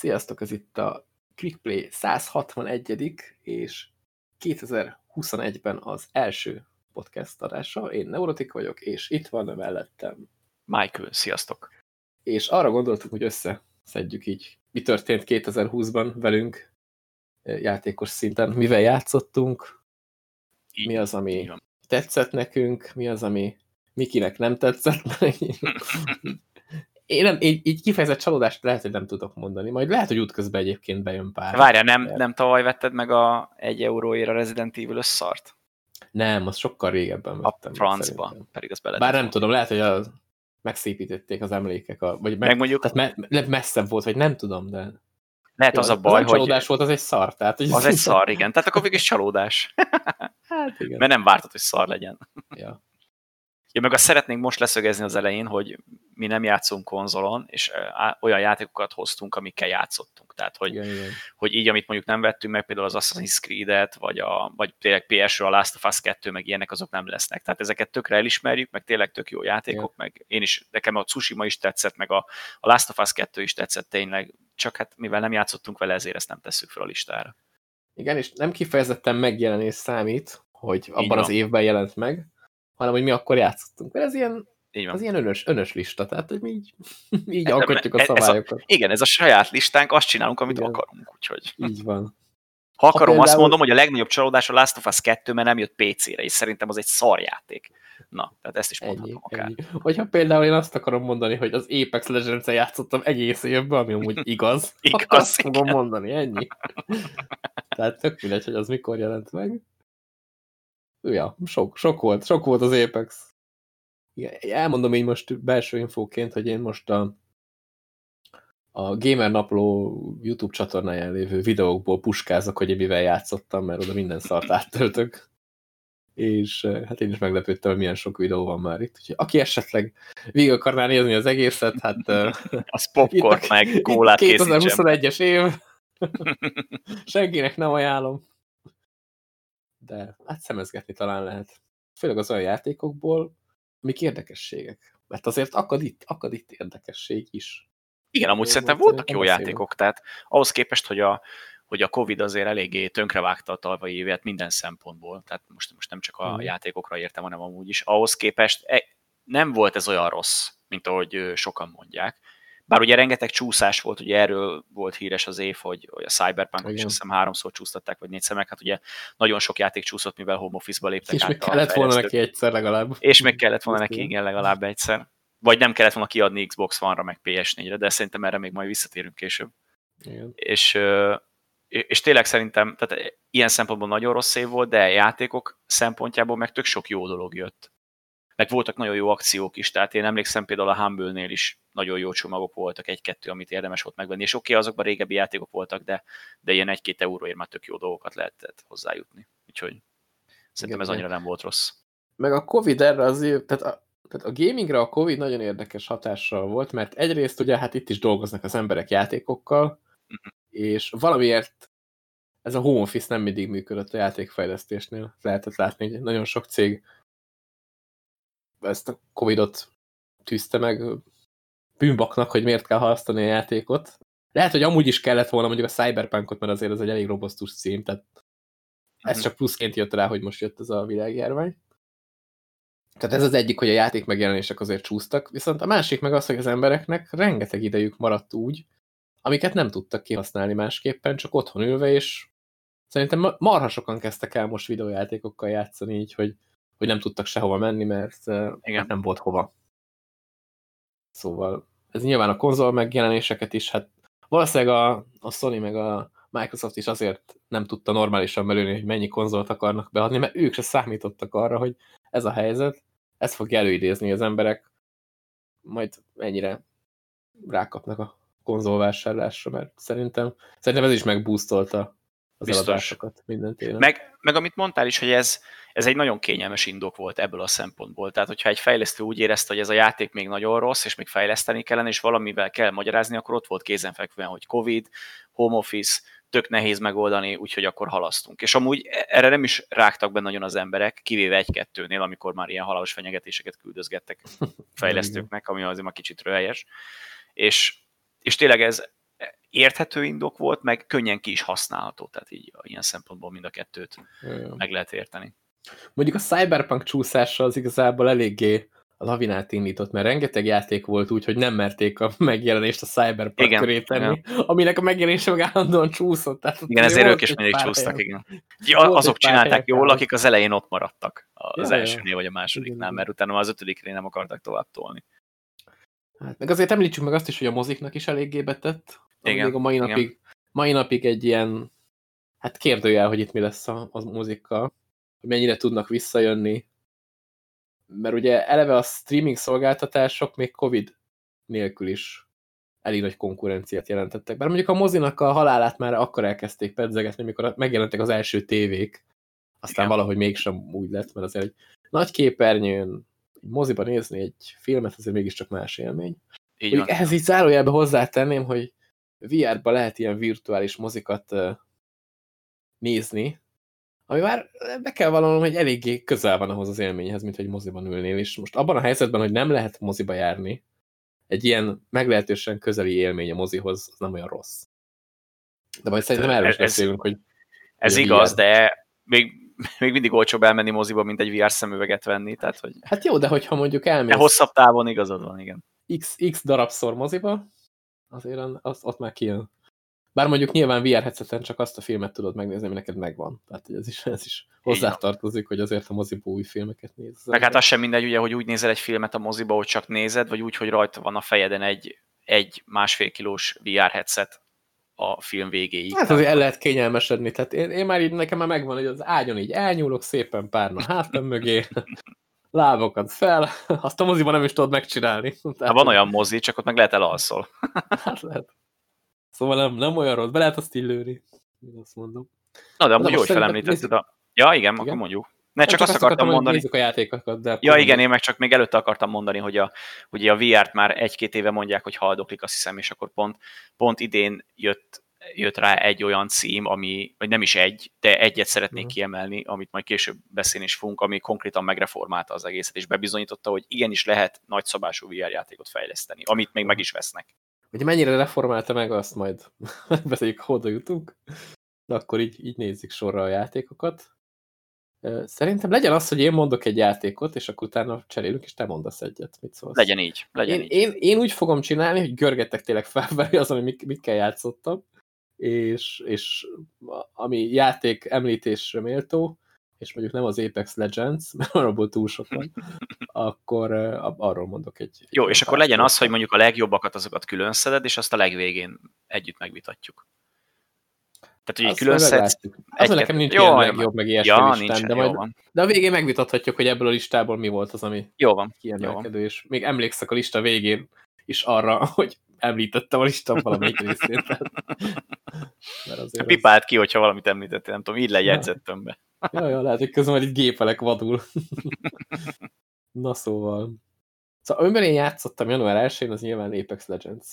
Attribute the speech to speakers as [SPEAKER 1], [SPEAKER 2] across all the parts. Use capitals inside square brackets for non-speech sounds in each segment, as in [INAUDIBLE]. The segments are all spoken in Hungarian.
[SPEAKER 1] Sziasztok, ez itt a ClickPlay 161. és 2021-ben az első podcast adása. Én Neurotik vagyok, és itt van mellettem.
[SPEAKER 2] Michael, sziasztok!
[SPEAKER 1] És arra gondoltuk, hogy összeszedjük így, mi történt 2020-ban velünk eh, játékos szinten, mivel játszottunk, így, mi az, ami tetszett nekünk, mi az, ami Mikinek nem tetszett. [LAUGHS] [LAUGHS] Én nem, így, így kifejezett csalódást lehet, hogy nem tudok mondani. Majd lehet, hogy útközben egyébként bejön pár.
[SPEAKER 2] Várja, nem, nem tavaly vetted meg a egy euróért a Resident Evil szart?
[SPEAKER 1] Nem, az sokkal régebben vettem.
[SPEAKER 2] A francban, pedig az bele.
[SPEAKER 1] Bár nem tudom, lehet, hogy a, megszépítették az emlékek, a, vagy meg, meg mondjuk, tehát me, messzebb volt, vagy nem tudom, de...
[SPEAKER 2] Lehet Jó, az a baj,
[SPEAKER 1] az hogy... csalódás volt, az egy szar. Tehát, hogy
[SPEAKER 2] az egy szar, igen. Tehát akkor végig csalódás. hát igen. Mert nem vártad, hogy szar legyen.
[SPEAKER 1] ja.
[SPEAKER 2] Ja, meg azt szeretnénk most leszögezni az elején, hogy mi nem játszunk konzolon, és olyan játékokat hoztunk, amikkel játszottunk. Tehát, hogy, igen, igen. hogy így, amit mondjuk nem vettünk meg, például az Assassin's Creed-et, vagy, a, vagy tényleg PS-ről a Last of Us 2, meg ilyenek, azok nem lesznek. Tehát ezeket tökre elismerjük, meg tényleg tök jó játékok, igen. meg én is, nekem a Tsushima is tetszett, meg a, a Last of Us 2 is tetszett tényleg, csak hát mivel nem játszottunk vele, ezért ezt nem tesszük fel a listára.
[SPEAKER 1] Igen, és nem kifejezetten megjelenés számít, hogy abban az évben jelent meg, hanem hogy mi akkor játszottunk. Mert ez ilyen, így van. az ilyen önös, önös lista, tehát hogy mi így, [LAUGHS] így ez, alkotjuk a szabályokat.
[SPEAKER 2] Ez a, igen, ez a saját listánk, azt csinálunk, amit igen. akarunk, úgyhogy.
[SPEAKER 1] Így van.
[SPEAKER 2] Ha akarom, ha például... azt mondom, hogy a legnagyobb csalódás a Last of Us 2, mert nem jött PC-re, és szerintem az egy szarjáték. Na, tehát ezt is mondhatom ennyi, akár. Ennyi.
[SPEAKER 1] Hogyha például én azt akarom mondani, hogy az Apex legends játszottam egész évben, ami amúgy [LAUGHS] igaz, igaz azt fogom mondani, ennyi. [LAUGHS] tehát tök mindegy, hogy az mikor jelent meg ja, sok, sok volt, sok volt az Apex. Igen, elmondom így most belső infóként, hogy én most a, a Gamer Napló YouTube csatornáján lévő videókból puskázok, hogy én mivel játszottam, mert oda minden szart áttöltök. És eh, hát én is meglepődtem, hogy milyen sok videó van már itt. Úgyhogy aki esetleg végig akarná nézni az egészet, hát... Eh, [LAUGHS]
[SPEAKER 2] az popcorn meg kólát
[SPEAKER 1] 2021-es év. [LAUGHS] Senkinek nem ajánlom de hát szemezgetni talán lehet. Főleg az olyan játékokból, amik érdekességek. Mert azért akad itt, akad itt érdekesség is.
[SPEAKER 2] Igen, amúgy szerintem voltak jó játékok, tehát ahhoz képest, hogy a, hogy a Covid azért eléggé tönkrevágta a tavalyi évet minden szempontból, tehát most, most nem csak a mm. játékokra értem, hanem amúgy is, ahhoz képest e, nem volt ez olyan rossz, mint ahogy sokan mondják. Bár ugye rengeteg csúszás volt, ugye erről volt híres az év, hogy, hogy a cyberpunk is azt hiszem háromszor csúsztatták, vagy négyszer meg, hát ugye nagyon sok játék csúszott, mivel home office-ba léptek
[SPEAKER 1] És még kellett volna neki egyszer legalább.
[SPEAKER 2] És még kellett volna neki igen legalább egyszer. Vagy nem kellett volna kiadni Xbox One-ra, meg PS4-re, de szerintem erre még majd visszatérünk később. Igen. És, és tényleg szerintem, tehát ilyen szempontból nagyon rossz év volt, de játékok szempontjából meg tök sok jó dolog jött meg voltak nagyon jó akciók is, tehát én emlékszem például a Humble-nél is nagyon jó csomagok voltak, egy-kettő, amit érdemes volt megvenni, és oké, okay, azokban régebbi játékok voltak, de, de ilyen egy-két euróért már tök jó dolgokat lehetett hozzájutni. Úgyhogy szerintem ez annyira nem volt rossz.
[SPEAKER 1] Meg a Covid erre az, tehát a, tehát a gamingre a Covid nagyon érdekes hatással volt, mert egyrészt ugye hát itt is dolgoznak az emberek játékokkal, uh-huh. és valamiért ez a home office nem mindig működött a játékfejlesztésnél. Lehetett látni, hogy nagyon sok cég ezt a Covidot tűzte meg bűnbaknak, hogy miért kell halasztani a játékot. Lehet, hogy amúgy is kellett volna mondjuk a Cyberpunkot, mert azért ez egy elég robosztus cím, tehát ez mhm. csak pluszként jött rá, hogy most jött ez a világjárvány. Tehát ez az egyik, hogy a játék megjelenések azért csúsztak, viszont a másik meg az, hogy az embereknek rengeteg idejük maradt úgy, amiket nem tudtak kihasználni másképpen, csak otthon ülve, és szerintem marha sokan kezdtek el most videójátékokkal játszani, így, hogy hogy nem tudtak sehova menni, mert Igen. nem volt hova. Szóval ez nyilván a konzol megjelenéseket is, hát valószínűleg a, a Sony meg a Microsoft is azért nem tudta normálisan belülni, hogy mennyi konzolt akarnak beadni, mert ők se számítottak arra, hogy ez a helyzet, ez fogja előidézni az emberek, majd ennyire rákapnak a konzolvásárlásra, mert szerintem, szerintem ez is megbúztolta az Biztos. eladásokat minden téren.
[SPEAKER 2] Meg, meg amit mondtál is, hogy ez, ez egy nagyon kényelmes indok volt ebből a szempontból. Tehát, hogyha egy fejlesztő úgy érezte, hogy ez a játék még nagyon rossz, és még fejleszteni kellene, és valamivel kell magyarázni, akkor ott volt kézenfekvően, hogy Covid, home office, tök nehéz megoldani, úgyhogy akkor halasztunk. És amúgy erre nem is rágtak be nagyon az emberek, kivéve egy-kettőnél, amikor már ilyen halálos fenyegetéseket küldözgettek [LAUGHS] fejlesztőknek, ami azért már kicsit röhelyes. És, és tényleg ez érthető indok volt, meg könnyen ki is használható, tehát így ilyen szempontból mind a kettőt Jaj. meg lehet érteni.
[SPEAKER 1] Mondjuk a Cyberpunk csúszása az igazából eléggé lavinát indított, mert rengeteg játék volt úgy, hogy nem merték a [LAUGHS] megjelenést a Cyberpunk igen, köré tenni, igen. aminek a megjelenése meg állandóan csúszott.
[SPEAKER 2] Tehát igen, ezért ők is mindig csúsztak, igen. Ja, azok csinálták jól, akik az elején ott maradtak az ja, elsőnél vagy a másodiknál, mert utána az ötödikre nem akartak tovább tolni.
[SPEAKER 1] Hát, meg azért említsük meg azt is, hogy a moziknak is eléggé betett. Igen, még a mai napig, igen. mai napig egy ilyen hát kérdőjel, hogy itt mi lesz a, a mozikkal, hogy mennyire tudnak visszajönni, mert ugye eleve a streaming szolgáltatások még Covid nélkül is elég nagy konkurenciát jelentettek. Bár mondjuk a mozinak a halálát már akkor elkezdték pedzegetni, amikor megjelentek az első tévék, aztán Igen. valahogy mégsem úgy lett, mert azért egy nagy képernyőn, moziban nézni egy filmet, azért mégiscsak más élmény. Így van. ehhez így zárójelbe hozzátenném, hogy VR-ba lehet ilyen virtuális mozikat nézni, ami már be kell vallanom, hogy eléggé közel van ahhoz az élményhez, mint hogy moziban ülnél, és most abban a helyzetben, hogy nem lehet moziba járni, egy ilyen meglehetősen közeli élmény a mozihoz, az nem olyan rossz. De majd szerintem erről is beszélünk, hogy...
[SPEAKER 2] Ez igaz, de még, még mindig olcsóbb elmenni moziba, mint egy VR szemüveget venni, tehát hogy...
[SPEAKER 1] Hát jó, de hogyha mondjuk elmész... De
[SPEAKER 2] hosszabb távon igazad van, igen.
[SPEAKER 1] X, X darabszor moziba, azért az, ott már kijön. Bár mondjuk nyilván VR headseten csak azt a filmet tudod megnézni, ami neked megvan. Tehát ez is, ez is hozzátartozik, hogy azért a moziba új filmeket néz.
[SPEAKER 2] Meg hát az sem mindegy, ugye, hogy úgy nézel egy filmet a moziba, hogy csak nézed, vagy úgy, hogy rajta van a fejeden egy, egy másfél kilós VR headset a film végéig.
[SPEAKER 1] Hát azért el lehet kényelmesedni. Tehát én, én már így, nekem már megvan, hogy az ágyon így elnyúlok szépen párna hátam mögé, [LAUGHS] lábokat fel, [LAUGHS] azt a moziban nem is tudod megcsinálni. [LAUGHS]
[SPEAKER 2] Tehát... Hát van olyan mozi, csak ott meg lehet elalszol.
[SPEAKER 1] Hát lehet. Szóval nem, nem olyan rossz, be lehet azt illőni. Én azt mondom.
[SPEAKER 2] Na, de amúgy jó, hogy felemlítetted a... Ja, igen, igen, akkor mondjuk. Ne, csak, csak azt, azt akartam mondani.
[SPEAKER 1] Nézzük a játékokat. De
[SPEAKER 2] ja, igen, én meg csak még előtte akartam mondani, hogy a, ugye a VR-t már egy-két éve mondják, hogy haldoklik, azt hiszem, és akkor pont, pont idén jött, jött rá egy olyan cím, ami, vagy nem is egy, de egyet szeretnék uh-huh. kiemelni, amit majd később beszélni is fogunk, ami konkrétan megreformálta az egészet, és bebizonyította, hogy igenis lehet nagyszabású VR játékot fejleszteni, amit még meg is vesznek.
[SPEAKER 1] Hogy mennyire reformálta meg, azt majd [LAUGHS] beszéljük, ha oda jutunk. De akkor így, így nézzük sorra a játékokat. Szerintem legyen az, hogy én mondok egy játékot, és akkor utána cserélünk, és te mondasz egyet. Mit szólsz?
[SPEAKER 2] Legyen így. Legyen
[SPEAKER 1] én,
[SPEAKER 2] így.
[SPEAKER 1] Én, én úgy fogom csinálni, hogy görgettek tényleg felveri az, ami mik, mikkel játszottam, és, és ami játék említésre méltó, és mondjuk nem az Apex Legends, [LAUGHS] mert arról túl sok van, [LAUGHS] akkor arról mondok egy...
[SPEAKER 2] Jó, és akkor legyen az, hogy mondjuk a legjobbakat azokat külön szeded, és azt a legvégén együtt megvitatjuk.
[SPEAKER 1] Tehát, hogy külön szedsz... Az nekem nincs jó, ilyen legjobb, meg ilyesmi ja, listán, nincs, de, majd, van. de a végén megvitathatjuk, hogy ebből a listából mi volt az, ami
[SPEAKER 2] jó van,
[SPEAKER 1] kiemelkedő, jó és még emlékszek a lista végén is arra, [LAUGHS] hogy említettem a lista valamelyik [LAUGHS] részét.
[SPEAKER 2] Pipált az... ki, hogyha valamit említettél, nem tudom, így lejegyzettem be. [LAUGHS]
[SPEAKER 1] Ja, ja, lehet, hogy közben egy gépelek vadul. Na szóval. Szóval amiben én játszottam január 1-én, az nyilván Apex Legends.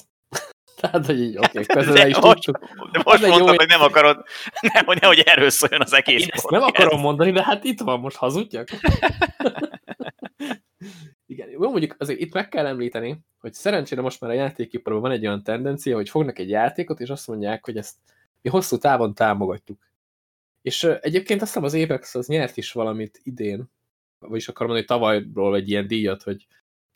[SPEAKER 1] Tehát, hogy így, oké, [LAUGHS] okay, közben is tudtuk.
[SPEAKER 2] De most mondtad, jó, hogy nem akarod, nehogy, nehogy erről szóljon az egész Én
[SPEAKER 1] ezt nem akarom mondani, de hát itt van, most hazudjak. [LAUGHS] Igen, jó, mondjuk azért itt meg kell említeni, hogy szerencsére most már a játékiparban van egy olyan tendencia, hogy fognak egy játékot, és azt mondják, hogy ezt mi hosszú távon támogatjuk. És egyébként azt hiszem az Apex az nyert is valamit idén, vagyis akarom mondani, hogy tavalyról egy ilyen díjat, hogy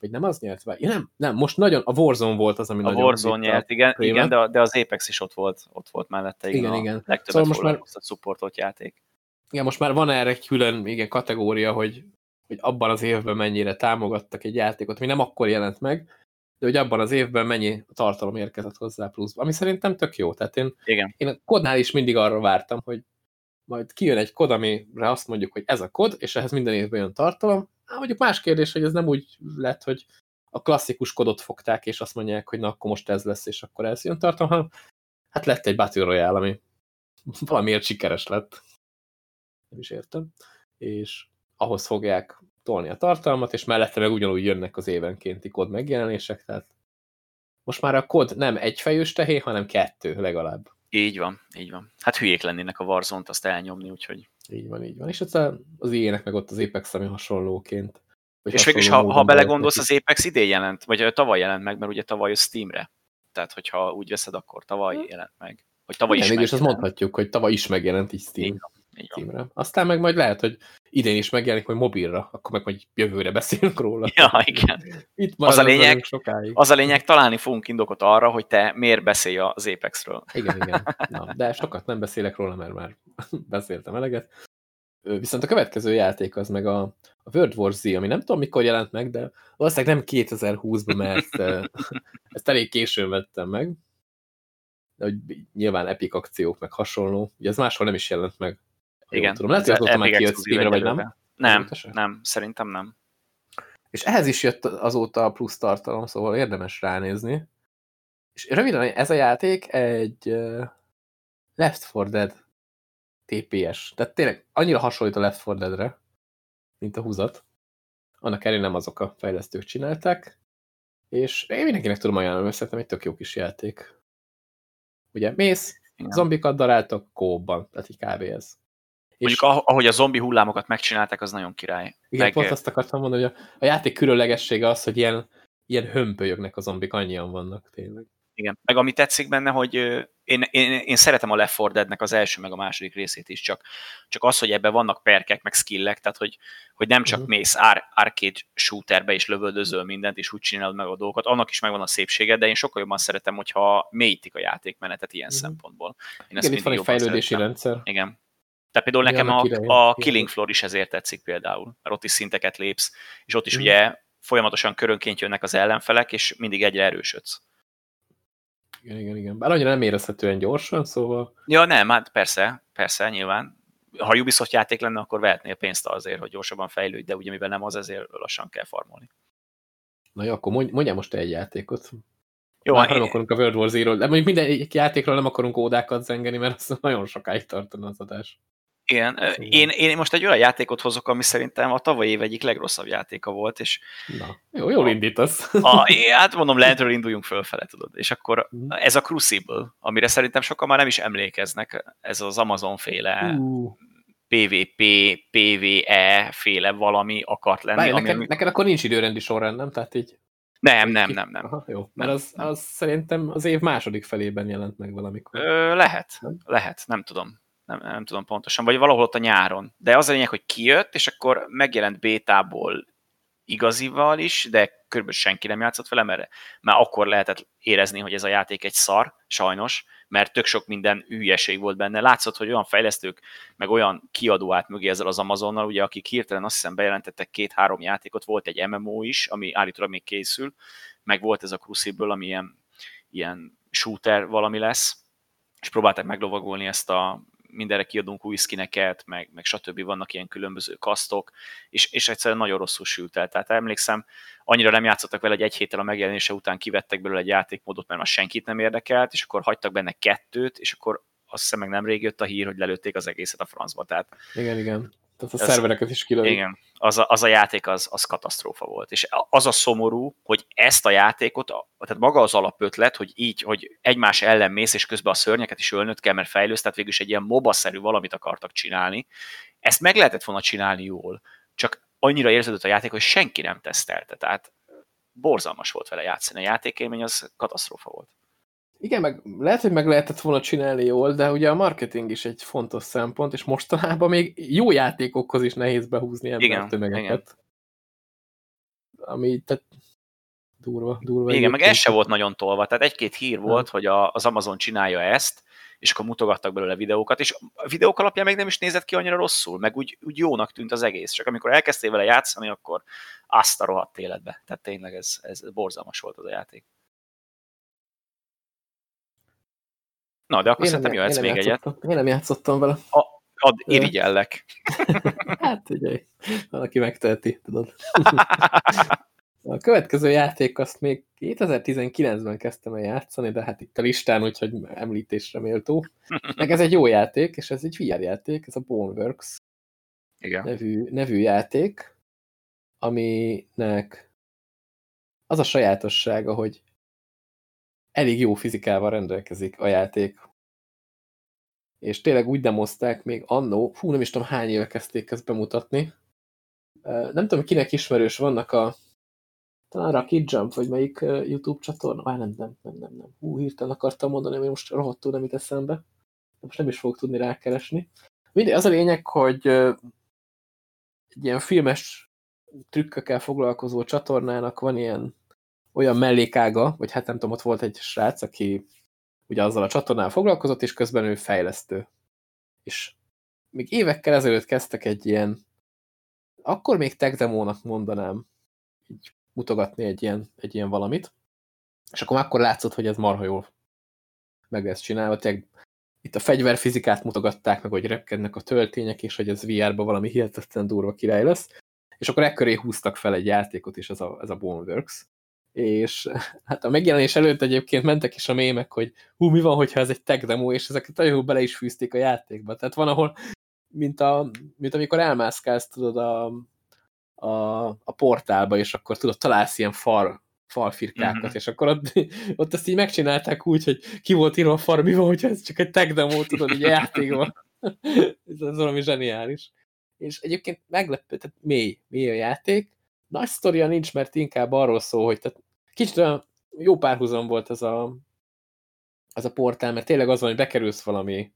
[SPEAKER 1] vagy nem az nyert? Vagy? Ja, nem, nem, most nagyon, a Warzone volt az, ami
[SPEAKER 2] a nagyon... A Warzone nyert, igen, igen de, de az Apex is ott volt, ott volt mellette.
[SPEAKER 1] Igen, igen. igen.
[SPEAKER 2] Legtöbbet szóval most már supportolt játék.
[SPEAKER 1] Igen, most már van erre egy külön igen, kategória, hogy, hogy abban az évben mennyire támogattak egy játékot, ami nem akkor jelent meg, de hogy abban az évben mennyi tartalom érkezett hozzá plusz, ami szerintem tök jó. Tehát én,
[SPEAKER 2] Igen.
[SPEAKER 1] én a kodnál is mindig arra vártam, hogy majd kijön egy kod, amire azt mondjuk, hogy ez a kod, és ehhez minden évben jön tartalom. Mondjuk más kérdés, hogy ez nem úgy lett, hogy a klasszikus kodot fogták, és azt mondják, hogy na, akkor most ez lesz, és akkor ez jön tartalom, hanem hát lett egy Battle Royale, ami [LAUGHS] valamiért sikeres lett. Nem is értem. És ahhoz fogják tolni a tartalmat, és mellette meg ugyanúgy jönnek az évenkénti kod megjelenések, tehát most már a kod nem egyfejős tehé, hanem kettő legalább.
[SPEAKER 2] Így van, így van. Hát hülyék lennének a Warzone-t azt elnyomni, úgyhogy...
[SPEAKER 1] Így van, így van. És aztán az ilyenek meg ott az Apex, ami hasonlóként.
[SPEAKER 2] És végülis, ha, ha belegondolsz, az Apex idén jelent, vagy tavaly jelent meg, mert ugye tavaly a Steamre. Tehát, hogyha úgy veszed, akkor tavaly hm. jelent meg. Hogy tavaly
[SPEAKER 1] Igen, is mégis azt mondhatjuk, hogy tavaly is megjelent is Steam. Steamre. Aztán meg majd lehet, hogy idén is megjelenik, hogy mobilra, akkor meg majd jövőre beszélünk róla.
[SPEAKER 2] Ja, igen. Itt az a lényeg, sokáig. az a lényeg, találni fogunk indokot arra, hogy te miért beszélj az Apexről.
[SPEAKER 1] Igen, igen. [LAUGHS] Na, de sokat nem beszélek róla, mert már [LAUGHS] beszéltem eleget. Viszont a következő játék az meg a, a World War Z, ami nem tudom mikor jelent meg, de valószínűleg nem 2020-ban, mert [LAUGHS] ezt elég későn vettem meg. De hogy nyilván epic akciók, meg hasonló. Ugye ez máshol nem is jelent meg.
[SPEAKER 2] Igen.
[SPEAKER 1] Tudom. Lehet, hogy azóta már kijött Steamre, vagy nem?
[SPEAKER 2] Nem, nem, szerintem nem.
[SPEAKER 1] És ehhez is jött azóta a plusz tartalom, szóval érdemes ránézni. És röviden, ez a játék egy Left 4 Dead TPS. Tehát tényleg annyira hasonlít a Left 4 Dead-re, mint a húzat. Annak ellenére nem azok a fejlesztők csinálták. És én mindenkinek tudom ajánlani, mert szerintem egy tök jó kis játék. Ugye, mész, Igen. zombikat daráltak kóban, tehát így kb. ez.
[SPEAKER 2] Mondjuk és... ahogy a zombi hullámokat megcsinálták, az nagyon király.
[SPEAKER 1] Igen, Meg... pont azt akartam mondani, hogy a, a játék különlegessége az, hogy ilyen, ilyen hömpölyögnek a zombik, annyian vannak tényleg.
[SPEAKER 2] Igen. Meg ami tetszik benne, hogy én, én, én szeretem a Left 4 Dead-nek az első meg a második részét is, csak, csak az, hogy ebben vannak perkek, meg skillek, tehát hogy, hogy nem csak uh-huh. mész ar arcade shooterbe és lövöldözöl mindent, és úgy csinálod meg a dolgokat, annak is megvan a szépsége, de én sokkal jobban szeretem, hogyha mélyítik a játékmenetet ilyen uh-huh. szempontból.
[SPEAKER 1] Én Igen, itt van egy fejlődési szeretem. rendszer.
[SPEAKER 2] Igen. Tehát például nekem a, a Killing Floor is ezért tetszik például, mert ott is szinteket lépsz, és ott is uh-huh. ugye folyamatosan körönként jönnek az ellenfelek, és mindig egyre erősödsz.
[SPEAKER 1] Igen, igen, igen. Bár annyira nem érezhetően gyorsan, szóval...
[SPEAKER 2] Ja, nem, hát persze, persze, nyilván. Ha Ubisoft játék lenne, akkor vehetnél pénzt azért, hogy gyorsabban fejlődj, de ugye mivel nem az, ezért lassan kell farmolni.
[SPEAKER 1] Na jó, akkor mondjál most egy játékot. Jó, Már én... nem akarunk a World War Z-ról, de mondjuk minden játékról nem akarunk ódákat zengeni, mert az nagyon sokáig tartana az adás.
[SPEAKER 2] Igen, én, én most egy olyan játékot hozok, ami szerintem a tavalyi év egyik legrosszabb játéka volt, és...
[SPEAKER 1] Na, jó, jól indítasz.
[SPEAKER 2] A, hát mondom, lentről induljunk fölfele, tudod. És akkor mhm. ez a Crucible, amire szerintem sokan már nem is emlékeznek, ez az Amazon féle uh. PvP, PvE féle valami akart lenni. Bár,
[SPEAKER 1] ami, neked, neked akkor nincs időrendi sorrend, nem? Tehát így...
[SPEAKER 2] Nem, nem, nem, nem.
[SPEAKER 1] Aha, jó, mert nem, az, az szerintem az év második felében jelent meg valamikor.
[SPEAKER 2] Ö, lehet, nem? lehet, nem tudom nem, nem tudom pontosan, vagy valahol ott a nyáron. De az a lényeg, hogy kijött, és akkor megjelent bétából igazival is, de körülbelül senki nem játszott vele, mert már akkor lehetett érezni, hogy ez a játék egy szar, sajnos, mert tök sok minden hülyeség volt benne. Látszott, hogy olyan fejlesztők, meg olyan kiadó át mögé ezzel az Amazonnal, ugye, akik hirtelen azt hiszem bejelentettek két-három játékot, volt egy MMO is, ami állítólag még készül, meg volt ez a Crucible, ami ilyen, ilyen shooter valami lesz, és próbálták meglovagolni ezt a mindenre kiadunk új skineket, meg, meg stb. vannak ilyen különböző kasztok, és, és egyszerűen nagyon rosszul sült el. Tehát emlékszem, annyira nem játszottak vele, hogy egy héttel a megjelenése után kivettek belőle egy játékmódot, mert már senkit nem érdekelt, és akkor hagytak benne kettőt, és akkor azt hiszem meg nem rég jött a hír, hogy lelőtték az egészet a francba. Tehát
[SPEAKER 1] igen, igen. Tehát a ez, szervereket is kilövik.
[SPEAKER 2] Igen, az a, az a játék az, az katasztrófa volt. És az a szomorú, hogy ezt a játékot, tehát maga az alapötlet, hogy így, hogy egymás ellen mész, és közben a szörnyeket is ölnöd kell, mert fejlősz, tehát végül is egy ilyen mobaszerű valamit akartak csinálni. Ezt meg lehetett volna csinálni jól, csak annyira érződött a játék, hogy senki nem tesztelte. Tehát borzalmas volt vele játszani. A játékélmény az katasztrófa volt.
[SPEAKER 1] Igen, meg lehet, hogy meg lehetett volna csinálni jól, de ugye a marketing is egy fontos szempont, és mostanában még jó játékokhoz is nehéz behúzni embertömegeket. Igen. Ami, tehát durva, durva.
[SPEAKER 2] Igen, meg ez se volt nagyon tolva, tehát egy-két hír volt, hogy a, az Amazon csinálja ezt, és akkor mutogattak belőle videókat, és a videók alapján még nem is nézett ki annyira rosszul, meg úgy, úgy jónak tűnt az egész, csak amikor elkezdtél vele játszani, akkor azt a rohadt életbe. Tehát tényleg ez, ez borzalmas volt az a játék. Na, de akkor én szerintem jöhetsz még egyet.
[SPEAKER 1] Én nem játszottam vele.
[SPEAKER 2] A, ad, irigyellek. [LAUGHS]
[SPEAKER 1] hát ugye, valaki megteheti, tudod. [LAUGHS] A következő játék azt még 2019-ben kezdtem el játszani, de hát itt a listán, úgyhogy említésre méltó. Meg ez egy jó játék, és ez egy VR játék, ez a Boneworks
[SPEAKER 2] Igen.
[SPEAKER 1] Nevű, nevű játék, aminek az a sajátossága, hogy elég jó fizikával rendelkezik a játék. És tényleg úgy demozták még annó, hú, nem is tudom hány éve kezdték ezt bemutatni. Nem tudom, kinek ismerős vannak a talán Rocket Jump, vagy melyik YouTube csatorna? Már nem, nem, nem, nem, nem. Hú, hirtelen akartam mondani, hogy most rohadtul nem itt eszembe. Most nem is fogok tudni rákeresni. Mindegy, az a lényeg, hogy egy ilyen filmes trükkökkel foglalkozó csatornának van ilyen olyan mellékága, vagy hát nem tudom, ott volt egy srác, aki ugye azzal a csatornával foglalkozott, és közben ő fejlesztő. És még évekkel ezelőtt kezdtek egy ilyen, akkor még tech demónak mondanám, így mutogatni egy ilyen, egy ilyen valamit, és akkor akkor látszott, hogy ez marha jól meg lesz csinálva. Tehát itt a fegyverfizikát mutogatták meg, hogy repkednek a töltények, és hogy ez VR-ba valami hihetetlen durva király lesz. És akkor ekköré húztak fel egy játékot is, ez a, ez a Boneworks. És [LAUGHS] hát a megjelenés előtt egyébként mentek is a mémek, hogy hú, mi van, hogyha ez egy tech demo, és ezeket nagyon jól bele is fűzték a játékba. Tehát van, ahol, mint, a, mint amikor elmászkálsz, tudod, a, a, a portálba, és akkor tudod, találsz ilyen far, falfirkákat, mm -hmm. és akkor ott, [LAUGHS] ott ezt így megcsinálták úgy, hogy ki volt írva a far, mi van, hogyha ez csak egy tech demo, tudod, egy játékban. [LAUGHS] ez valami zseniális. És egyébként meglepő, tehát mély, mély a játék. Nagy sztoria nincs, mert inkább arról szól, hogy tehát kicsit olyan jó párhuzam volt ez a, az a portál, mert tényleg az van, hogy bekerülsz valami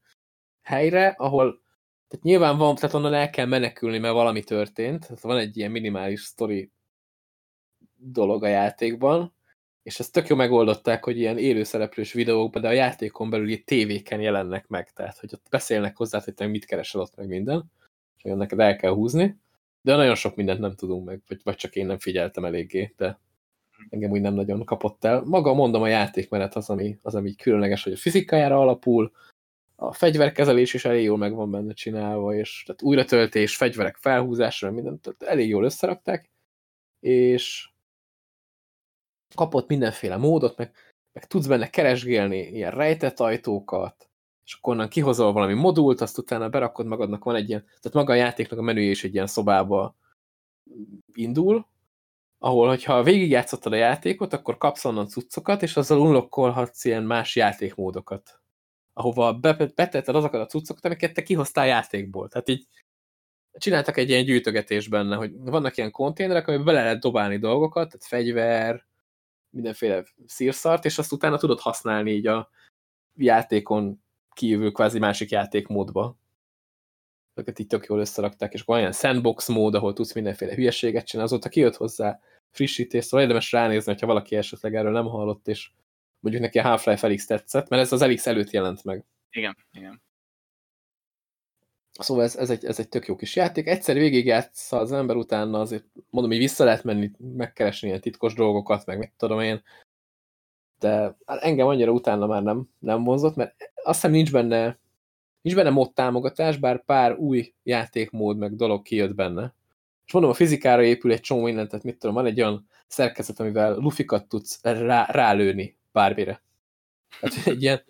[SPEAKER 1] helyre, ahol tehát nyilván van, tehát onnan el kell menekülni, mert valami történt. Tehát van egy ilyen minimális sztori dolog a játékban, és ezt tök jó megoldották, hogy ilyen élőszereplős videókban, de a játékon belüli tévéken jelennek meg, tehát hogy ott beszélnek hozzá, hogy mit keresel ott meg minden, és neked el kell húzni, de nagyon sok mindent nem tudunk meg, vagy, vagy csak én nem figyeltem eléggé, de engem úgy nem nagyon kapott el. Maga mondom a játékmenet az, ami, az, ami különleges, hogy a fizikájára alapul, a fegyverkezelés is elég jól meg van benne csinálva, és tehát újratöltés, fegyverek felhúzásra, mindent tehát elég jól összerakták, és kapott mindenféle módot, meg, meg tudsz benne keresgélni ilyen rejtett ajtókat, és akkor onnan kihozol valami modult, azt utána berakod magadnak, van egy ilyen, tehát maga a játéknak a menüje is egy ilyen szobába indul, ahol, hogyha végigjátszottad a játékot, akkor kapsz onnan cuccokat, és azzal unlokkolhatsz ilyen más játékmódokat ahova betetted azokat a cuccokat, amiket te kihoztál játékból. Tehát így csináltak egy ilyen gyűjtögetés benne, hogy vannak ilyen konténerek, amiben bele lehet dobálni dolgokat, tehát fegyver, mindenféle szírszart, és azt utána tudod használni így a játékon kívül kvázi másik játékmódba. Ezeket így tök jól összerakták, és van ilyen sandbox mód, ahol tudsz mindenféle hülyeséget csinálni, azóta kijött hozzá frissítés, szóval érdemes ránézni, ha valaki esetleg erről nem hallott, és mondjuk neki a Half-Life Elix tetszett, mert ez az Elix előtt jelent meg.
[SPEAKER 2] Igen, igen.
[SPEAKER 1] Szóval ez, ez, egy, ez egy tök jó kis játék. Egyszer végigjátsz az ember utána azért, mondom, hogy vissza lehet menni, megkeresni ilyen titkos dolgokat, meg mit tudom én, de hát engem annyira utána már nem, nem vonzott, mert azt hiszem nincs benne, nincs benne mod támogatás, bár pár új játékmód meg dolog kijött benne. És mondom, a fizikára épül egy csomó mindent, tehát mit tudom, van egy olyan szerkezet, amivel lufikat tudsz rá, rálőni bármire. Hát [LAUGHS] egy ilyen,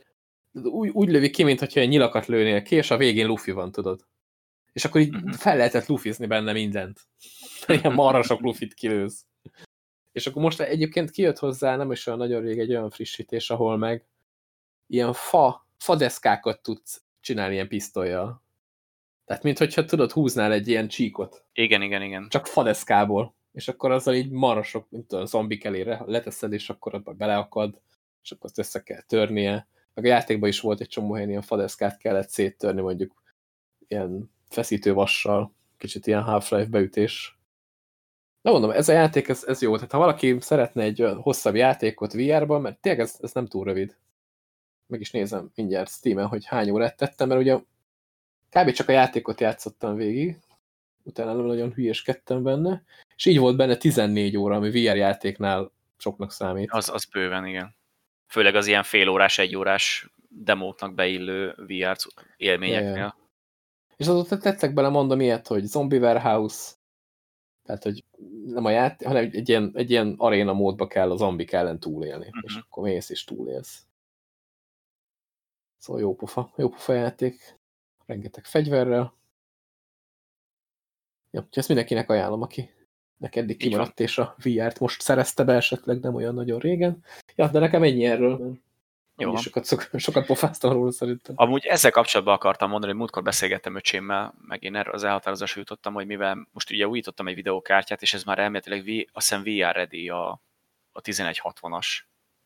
[SPEAKER 1] úgy, úgy lövi ki, mintha egy nyilakat lőnél ki, és a végén lufi van, tudod. És akkor így mhm. fel lehetett lufizni benne mindent. [LAUGHS] Ilyen marra sok lufit kilőz. És akkor most egyébként kijött hozzá, nem is olyan nagyon rég egy olyan frissítés, ahol meg ilyen fa, fadeszkákat tudsz csinálni ilyen pisztolyjal. Tehát, mintha tudod, húznál egy ilyen csíkot.
[SPEAKER 2] Igen, igen, igen.
[SPEAKER 1] Csak fadeszkából. És akkor azzal így marra sok, mint tudom, zombik elére leteszed, és akkor abba beleakad, és akkor azt össze kell törnie. Meg a játékban is volt egy csomó helyen ilyen fadeszkát kellett széttörni, mondjuk ilyen feszítővassal, kicsit ilyen Half-Life beütés. De mondom, ez a játék, ez, ez jó. Tehát ha valaki szeretne egy hosszabb játékot VR-ban, mert tényleg ez, ez nem túl rövid. Meg is nézem mindjárt Steam-en, hogy hány órát tettem, mert ugye kb. csak a játékot játszottam végig, utána nem nagyon hülyéskedtem benne, és így volt benne 14 óra, ami VR játéknál soknak számít.
[SPEAKER 2] Az, az bőven, igen. Főleg az ilyen félórás, egyórás demóknak beillő VR élményeknél. Yeah.
[SPEAKER 1] És azóta tettek bele, mondom ilyet, hogy Zombie Warehouse, tehát, hogy nem a játék, hanem egy ilyen, egy ilyen aréna módba kell a zombik ellen túlélni, uh -huh. és mhm. akkor mész és túlélsz. Szóval jó pofa, jó pofa játék. Rengeteg fegyverrel. Ja, ezt mindenkinek ajánlom, aki neked eddig kimaradt, és a VR-t most szerezte be esetleg nem olyan nagyon régen. Ja, de nekem ennyi erről. Jó. Sokat, [LAUGHS] sokat pofáztam róla szerintem.
[SPEAKER 2] Amúgy ezzel kapcsolatban akartam mondani, hogy múltkor beszélgettem öcsémmel, meg én erre az elhatározásra jutottam, hogy mivel most ugye újítottam egy videókártyát, és ez már elméletileg azt hiszem VR ready a, a 1160-as,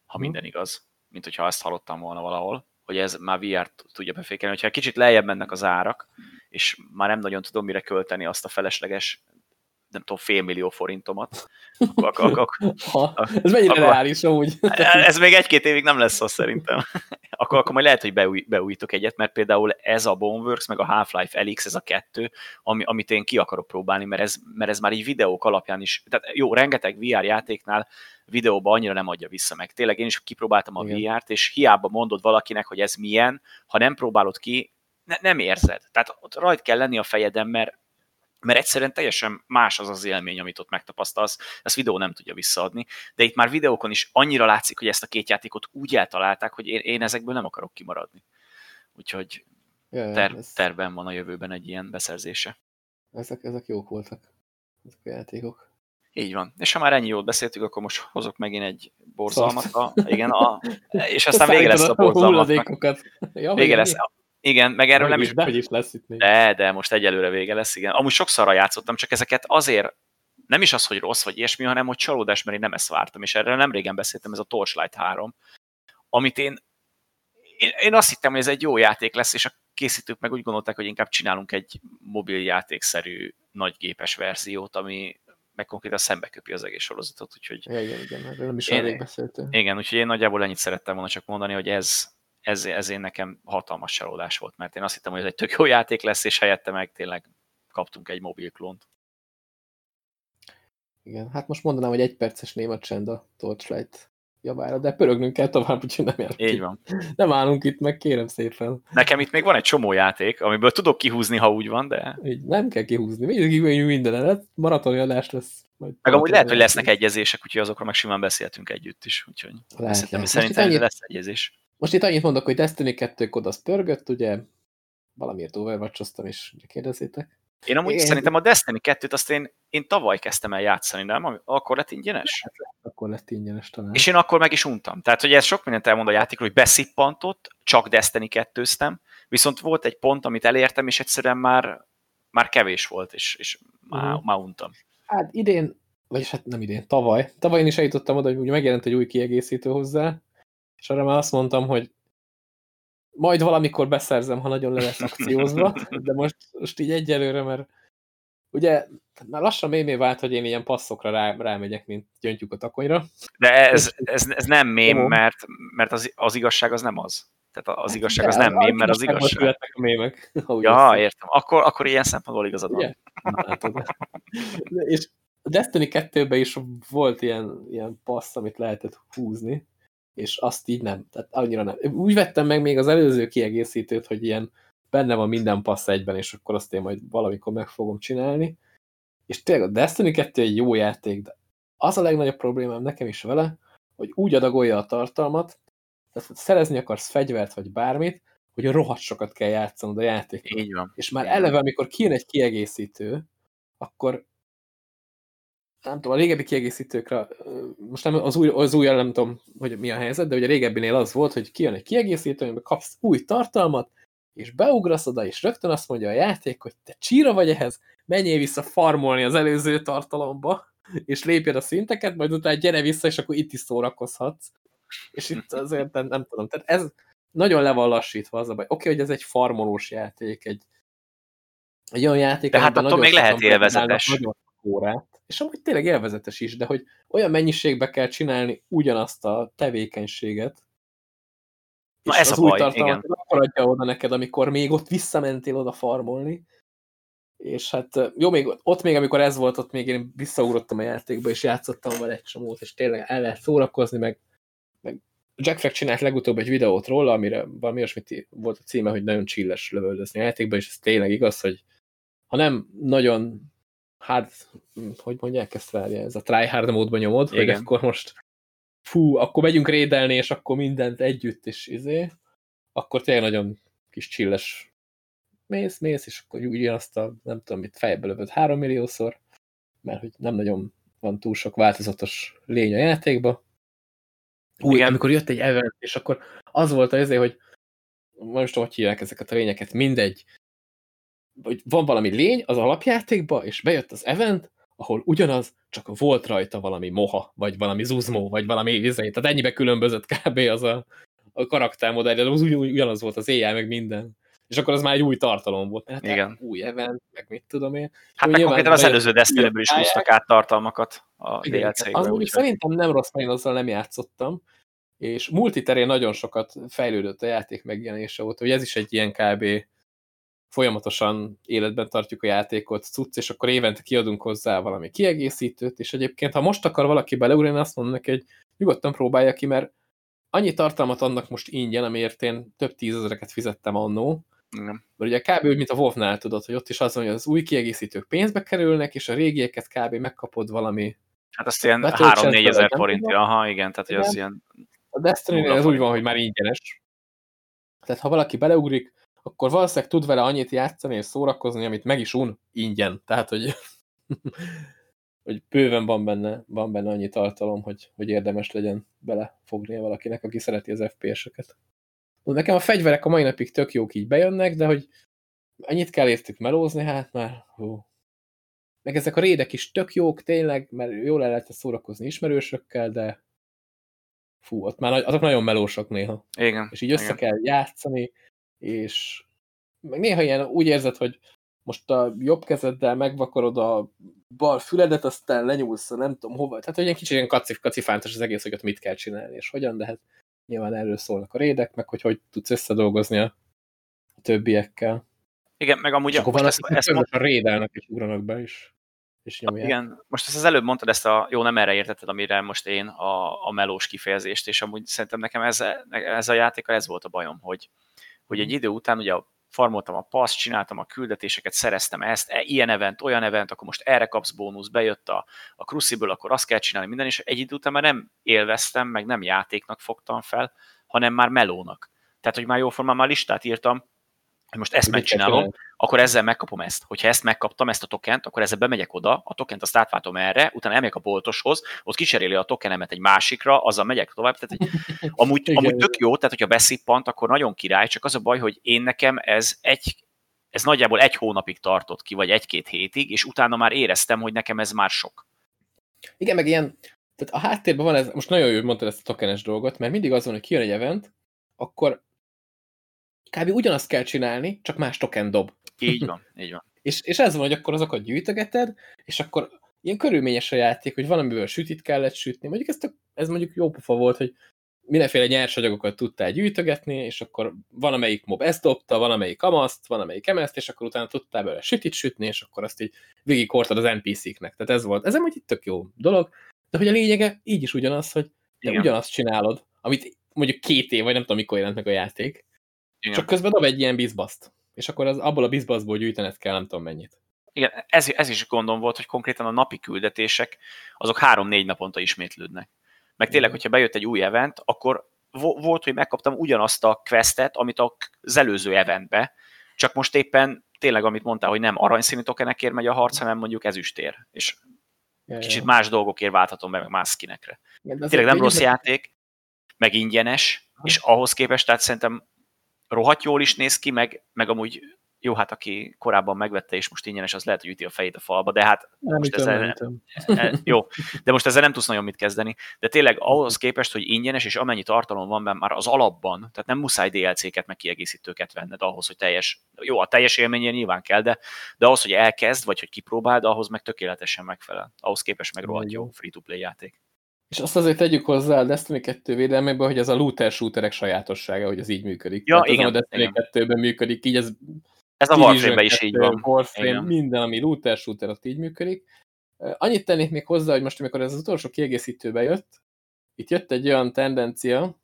[SPEAKER 2] ha hmm. minden igaz, mint hogyha ezt hallottam volna valahol, hogy ez már VR tudja befékelni. Hogyha kicsit lejjebb mennek az árak, és már nem nagyon tudom mire költeni azt a felesleges nem tudom, félmillió forintomat. [LAUGHS] Akkor, akkor, akkor,
[SPEAKER 1] ha, ez mennyire akkor, reális amúgy? [LAUGHS]
[SPEAKER 2] Ez még egy-két évig nem lesz az szerintem. [LAUGHS] Akkor, akkor majd lehet, hogy beúj, beújítok egyet, mert például ez a Boneworks, meg a Half-Life Elix, ez a kettő, ami, amit én ki akarok próbálni, mert ez, mert ez már így videók alapján is, tehát jó, rengeteg VR játéknál videóban annyira nem adja vissza meg. Tényleg én is kipróbáltam a VR-t, és hiába mondod valakinek, hogy ez milyen, ha nem próbálod ki, ne, nem érzed. Tehát ott rajt kell lenni a fejeden, mert mert egyszerűen teljesen más az az élmény, amit ott megtapasztalsz, ezt videó nem tudja visszaadni, de itt már videókon is annyira látszik, hogy ezt a két játékot úgy eltalálták, hogy én, én ezekből nem akarok kimaradni. Úgyhogy ter, terben van a jövőben egy ilyen beszerzése.
[SPEAKER 1] Ezek, ezek jók voltak, ezek a játékok.
[SPEAKER 2] Így van. És ha már ennyi jót beszéltük, akkor most hozok megint egy borzalmat. A, igen, a, [LAUGHS] és aztán vége lesz a borzalmaknak. Ja, vége lesz. Igen, meg erről
[SPEAKER 1] nem
[SPEAKER 2] is...
[SPEAKER 1] De, is lesz itt még.
[SPEAKER 2] De, de most egyelőre vége lesz, igen. Amúgy sokszorra játszottam, csak ezeket azért nem is az, hogy rossz vagy ilyesmi, hanem hogy csalódás, mert én nem ezt vártam, és erről nem régen beszéltem, ez a Torchlight 3, amit én, én, én azt hittem, hogy ez egy jó játék lesz, és a készítők meg úgy gondolták, hogy inkább csinálunk egy mobil játékszerű nagygépes verziót, ami meg konkrétan szembe köpi az egész sorozatot, úgyhogy...
[SPEAKER 1] Igen, igen, igen, erről nem is én, beszéltünk.
[SPEAKER 2] Igen, úgyhogy én nagyjából ennyit szerettem volna csak mondani, hogy ez, ez, ez én nekem hatalmas csalódás volt, mert én azt hittem, hogy ez egy tök jó játék lesz, és helyette meg tényleg kaptunk egy mobil klónt.
[SPEAKER 1] Igen, hát most mondanám, hogy egy perces német csend a Torchlight javára, de pörögnünk kell tovább, úgyhogy nem járunk
[SPEAKER 2] Így van.
[SPEAKER 1] Nem állunk itt meg, kérem szépen.
[SPEAKER 2] Nekem itt még van egy csomó játék, amiből tudok kihúzni, ha úgy van, de...
[SPEAKER 1] Így, nem kell kihúzni, mindig minden, maratoni adás lesz.
[SPEAKER 2] Majd meg amúgy lehet, hogy lesznek egyezések, úgyhogy azokról meg simán beszéltünk együtt is, úgyhogy lehet, szerintem, szerintem annyit, lesz egyezés.
[SPEAKER 1] Most itt annyit mondok, hogy Destiny 2 kod az pörgött, ugye valamiért overwatch és kérdezzétek.
[SPEAKER 2] Én amúgy én... szerintem a Destiny 2-t azt én, én tavaly kezdtem el játszani, nem? Akkor lett ingyenes? Hát,
[SPEAKER 1] akkor lett ingyenes talán.
[SPEAKER 2] És én akkor meg is untam. Tehát, hogy ez sok mindent elmond a játékról, hogy beszippantott, csak Destiny 2 viszont volt egy pont, amit elértem, és egyszerűen már, már kevés volt, és, és már, uh-huh. már untam.
[SPEAKER 1] Hát idén, vagyis hát nem idén, tavaly. Tavaly én is eljutottam oda, hogy ugye megjelent egy új kiegészítő hozzá, és arra már azt mondtam, hogy majd valamikor beszerzem, ha nagyon le lesz akciózva, de most, most így egyelőre, mert ugye már lassan mémé vált, hogy én ilyen passzokra rá, rámegyek, mint gyöngyük a takonyra.
[SPEAKER 2] De ez, ez, ez nem mém, mert, mert az, az igazság az nem az. Tehát az hát igazság az nem mém, mert az igazság.
[SPEAKER 1] A mémek,
[SPEAKER 2] ja, értem. Akkor, akkor ilyen szempontból igazad van.
[SPEAKER 1] és a Destiny 2-ben is volt ilyen, ilyen passz, amit lehetett húzni, és azt így nem, tehát annyira nem. Úgy vettem meg még az előző kiegészítőt, hogy ilyen benne van minden passz egyben, és akkor azt én majd valamikor meg fogom csinálni. És tényleg a Destiny 2 egy jó játék, de az a legnagyobb problémám nekem is vele, hogy úgy adagolja a tartalmat, tehát szerezni akarsz fegyvert vagy bármit, hogy rohadt sokat kell játszanod a játékot.
[SPEAKER 2] Így van.
[SPEAKER 1] És már eleve, amikor kijön egy kiegészítő, akkor nem tudom, a régebbi kiegészítőkre, most nem az új, az új nem tudom, hogy mi a helyzet, de ugye a régebbinél az volt, hogy kijön egy kiegészítő, amiben kapsz új tartalmat, és beugrasz oda, és rögtön azt mondja a játék, hogy te csíra vagy ehhez, menjél vissza farmolni az előző tartalomba, és lépjed a szinteket, majd utána gyere vissza, és akkor itt is szórakozhatsz. És itt azért nem, nem tudom, tehát ez nagyon le van lassítva az a baj. Oké, okay, hogy ez egy farmolós játék, egy, egy olyan játék,
[SPEAKER 2] de hát attól még lehet élvezetes. Nagyon
[SPEAKER 1] órát, és amúgy tényleg élvezetes is, de hogy olyan mennyiségbe kell csinálni ugyanazt a tevékenységet,
[SPEAKER 2] Na és ez az a baj, új igen.
[SPEAKER 1] akkor adja oda neked, amikor még ott visszamentél oda farmolni, és hát jó, még, ott még, amikor ez volt, ott még én visszaugrottam a játékba, és játszottam vele egy csomót, és tényleg el lehet szórakozni, meg, meg Jack Fleck csinált legutóbb egy videót róla, amire valami olyasmit volt a címe, hogy nagyon csilles lövöldözni a játékba, és ez tényleg igaz, hogy ha nem nagyon hát, hogy mondják ezt várja, ez a tryhard módban nyomod, Igen. hogy akkor most fú, akkor megyünk rédelni, és akkor mindent együtt is izé, akkor tényleg nagyon kis csilles mész, mész, és akkor ugyanazt a, nem tudom mit, fejbe lövöd három milliószor, mert hogy nem nagyon van túl sok változatos lény a játékba. Új, Igen. amikor jött egy event, és akkor az volt az, hogy most hogy hívják ezeket a lényeket, mindegy, hogy van valami lény az alapjátékba, és bejött az event, ahol ugyanaz, csak volt rajta valami moha, vagy valami zuzmó, vagy valami izé. Tehát ennyibe különbözött kb. az a, a karaktermodell, de az ugyanaz volt az éjjel, meg minden. És akkor az már egy új tartalom volt, mert hát
[SPEAKER 2] Igen.
[SPEAKER 1] új event, meg mit tudom én.
[SPEAKER 2] Hát meg konkrétan az előző destiny is húztak át tartalmakat a DLC-be.
[SPEAKER 1] Az úgy szerintem nem rossz, mert én azzal nem játszottam, és multiterén nagyon sokat fejlődött a játék megjelenése volt, hogy ez is egy ilyen kb folyamatosan életben tartjuk a játékot, cucc, és akkor évente kiadunk hozzá valami kiegészítőt, és egyébként, ha most akar valaki beleúrni, azt mondom neki, hogy nyugodtan próbálja ki, mert annyi tartalmat annak most ingyen, amiért én több tízezereket fizettem annó,
[SPEAKER 2] Igen.
[SPEAKER 1] Mert ugye kb. úgy, mint a WoW-nál tudod, hogy ott is az van, hogy az új kiegészítők pénzbe kerülnek, és a régieket kb. megkapod valami...
[SPEAKER 2] Hát azt ilyen 3-4 ezer forintja, aha, igen, tehát igen. az ilyen...
[SPEAKER 1] A Destiny ez úgy van, hogy már ingyenes. Tehát ha valaki beleugrik, akkor valószínűleg tud vele annyit játszani és szórakozni, amit meg is un ingyen. Tehát, hogy, [LAUGHS] hogy bőven van benne, van benne annyi tartalom, hogy, hogy érdemes legyen belefognia valakinek, aki szereti az FPS-eket. Nekem a fegyverek a mai napig tök jók így bejönnek, de hogy ennyit kell értük melózni, hát már hú. Meg ezek a rédek is tök jók tényleg, mert jól el lehet szórakozni ismerősökkel, de fú, ott már azok nagyon melósak néha.
[SPEAKER 2] Igen.
[SPEAKER 1] És így össze
[SPEAKER 2] igen.
[SPEAKER 1] kell játszani, és meg néha ilyen úgy érzed, hogy most a jobb kezeddel megvakarod a bal füledet, aztán lenyúlsz nem tudom hova. Tehát, hogy ilyen kicsit ilyen kacif, kacifántos az egész, hogy ott mit kell csinálni, és hogyan, de hát nyilván erről szólnak a rédek, meg hogy hogy tudsz összedolgozni a, többiekkel.
[SPEAKER 2] Igen, meg amúgy...
[SPEAKER 1] És akkor van, ezt, ezt a rédelnek és ugranak be is. És nyomják.
[SPEAKER 2] Igen, most ezt az előbb mondtad ezt a, jó, nem erre értetted, amire most én a, a melós kifejezést, és amúgy szerintem nekem ez, ez a játéka ez volt a bajom, hogy, hogy egy idő után ugye farmoltam a passz, csináltam a küldetéseket, szereztem ezt, e, ilyen event, olyan event, akkor most erre kapsz bónusz, bejött a, a Crucible, akkor azt kell csinálni minden, és egy idő után már nem élveztem, meg nem játéknak fogtam fel, hanem már melónak. Tehát, hogy már jóformán már listát írtam, hogy most ezt megcsinálom, akkor ezzel megkapom ezt. Hogyha ezt megkaptam, ezt a tokent, akkor ezzel bemegyek oda, a tokent azt átváltom erre, utána elmegyek a boltoshoz, ott kicseréli a tokenemet egy másikra, azzal megyek tovább. Tehát, hogy [LAUGHS] amúgy, amúgy tök jó, tehát hogyha beszippant, akkor nagyon király, csak az a baj, hogy én nekem ez egy, ez nagyjából egy hónapig tartott ki, vagy egy-két hétig, és utána már éreztem, hogy nekem ez már sok.
[SPEAKER 1] Igen, meg ilyen, tehát a háttérben van ez, most nagyon jó, hogy mondtad ezt a tokenes dolgot, mert mindig az van, hogy kijön egy event, akkor kb. ugyanazt kell csinálni, csak más token dob.
[SPEAKER 2] Így van, így van. [LAUGHS]
[SPEAKER 1] és, és ez van, hogy akkor azokat gyűjtögeted, és akkor ilyen körülményes a játék, hogy valamiből sütit kellett sütni. Mondjuk ez, tök, ez mondjuk jó pofa volt, hogy mindenféle nyersanyagokat tudtál gyűjtögetni, és akkor van, amelyik mob ezt dobta, van, amelyik amaszt, van, amelyik emezt, és akkor utána tudtál belőle sütit sütni, és akkor azt így végigkortad az NPC-knek. Tehát ez volt. Ez egy itt tök jó dolog, de hogy a lényege így is ugyanaz, hogy te Igen. ugyanazt csinálod, amit mondjuk két év, vagy nem tudom, mikor jelent meg a játék, igen. Csak közben dob egy ilyen bizbaszt. És akkor az, abból a bizbaszból gyűjtened kell, nem tudom mennyit.
[SPEAKER 2] Igen, ez, ez is gondom volt, hogy konkrétan a napi küldetések, azok három-négy naponta ismétlődnek. Meg tényleg, hogyha bejött egy új event, akkor volt, hogy megkaptam ugyanazt a questet, amit az előző eventbe, csak most éppen tényleg, amit mondtál, hogy nem aranyszínű tokenekért megy a harc, hanem mondjuk ezüstér. És kicsit más dolgokért válthatom be, meg más skinekre. Ja, tényleg nem rossz játék, meg ingyenes, és ahhoz képest, tehát szerintem rohadt jól is néz ki, meg, meg amúgy jó, hát aki korábban megvette, és most ingyenes, az lehet, hogy üti a fejét a falba, de hát
[SPEAKER 1] nem most
[SPEAKER 2] ezzel,
[SPEAKER 1] nem,
[SPEAKER 2] e, jó, de most ezzel nem tudsz nagyon mit kezdeni. De tényleg ahhoz képest, hogy ingyenes, és amennyi tartalom van benne már az alapban, tehát nem muszáj DLC-ket meg kiegészítőket venned ahhoz, hogy teljes, jó, a teljes élményén nyilván kell, de, de ahhoz, hogy elkezd, vagy hogy kipróbáld, ahhoz meg tökéletesen megfelel. Ahhoz képest meg rohadt jó free-to-play játék.
[SPEAKER 1] És azt azért tegyük hozzá a Destiny 2 védelmében, hogy ez a looter shooterek sajátossága, hogy ez így működik.
[SPEAKER 2] Ja, Tehát igen,
[SPEAKER 1] az a Destiny 2-ben működik, így ez...
[SPEAKER 2] Ez a Warframe-ben is így van.
[SPEAKER 1] Warframe, igen. minden, ami looter shooter, ott így működik. Annyit tennék még hozzá, hogy most, amikor ez az utolsó kiegészítőbe jött, itt jött egy olyan tendencia,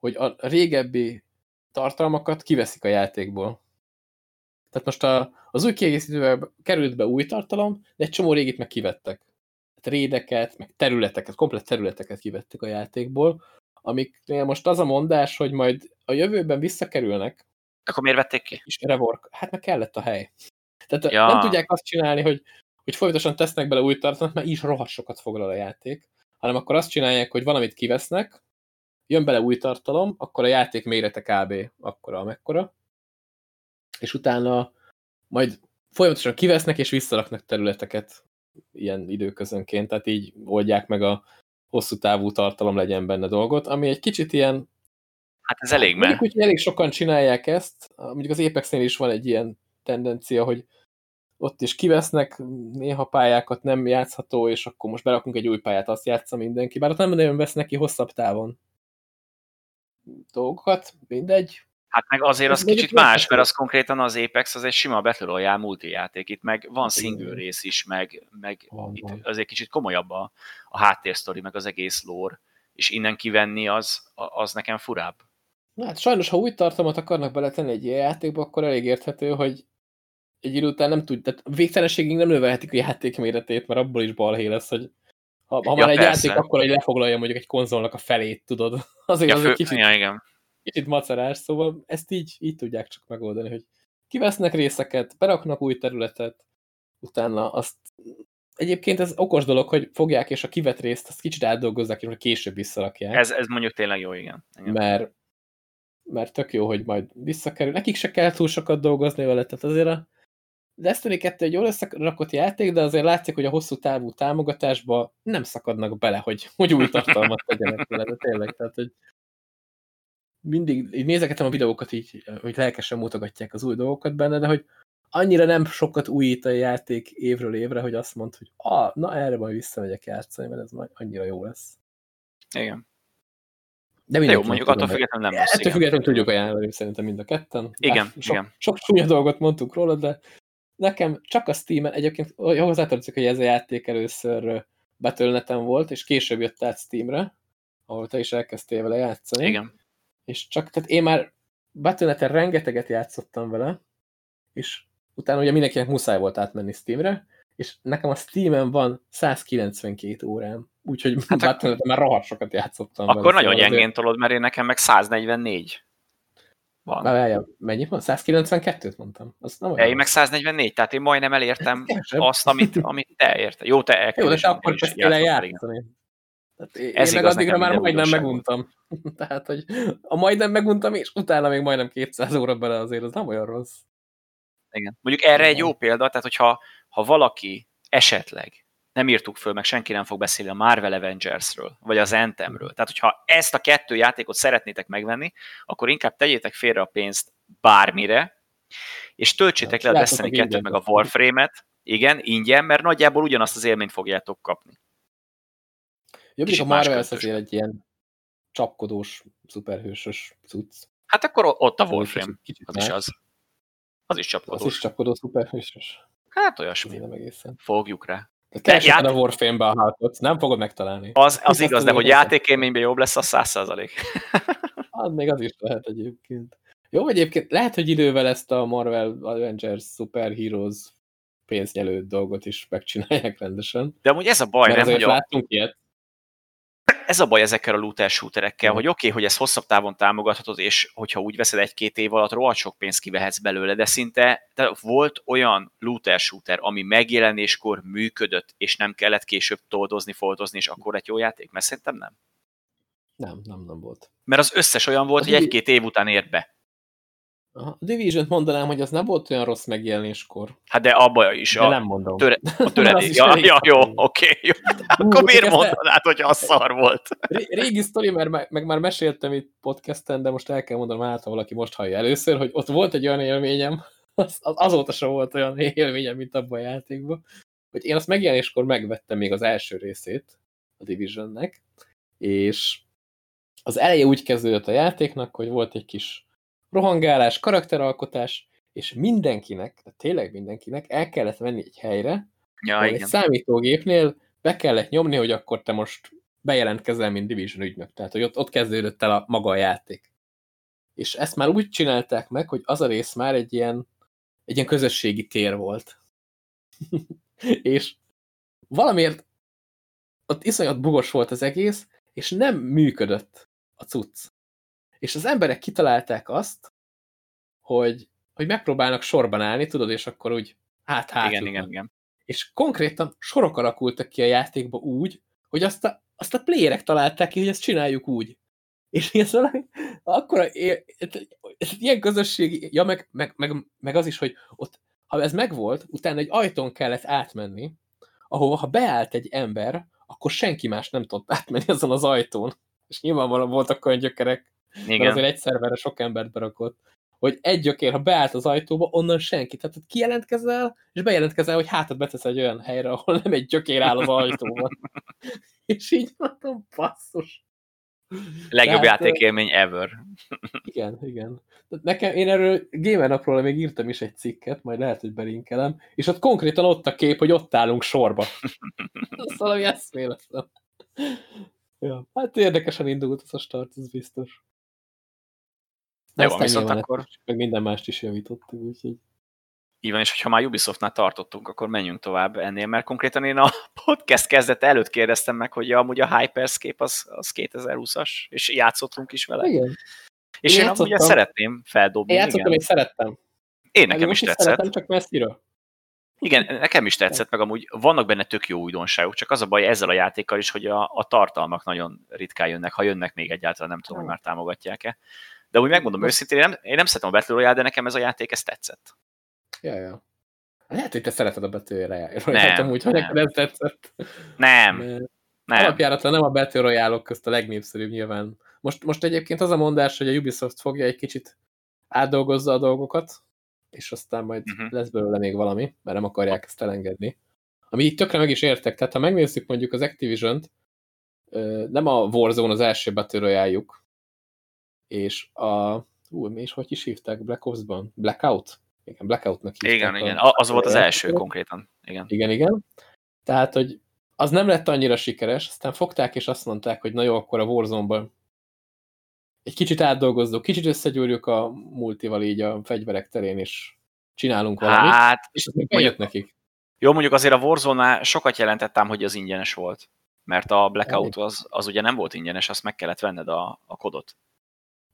[SPEAKER 1] hogy a régebbi tartalmakat kiveszik a játékból. Tehát most a, az új kiegészítőbe került be új tartalom, de egy csomó régit meg kivettek rédeket, meg területeket, komplet területeket kivettek a játékból, amiknél most az a mondás, hogy majd a jövőben visszakerülnek.
[SPEAKER 2] Akkor miért vették ki?
[SPEAKER 1] És rework. Hát meg kellett a hely. Tehát ja. nem tudják azt csinálni, hogy, hogy folyamatosan tesznek bele új tartalmat, mert is rohadt sokat foglal a játék, hanem akkor azt csinálják, hogy valamit kivesznek, jön bele új tartalom, akkor a játék mérete kb. akkora, amekkora, és utána majd folyamatosan kivesznek és visszaraknak területeket ilyen időközönként, tehát így oldják meg a hosszú távú tartalom legyen benne dolgot, ami egy kicsit ilyen
[SPEAKER 2] Hát ez elég, mert...
[SPEAKER 1] Úgy, elég sokan csinálják ezt, mondjuk az Apexnél is van egy ilyen tendencia, hogy ott is kivesznek néha pályákat, nem játszható, és akkor most berakunk egy új pályát, azt játsza mindenki. Bár ott nem nagyon vesz neki hosszabb távon dolgokat, mindegy.
[SPEAKER 2] Hát meg azért az kicsit más, mert az konkrétan az Apex az egy sima Battle Royale multijáték. Itt meg van single rész is, meg, meg van, itt van. azért kicsit komolyabb a, a háttérsztori, meg az egész lore, és innen kivenni az, az nekem furább.
[SPEAKER 1] Na, hát sajnos, ha új tartalmat akarnak beletenni egy ilyen játékba, akkor elég érthető, hogy egy idő után nem tud, tehát végtelenségig nem növelhetik a játék méretét, mert abból is balhé lesz, hogy ha, ha ja, már egy persze. játék, akkor egy lefoglalja mondjuk egy konzolnak a felét, tudod. [LAUGHS] Azért ja, az fő, egy kicsit,
[SPEAKER 2] ja, igen.
[SPEAKER 1] Kicsit macerás, szóval ezt így, így tudják csak megoldani, hogy kivesznek részeket, beraknak új területet, utána azt Egyébként ez okos dolog, hogy fogják, és a kivett részt azt kicsit átdolgozzák, és hogy később visszarakják.
[SPEAKER 2] Ez, ez mondjuk tényleg jó, igen.
[SPEAKER 1] igen. Mert, mert tök jó, hogy majd visszakerül. Nekik se kell túl sokat dolgozni vele, tehát azért a Destiny 2 egy jól összerakott játék, de azért látszik, hogy a hosszú távú támogatásba nem szakadnak bele, hogy, hogy új tartalmat [LAUGHS] tegyenek vele, de tényleg, tehát, hogy mindig így nézegetem a videókat így, hogy lelkesen mutogatják az új dolgokat benne, de hogy annyira nem sokat újít a játék évről évre, hogy azt mond, hogy ah, na erre majd visszamegyek játszani, mert ez majd annyira jó lesz.
[SPEAKER 2] Igen. De, de jó, mondjuk attól függetlenül nem lesz.
[SPEAKER 1] Ettől függetlenül tudjuk ajánlani szerintem mind a ketten.
[SPEAKER 2] Igen, Bár sok, igen.
[SPEAKER 1] Sok súlya dolgot mondtunk róla, de nekem csak a Steam-en, egyébként hozzátartozik, hogy ez a játék először Battle.net-en volt, és később jött át Steam-re, ahol te is elkezdtél vele játszani.
[SPEAKER 2] Igen.
[SPEAKER 1] És csak, tehát én már Battle.net-en rengeteget játszottam vele, és utána ugye mindenkinek muszáj volt átmenni Steam-re, és nekem a Steam-en van 192 órám, úgyhogy hát Battle.net-en már rohadt sokat játszottam
[SPEAKER 2] Akkor vele, nagyon szóval gyengén tolod, mert én nekem meg 144
[SPEAKER 1] van. Várjál, mennyi van? 192-t mondtam. Az nem
[SPEAKER 2] olyan én meg 144, tehát én majdnem elértem azt, amit, amit te érte. Jó, te
[SPEAKER 1] Jó, de te akkor kezdtél el játszani. Tehát én Ez meg addigra már majdnem meguntam. [LAUGHS] Tehát, hogy a majdnem meguntam, és utána még majdnem 200 óra bele azért, az nem olyan rossz.
[SPEAKER 2] Igen. Mondjuk erre egy jó példa, tehát hogyha ha valaki esetleg nem írtuk föl, meg senki nem fog beszélni a Marvel Avengersről, vagy az Anthemről. Tehát, hogyha ezt a kettő játékot szeretnétek megvenni, akkor inkább tegyétek félre a pénzt bármire, és töltsétek le a Destiny 2 meg a Warframe-et, igen, ingyen, mert nagyjából ugyanazt az élményt fogjátok kapni.
[SPEAKER 1] Jobb, a Marvel azért egy ilyen csapkodós, szuperhősös cucc.
[SPEAKER 2] Hát akkor ott a Warframe, kicsit, az más. is az. Az is csapkodós.
[SPEAKER 1] Az is csapkodó, szuperhősös.
[SPEAKER 2] Hát olyasmi. Nem egészen. Fogjuk rá.
[SPEAKER 1] Keresed a Warframe-be a hátot, nem fogod megtalálni.
[SPEAKER 2] Az, az igaz, de hogy játékélményben jobb lesz, az száz százalék. [LAUGHS]
[SPEAKER 1] az még az is lehet egyébként. Jó, egyébként lehet, hogy idővel ezt a Marvel Avengers Super Heroes pénznyelő dolgot is megcsinálják rendesen.
[SPEAKER 2] De amúgy ez a baj,
[SPEAKER 1] Mert
[SPEAKER 2] nem,
[SPEAKER 1] hogy láttunk ilyet
[SPEAKER 2] ez a baj ezekkel a looter shooterekkel, mm. hogy oké, okay, hogy ezt hosszabb távon támogathatod, és hogyha úgy veszed egy-két év alatt, rohadt sok pénzt kivehetsz belőle, de szinte de volt olyan looter shooter, ami megjelenéskor működött, és nem kellett később toldozni, foldozni, és akkor egy jó játék? Mert szerintem nem.
[SPEAKER 1] Nem, nem, nem volt.
[SPEAKER 2] Mert az összes olyan volt, a hogy egy-két év után ért be.
[SPEAKER 1] A Division-t mondanám, hogy az nem volt olyan rossz megjelenéskor.
[SPEAKER 2] Hát de abba is.
[SPEAKER 1] De a, nem mondom.
[SPEAKER 2] Töre, a [LAUGHS] töredék. ja, ja, jó, oké. Okay, jó. Akkor miért mondanád, hogy az szar volt?
[SPEAKER 1] Régi sztori, mert meg már meséltem itt podcasten, de most el kell mondanom, hát ha valaki most hallja először, hogy ott volt egy olyan élményem, [LAUGHS] az, az azóta sem volt olyan élményem, mint abban a játékban, hogy én azt megjelenéskor megvettem még az első részét a Divisionnek, és az eleje úgy kezdődött a játéknak, hogy volt egy kis rohangálás, karakteralkotás, és mindenkinek, de tényleg mindenkinek el kellett menni egy helyre,
[SPEAKER 2] ja, igen.
[SPEAKER 1] egy számítógépnél be kellett nyomni, hogy akkor te most bejelentkezel, mint Division ügynök. Tehát, hogy ott, ott kezdődött el a maga a játék. És ezt már úgy csinálták meg, hogy az a rész már egy ilyen, egy ilyen közösségi tér volt. [LAUGHS] és valamiért ott iszonyat bugos volt az egész, és nem működött a cucc. És az emberek kitalálták azt, hogy, hogy megpróbálnak sorban állni, tudod, és akkor úgy hát hát.
[SPEAKER 2] Igen, igen, igen.
[SPEAKER 1] És konkrétan sorok alakultak ki a játékba úgy, hogy azt a, azt a playerek találták ki, hogy ezt csináljuk úgy. És ez valami, akkor ilyen közösségi, ja, meg, meg, meg, meg az is, hogy ott, ha ez megvolt, utána egy ajtón kellett átmenni, ahova ha beállt egy ember, akkor senki más nem tudott átmenni azon az ajtón. És nyilvánvalóan voltak olyan gyökerek, Igen. mert azért szerverre sok embert berakott, hogy egy gyökér, ha beállt az ajtóba, onnan senki. Tehát kijelentkezel, és bejelentkezel, hogy hátad betesz egy olyan helyre, ahol nem egy gyökér áll az ajtóban. [LAUGHS] és így mondom, passzus.
[SPEAKER 2] Legjobb Tehát, játékélmény ever. [LAUGHS]
[SPEAKER 1] igen, igen. Nekem, én erről Gamer napról még írtam is egy cikket, majd lehet, hogy belinkelem, és ott konkrétan ott a kép, hogy ott állunk sorba. [LAUGHS] Ez valami eszméletlen. Ja, hát érdekesen indult az a start, ez biztos.
[SPEAKER 2] Jó, viszont akkor...
[SPEAKER 1] Meg minden mást is javítottuk, úgyhogy...
[SPEAKER 2] Így van, és hogyha már Ubisoftnál tartottunk, akkor menjünk tovább ennél, mert konkrétan én a [LAUGHS] podcast kezdete előtt kérdeztem meg, hogy amúgy a Hyperscape az, az 2020-as, és játszottunk is vele.
[SPEAKER 1] Igen.
[SPEAKER 2] És én, én amúgy ezt szeretném feldobni.
[SPEAKER 1] Én játszottam, és szerettem.
[SPEAKER 2] Én nekem is tetszett. Szeretem,
[SPEAKER 1] csak messziről.
[SPEAKER 2] Igen, nekem is tetszett, meg amúgy vannak benne tök jó újdonságok, csak az a baj ezzel a játékkal is, hogy a, a tartalmak nagyon ritkán jönnek, ha jönnek még egyáltalán, nem tudom, hogy már támogatják-e. De úgy megmondom őszintén, én nem, én nem szeretem a Battle Royale, de nekem ez a játék, ez tetszett.
[SPEAKER 1] Ja, ja. Lehet, hogy te szereted a Battle Royale. Nem, úgy, hogy nem. ez tetszett.
[SPEAKER 2] Nem.
[SPEAKER 1] nem. Alapjáraton nem a Battle royale közt a legnépszerűbb nyilván. Most, most egyébként az a mondás, hogy a Ubisoft fogja egy kicsit átdolgozza a dolgokat, és aztán majd uh mhm. -huh. lesz belőle még valami, mert nem akarják ezt elengedni. Ami itt tökre meg is értek, tehát ha megnézzük mondjuk az Activision-t, nem a Warzone az első Battle royale és a, ú, mi is hogy is hívták Black Ops-ban? Blackout? Igen, Blackoutnak
[SPEAKER 2] hívták. Igen, igen, az volt az első konkrétan. Igen.
[SPEAKER 1] igen, igen. Tehát, hogy az nem lett annyira sikeres, aztán fogták és azt mondták, hogy na jó, akkor a Warzone-ban egy kicsit átdolgozzuk, kicsit összegyúrjuk a multival így a fegyverek terén, és csinálunk valamit,
[SPEAKER 2] hát,
[SPEAKER 1] és ez még nekik.
[SPEAKER 2] Jó, mondjuk azért a Warzone-nál sokat jelentettem, hogy az ingyenes volt. Mert a Blackout az, az ugye nem volt ingyenes, azt meg kellett venned a, a kodot.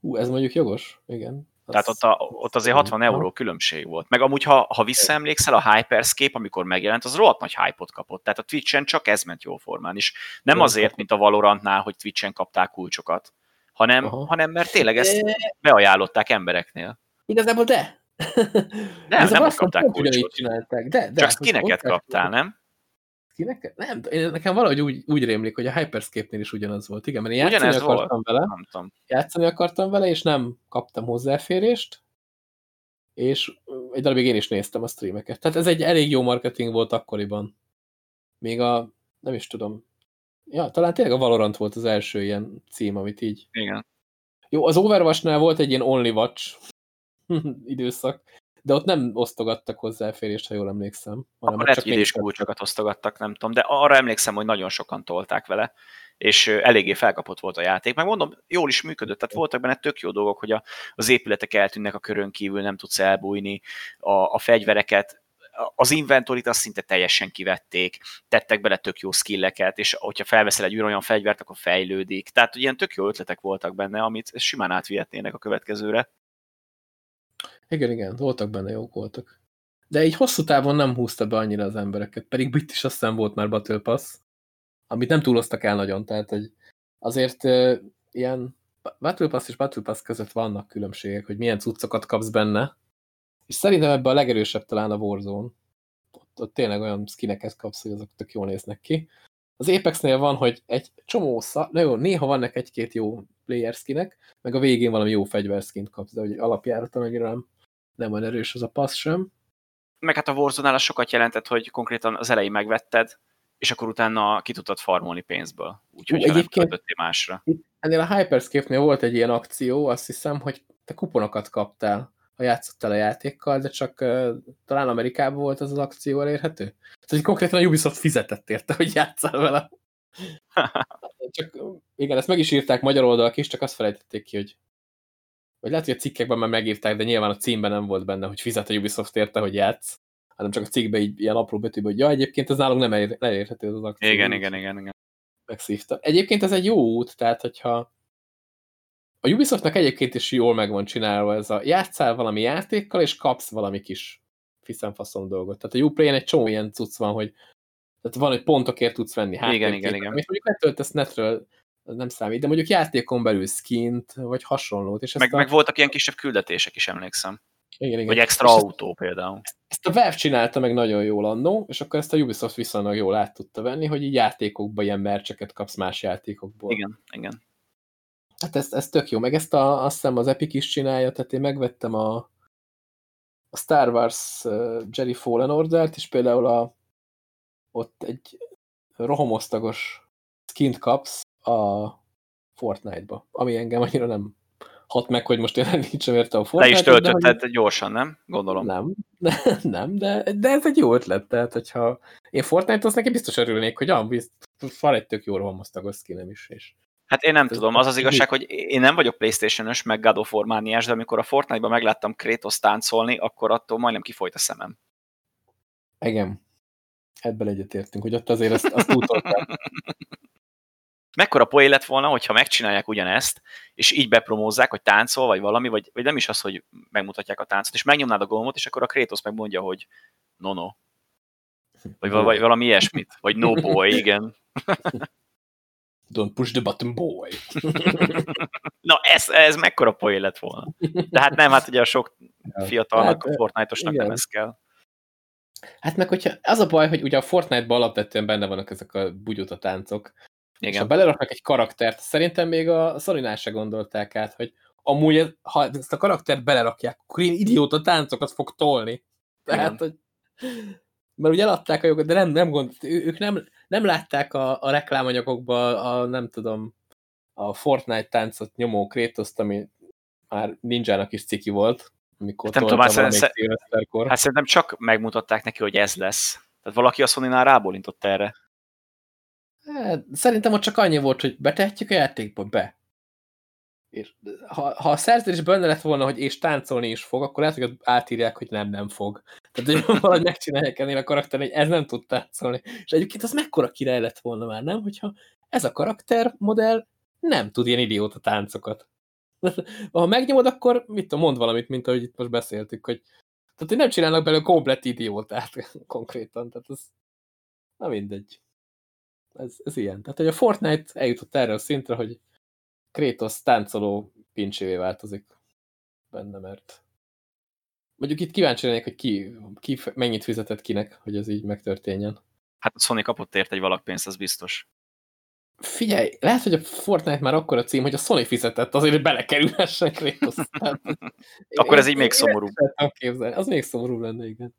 [SPEAKER 1] Ú, ez mondjuk jogos, igen.
[SPEAKER 2] Tehát ott, a, ott azért 60 euró különbség volt. Meg amúgy, ha, ha visszaemlékszel, a Hyperscape, amikor megjelent, az rohadt nagy hype-ot kapott. Tehát a Twitch-en csak ez ment jó formán is. Nem azért, mint a Valorantnál, hogy Twitch-en kapták kulcsokat, hanem, hanem mert tényleg ezt beajánlották embereknél.
[SPEAKER 1] Igazából de.
[SPEAKER 2] Nem, nem kapták kulcsot.
[SPEAKER 1] Csinálták. De, de,
[SPEAKER 2] Csak skineket kaptál, nem?
[SPEAKER 1] Kinek? Nem, én, nekem valahogy úgy, úgy rémlik, hogy a Hyperscape-nél is ugyanaz volt. Igen, mert én játszani ugyanez akartam volt? vele. Nem tudom. Játszani akartam vele, és nem kaptam hozzáférést, és egy darabig én is néztem a streameket. Tehát ez egy elég jó marketing volt akkoriban. Még a, nem is tudom, ja, talán tényleg a Valorant volt az első ilyen cím, amit így...
[SPEAKER 2] Igen.
[SPEAKER 1] Jó, az Overwatch-nál volt egy ilyen Only Watch [LAUGHS] időszak, de ott nem osztogattak hozzáférést, ha jól emlékszem.
[SPEAKER 2] Hanem Akkor csak idés kulcsokat osztogattak, nem tudom, de arra emlékszem, hogy nagyon sokan tolták vele, és eléggé felkapott volt a játék. Meg mondom, jól is működött, tehát voltak benne tök jó dolgok, hogy a, az épületek eltűnnek a körön kívül, nem tudsz elbújni, a, a fegyvereket, az inventorit azt szinte teljesen kivették, tettek bele tök jó skilleket, és hogyha felveszel egy olyan fegyvert, akkor fejlődik. Tehát ilyen tök jó ötletek voltak benne, amit simán átvihetnének a következőre.
[SPEAKER 1] Igen, igen, voltak benne, jók voltak. De így hosszú távon nem húzta be annyira az embereket, pedig itt is aztán volt már Battle Pass, amit nem túloztak el nagyon, tehát hogy azért uh, ilyen Battle Pass és Battle Pass között vannak különbségek, hogy milyen cuccokat kapsz benne, és szerintem ebben a legerősebb talán a Warzone. Ott, ott tényleg olyan skineket kapsz, hogy azok tök jól néznek ki. Az Apexnél van, hogy egy csomó szá... Na jó, néha vannak egy-két jó player skinek, meg a végén valami jó fegyverskint kapsz, de hogy alapjáraton annyira nem nem olyan erős az a passz sem.
[SPEAKER 2] Meg hát a warzone sokat jelentett, hogy konkrétan az elején megvetted, és akkor utána ki tudtad farmolni pénzből. Úgyhogy nem költöttél másra.
[SPEAKER 1] Itt, ennél a Hyperscape-nél volt egy ilyen akció, azt hiszem, hogy te kuponokat kaptál, ha játszottál a játékkal, de csak uh, talán Amerikában volt az az akció elérhető. Tehát, hogy konkrétan a Ubisoft fizetett érte, hogy játszál vele. [LAUGHS] csak igen, ezt meg is írták magyar oldalak is, csak azt felejtették ki, hogy vagy lehet, hogy a cikkekben már megírták, de nyilván a címben nem volt benne, hogy fizet a Ubisoft érte, hogy játsz, hanem csak a cikkben így ilyen apró betűben, hogy ja, egyébként ez nálunk nem elérhető az akció.
[SPEAKER 2] Igen, igen, igen, igen.
[SPEAKER 1] Megszívta. Egyébként ez egy jó út, tehát hogyha a Ubisoftnak egyébként is jól meg van csinálva ez a játszál valami játékkal, és kapsz valami kis fiszemfaszom dolgot. Tehát a Uplay-en egy csomó ilyen cucc van, hogy tehát van, hogy pontokért tudsz venni.
[SPEAKER 2] Hát igen, igen, igen.
[SPEAKER 1] Amit mondjuk letöltesz netről nem számít, de mondjuk játékon belül skint, vagy hasonlót. És
[SPEAKER 2] meg,
[SPEAKER 1] a...
[SPEAKER 2] meg voltak ilyen kisebb küldetések is, emlékszem.
[SPEAKER 1] Igen, igen.
[SPEAKER 2] Vagy extra és autó például.
[SPEAKER 1] Ezt a Valve csinálta meg nagyon jól annó, és akkor ezt a Ubisoft viszonylag jól át tudta venni, hogy így játékokban ilyen mercseket kapsz más játékokból.
[SPEAKER 2] Igen, igen.
[SPEAKER 1] Hát ez, ez tök jó, meg ezt a, azt hiszem az Epic is csinálja, tehát én megvettem a, a Star Wars uh, Jedi Fallen Order-t, és például a, ott egy rohamosztagos skint kapsz a Fortnite-ba, ami engem annyira nem hat meg, hogy most én [LAUGHS] nincs érte a
[SPEAKER 2] Fortnite. Le is töltötted hogy... gyorsan, nem? Gondolom.
[SPEAKER 1] Nem, [LAUGHS] nem, de, de ez egy jó ötlet, tehát hogyha én Fortnite-hoz neki biztos örülnék, hogy ah, van egy tök jó rohamosztagos skinem is, és
[SPEAKER 2] Hát én nem tudom, az az igazság, hogy én nem vagyok Playstation-ös, meg God of War mániás, de amikor a Fortnite-ban megláttam Kratos táncolni, akkor attól majdnem kifolyt a szemem.
[SPEAKER 1] Igen. Ebből egyetértünk, hogy ott azért azt, azt útoltam. [LAUGHS]
[SPEAKER 2] Mekkora poé lett volna, hogyha megcsinálják ugyanezt, és így bepromózzák, hogy táncol, vagy valami, vagy, vagy nem is az, hogy megmutatják a táncot, és megnyomnád a gombot, és akkor a Kratos megmondja, hogy no, no. Vagy, vagy valami ilyesmit. Vagy no boy, igen.
[SPEAKER 1] Don't push the button, boy.
[SPEAKER 2] Na, ez, ez mekkora poé lett volna. De hát nem, hát ugye a sok fiatalnak, hát, a Fortnite-osnak nem ez kell.
[SPEAKER 1] Hát meg hogyha az a baj, hogy ugye a Fortnite-ban alapvetően benne vannak ezek a bugyuta táncok. Igen. És ha beleraknak egy karaktert, szerintem még a sony se gondolták át, hogy amúgy, ha ezt a karaktert belerakják, akkor én idióta táncokat fog tolni. Tehát, Igen. hogy mert ugye eladták a jogot, de nem, nem gond, ők nem, nem látták a, a reklámanyagokban a, nem tudom, a Fortnite táncot nyomó Krétoszt, ami már ninjának is ciki volt, amikor
[SPEAKER 2] nem tudom, hát, szerint, hát szerintem csak megmutatták neki, hogy ez lesz. Tehát valaki a sony rábólintott erre.
[SPEAKER 1] Hát, szerintem ott csak annyi volt, hogy betehetjük a játékba, be. És ha, ha a szerződés benne lett volna, hogy és táncolni is fog, akkor lehet, hogy átírják, hogy nem, nem fog. Tehát, hogy [LAUGHS] valahogy megcsinálják ennél a karakter, hogy ez nem tud táncolni. És egyébként az mekkora király lett volna már, nem? Hogyha ez a karakter modell nem tud ilyen idióta táncokat. [LAUGHS] Ha megnyomod, akkor mit tudom, mond valamit, mint ahogy itt most beszéltük, hogy tehát, hogy nem csinálnak belőle komplett idiótát [LAUGHS] konkrétan. Tehát ez, na mindegy. Ez, ez ilyen. Tehát, hogy a Fortnite eljutott erre a szintre, hogy Kratos táncoló pincsévé változik benne, mert mondjuk itt kíváncsi lennék, hogy ki, ki mennyit fizetett kinek, hogy ez így megtörténjen.
[SPEAKER 2] Hát a Sony kapott ért egy valakpénzt, az biztos.
[SPEAKER 1] Figyelj, lehet, hogy a Fortnite már akkor a cím, hogy a Sony fizetett azért, hogy belekerülhessen Kratos. [LAUGHS]
[SPEAKER 2] akkor ez így még szomorúbb.
[SPEAKER 1] Az még szomorúbb lenne, igen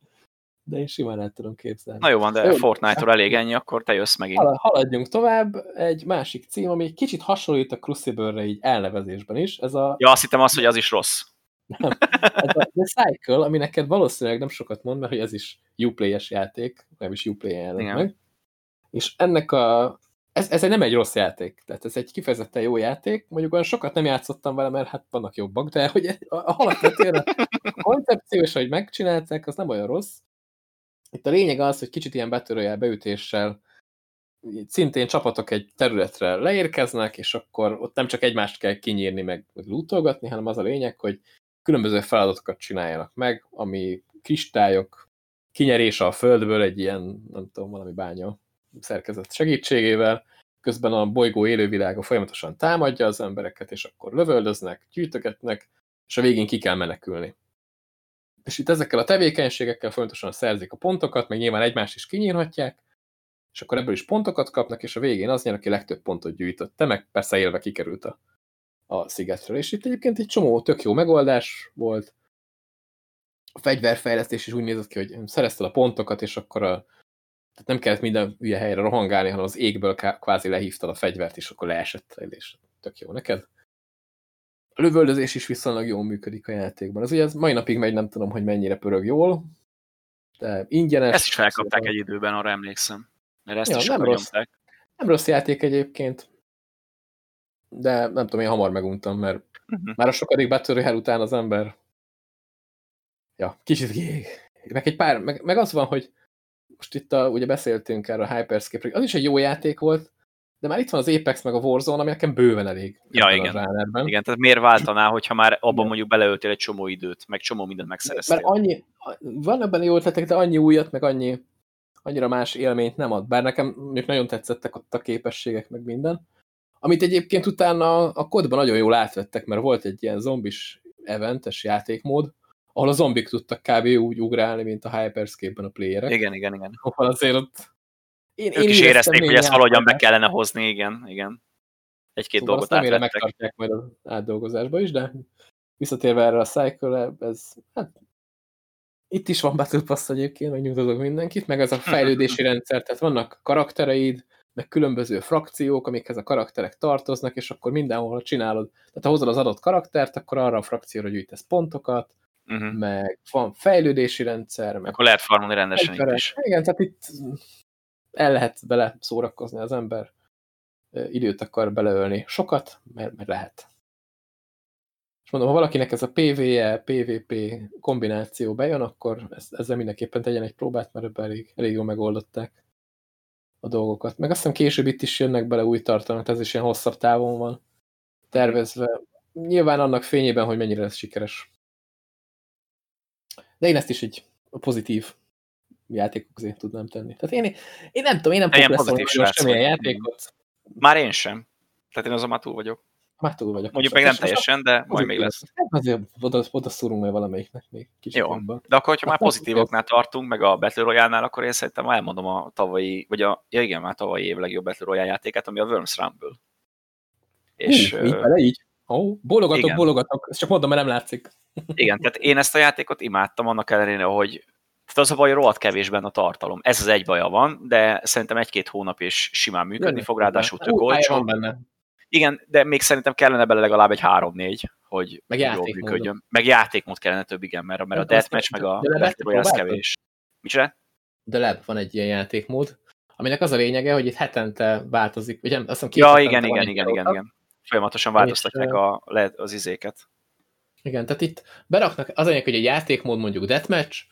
[SPEAKER 1] de én simán el tudom képzelni.
[SPEAKER 2] Na jó van, de jó, Fortnite-ról elég ennyi, akkor te jössz megint.
[SPEAKER 1] Haladjunk tovább. Egy másik cím, ami egy kicsit hasonlít a Crucible-re így elnevezésben is. Ez a...
[SPEAKER 2] Ja, azt hittem azt, hogy az is rossz.
[SPEAKER 1] Nem. Ez a The Cycle, ami neked valószínűleg nem sokat mond, mert hogy ez is Uplay-es játék, nem is Uplay jelent meg. És ennek a... Ez, ez nem egy rossz játék, tehát ez egy kifejezetten jó játék, mondjuk olyan sokat nem játszottam vele, mert hát vannak jobbak, de hogy a, a halakvetően a koncepció, és hogy megcsinálták, az nem olyan rossz, itt a lényeg az, hogy kicsit ilyen betörőjel, beütéssel szintén csapatok egy területre leérkeznek, és akkor ott nem csak egymást kell kinyírni, meg, meg lootolgatni, hanem az a lényeg, hogy különböző feladatokat csináljanak meg, ami kristályok kinyerése a földből egy ilyen, nem tudom, valami bánya szerkezet segítségével, közben a bolygó élővilága folyamatosan támadja az embereket, és akkor lövöldöznek, gyűjtögetnek, és a végén ki kell menekülni. És itt ezekkel a tevékenységekkel folyamatosan szerzik a pontokat, meg nyilván egymást is kinyírhatják, és akkor ebből is pontokat kapnak, és a végén az nyer, aki legtöbb pontot gyűjtötte, meg persze élve kikerült a, a szigetről. És itt egyébként egy csomó tök jó megoldás volt. A fegyverfejlesztés is úgy nézett ki, hogy szerezted a pontokat, és akkor a, tehát nem kellett minden ugye helyre rohangálni, hanem az égből kvázi lehívtad a fegyvert, és akkor leesett, és tök jó neked a lövöldözés is viszonylag jól működik a játékban. Ez ugye ez mai napig megy, nem tudom, hogy mennyire pörög jól, de ingyenes.
[SPEAKER 2] Ezt is felkapták egy időben, arra emlékszem. Mert ezt ja, is
[SPEAKER 1] nem rossz, nyomták. nem rossz játék egyébként, de nem tudom, én hamar meguntam, mert uh -huh. már a sokadik Battle Royale után az ember ja, kicsit kiég. Meg egy pár, meg, meg az van, hogy most itt a, ugye beszéltünk erről a Hyperscape, az is egy jó játék volt, de már itt van az Apex meg a Warzone, ami nekem bőven elég.
[SPEAKER 2] Ja, igen. Igen, tehát miért váltaná, hogyha már abban mondjuk beleöltél egy csomó időt, meg csomó mindent megszereztél.
[SPEAKER 1] Mert annyi, vannak benne jó ötletek, de annyi újat, meg annyi, annyira más élményt nem ad. Bár nekem mondjuk nagyon tetszettek ott a képességek, meg minden. Amit egyébként utána a kodban nagyon jól átvettek, mert volt egy ilyen zombis eventes játékmód, ahol a zombik tudtak kb. úgy ugrálni, mint a Hyperscape-ben a playerek.
[SPEAKER 2] Igen, igen, igen.
[SPEAKER 1] Ahol azért ott...
[SPEAKER 2] Én, ők én is érezték, hogy ezt valahogyan be kellene hozni, igen, igen. Egy-két szóval dolgot
[SPEAKER 1] átvettek. megtartják majd az átdolgozásba is, de visszatérve erre a cycle ez hát itt is van Battle Pass egyébként, megnyugtatok mindenkit, meg ez a [LAUGHS] fejlődési rendszer, tehát vannak karaktereid, meg különböző frakciók, amikhez a karakterek tartoznak, és akkor mindenhol csinálod. Tehát ha hozod az adott karaktert, akkor arra a frakcióra gyűjtesz pontokat, uh mhm. -huh. meg van fejlődési rendszer. Meg
[SPEAKER 2] akkor lehet farmolni rendesen is.
[SPEAKER 1] Igen, tehát itt el lehet bele szórakozni az ember, időt akar beleölni. Sokat, mert, mert lehet. És mondom, ha valakinek ez a PvE, PvP kombináció bejön, akkor ezzel mindenképpen tegyen egy próbát, mert ebben elég, elég jól megoldották a dolgokat. Meg azt hiszem később itt is jönnek bele új tartalmak, ez is ilyen hosszabb távon van tervezve. Nyilván annak fényében, hogy mennyire lesz sikeres. De én ezt is egy pozitív játékok közé tudnám tenni. Tehát én, én nem tudom, én nem tudok leszólni semmilyen játékot.
[SPEAKER 2] Már én sem. Tehát én azon már túl vagyok.
[SPEAKER 1] Már túl vagyok.
[SPEAKER 2] Mondjuk még nem teljesen, de majd még lesz.
[SPEAKER 1] Hát azért oda, oda szúrunk majd valamelyiknek még
[SPEAKER 2] kicsit. Jó, jobban. de akkor, hogyha már pozitívoknál tartunk, meg a Battle Royale-nál, akkor én szerintem elmondom a tavalyi, vagy a, ja igen, már tavalyi év legjobb Battle Royale játékát, ami a Worms Rumble.
[SPEAKER 1] És, így, így? Ó, bologatok, igen. bologatok, ezt csak mondom, mert nem látszik.
[SPEAKER 2] Igen, tehát én ezt a játékot imádtam annak ellenére, hogy tehát az a baj, rohadt kevésben a tartalom. Ez az egy baja van, de szerintem egy-két hónap is simán működni fog, ráadásul tök olcsó. Igen, de még szerintem kellene bele legalább egy 3-4, hogy
[SPEAKER 1] meg jól
[SPEAKER 2] működjön. Meg játékmód kellene több, igen, mert, mert a Deathmatch meg a Battle az kevés. Micsoda?
[SPEAKER 1] De Lab van egy ilyen játékmód, aminek az a lényege, hogy itt hetente változik, ugye azt hiszem
[SPEAKER 2] Ja, igen, igen, igen, igen, igen. Folyamatosan változtatják a, az izéket.
[SPEAKER 1] Igen, tehát itt beraknak, az anyag, hogy egy játékmód mondjuk deathmatch,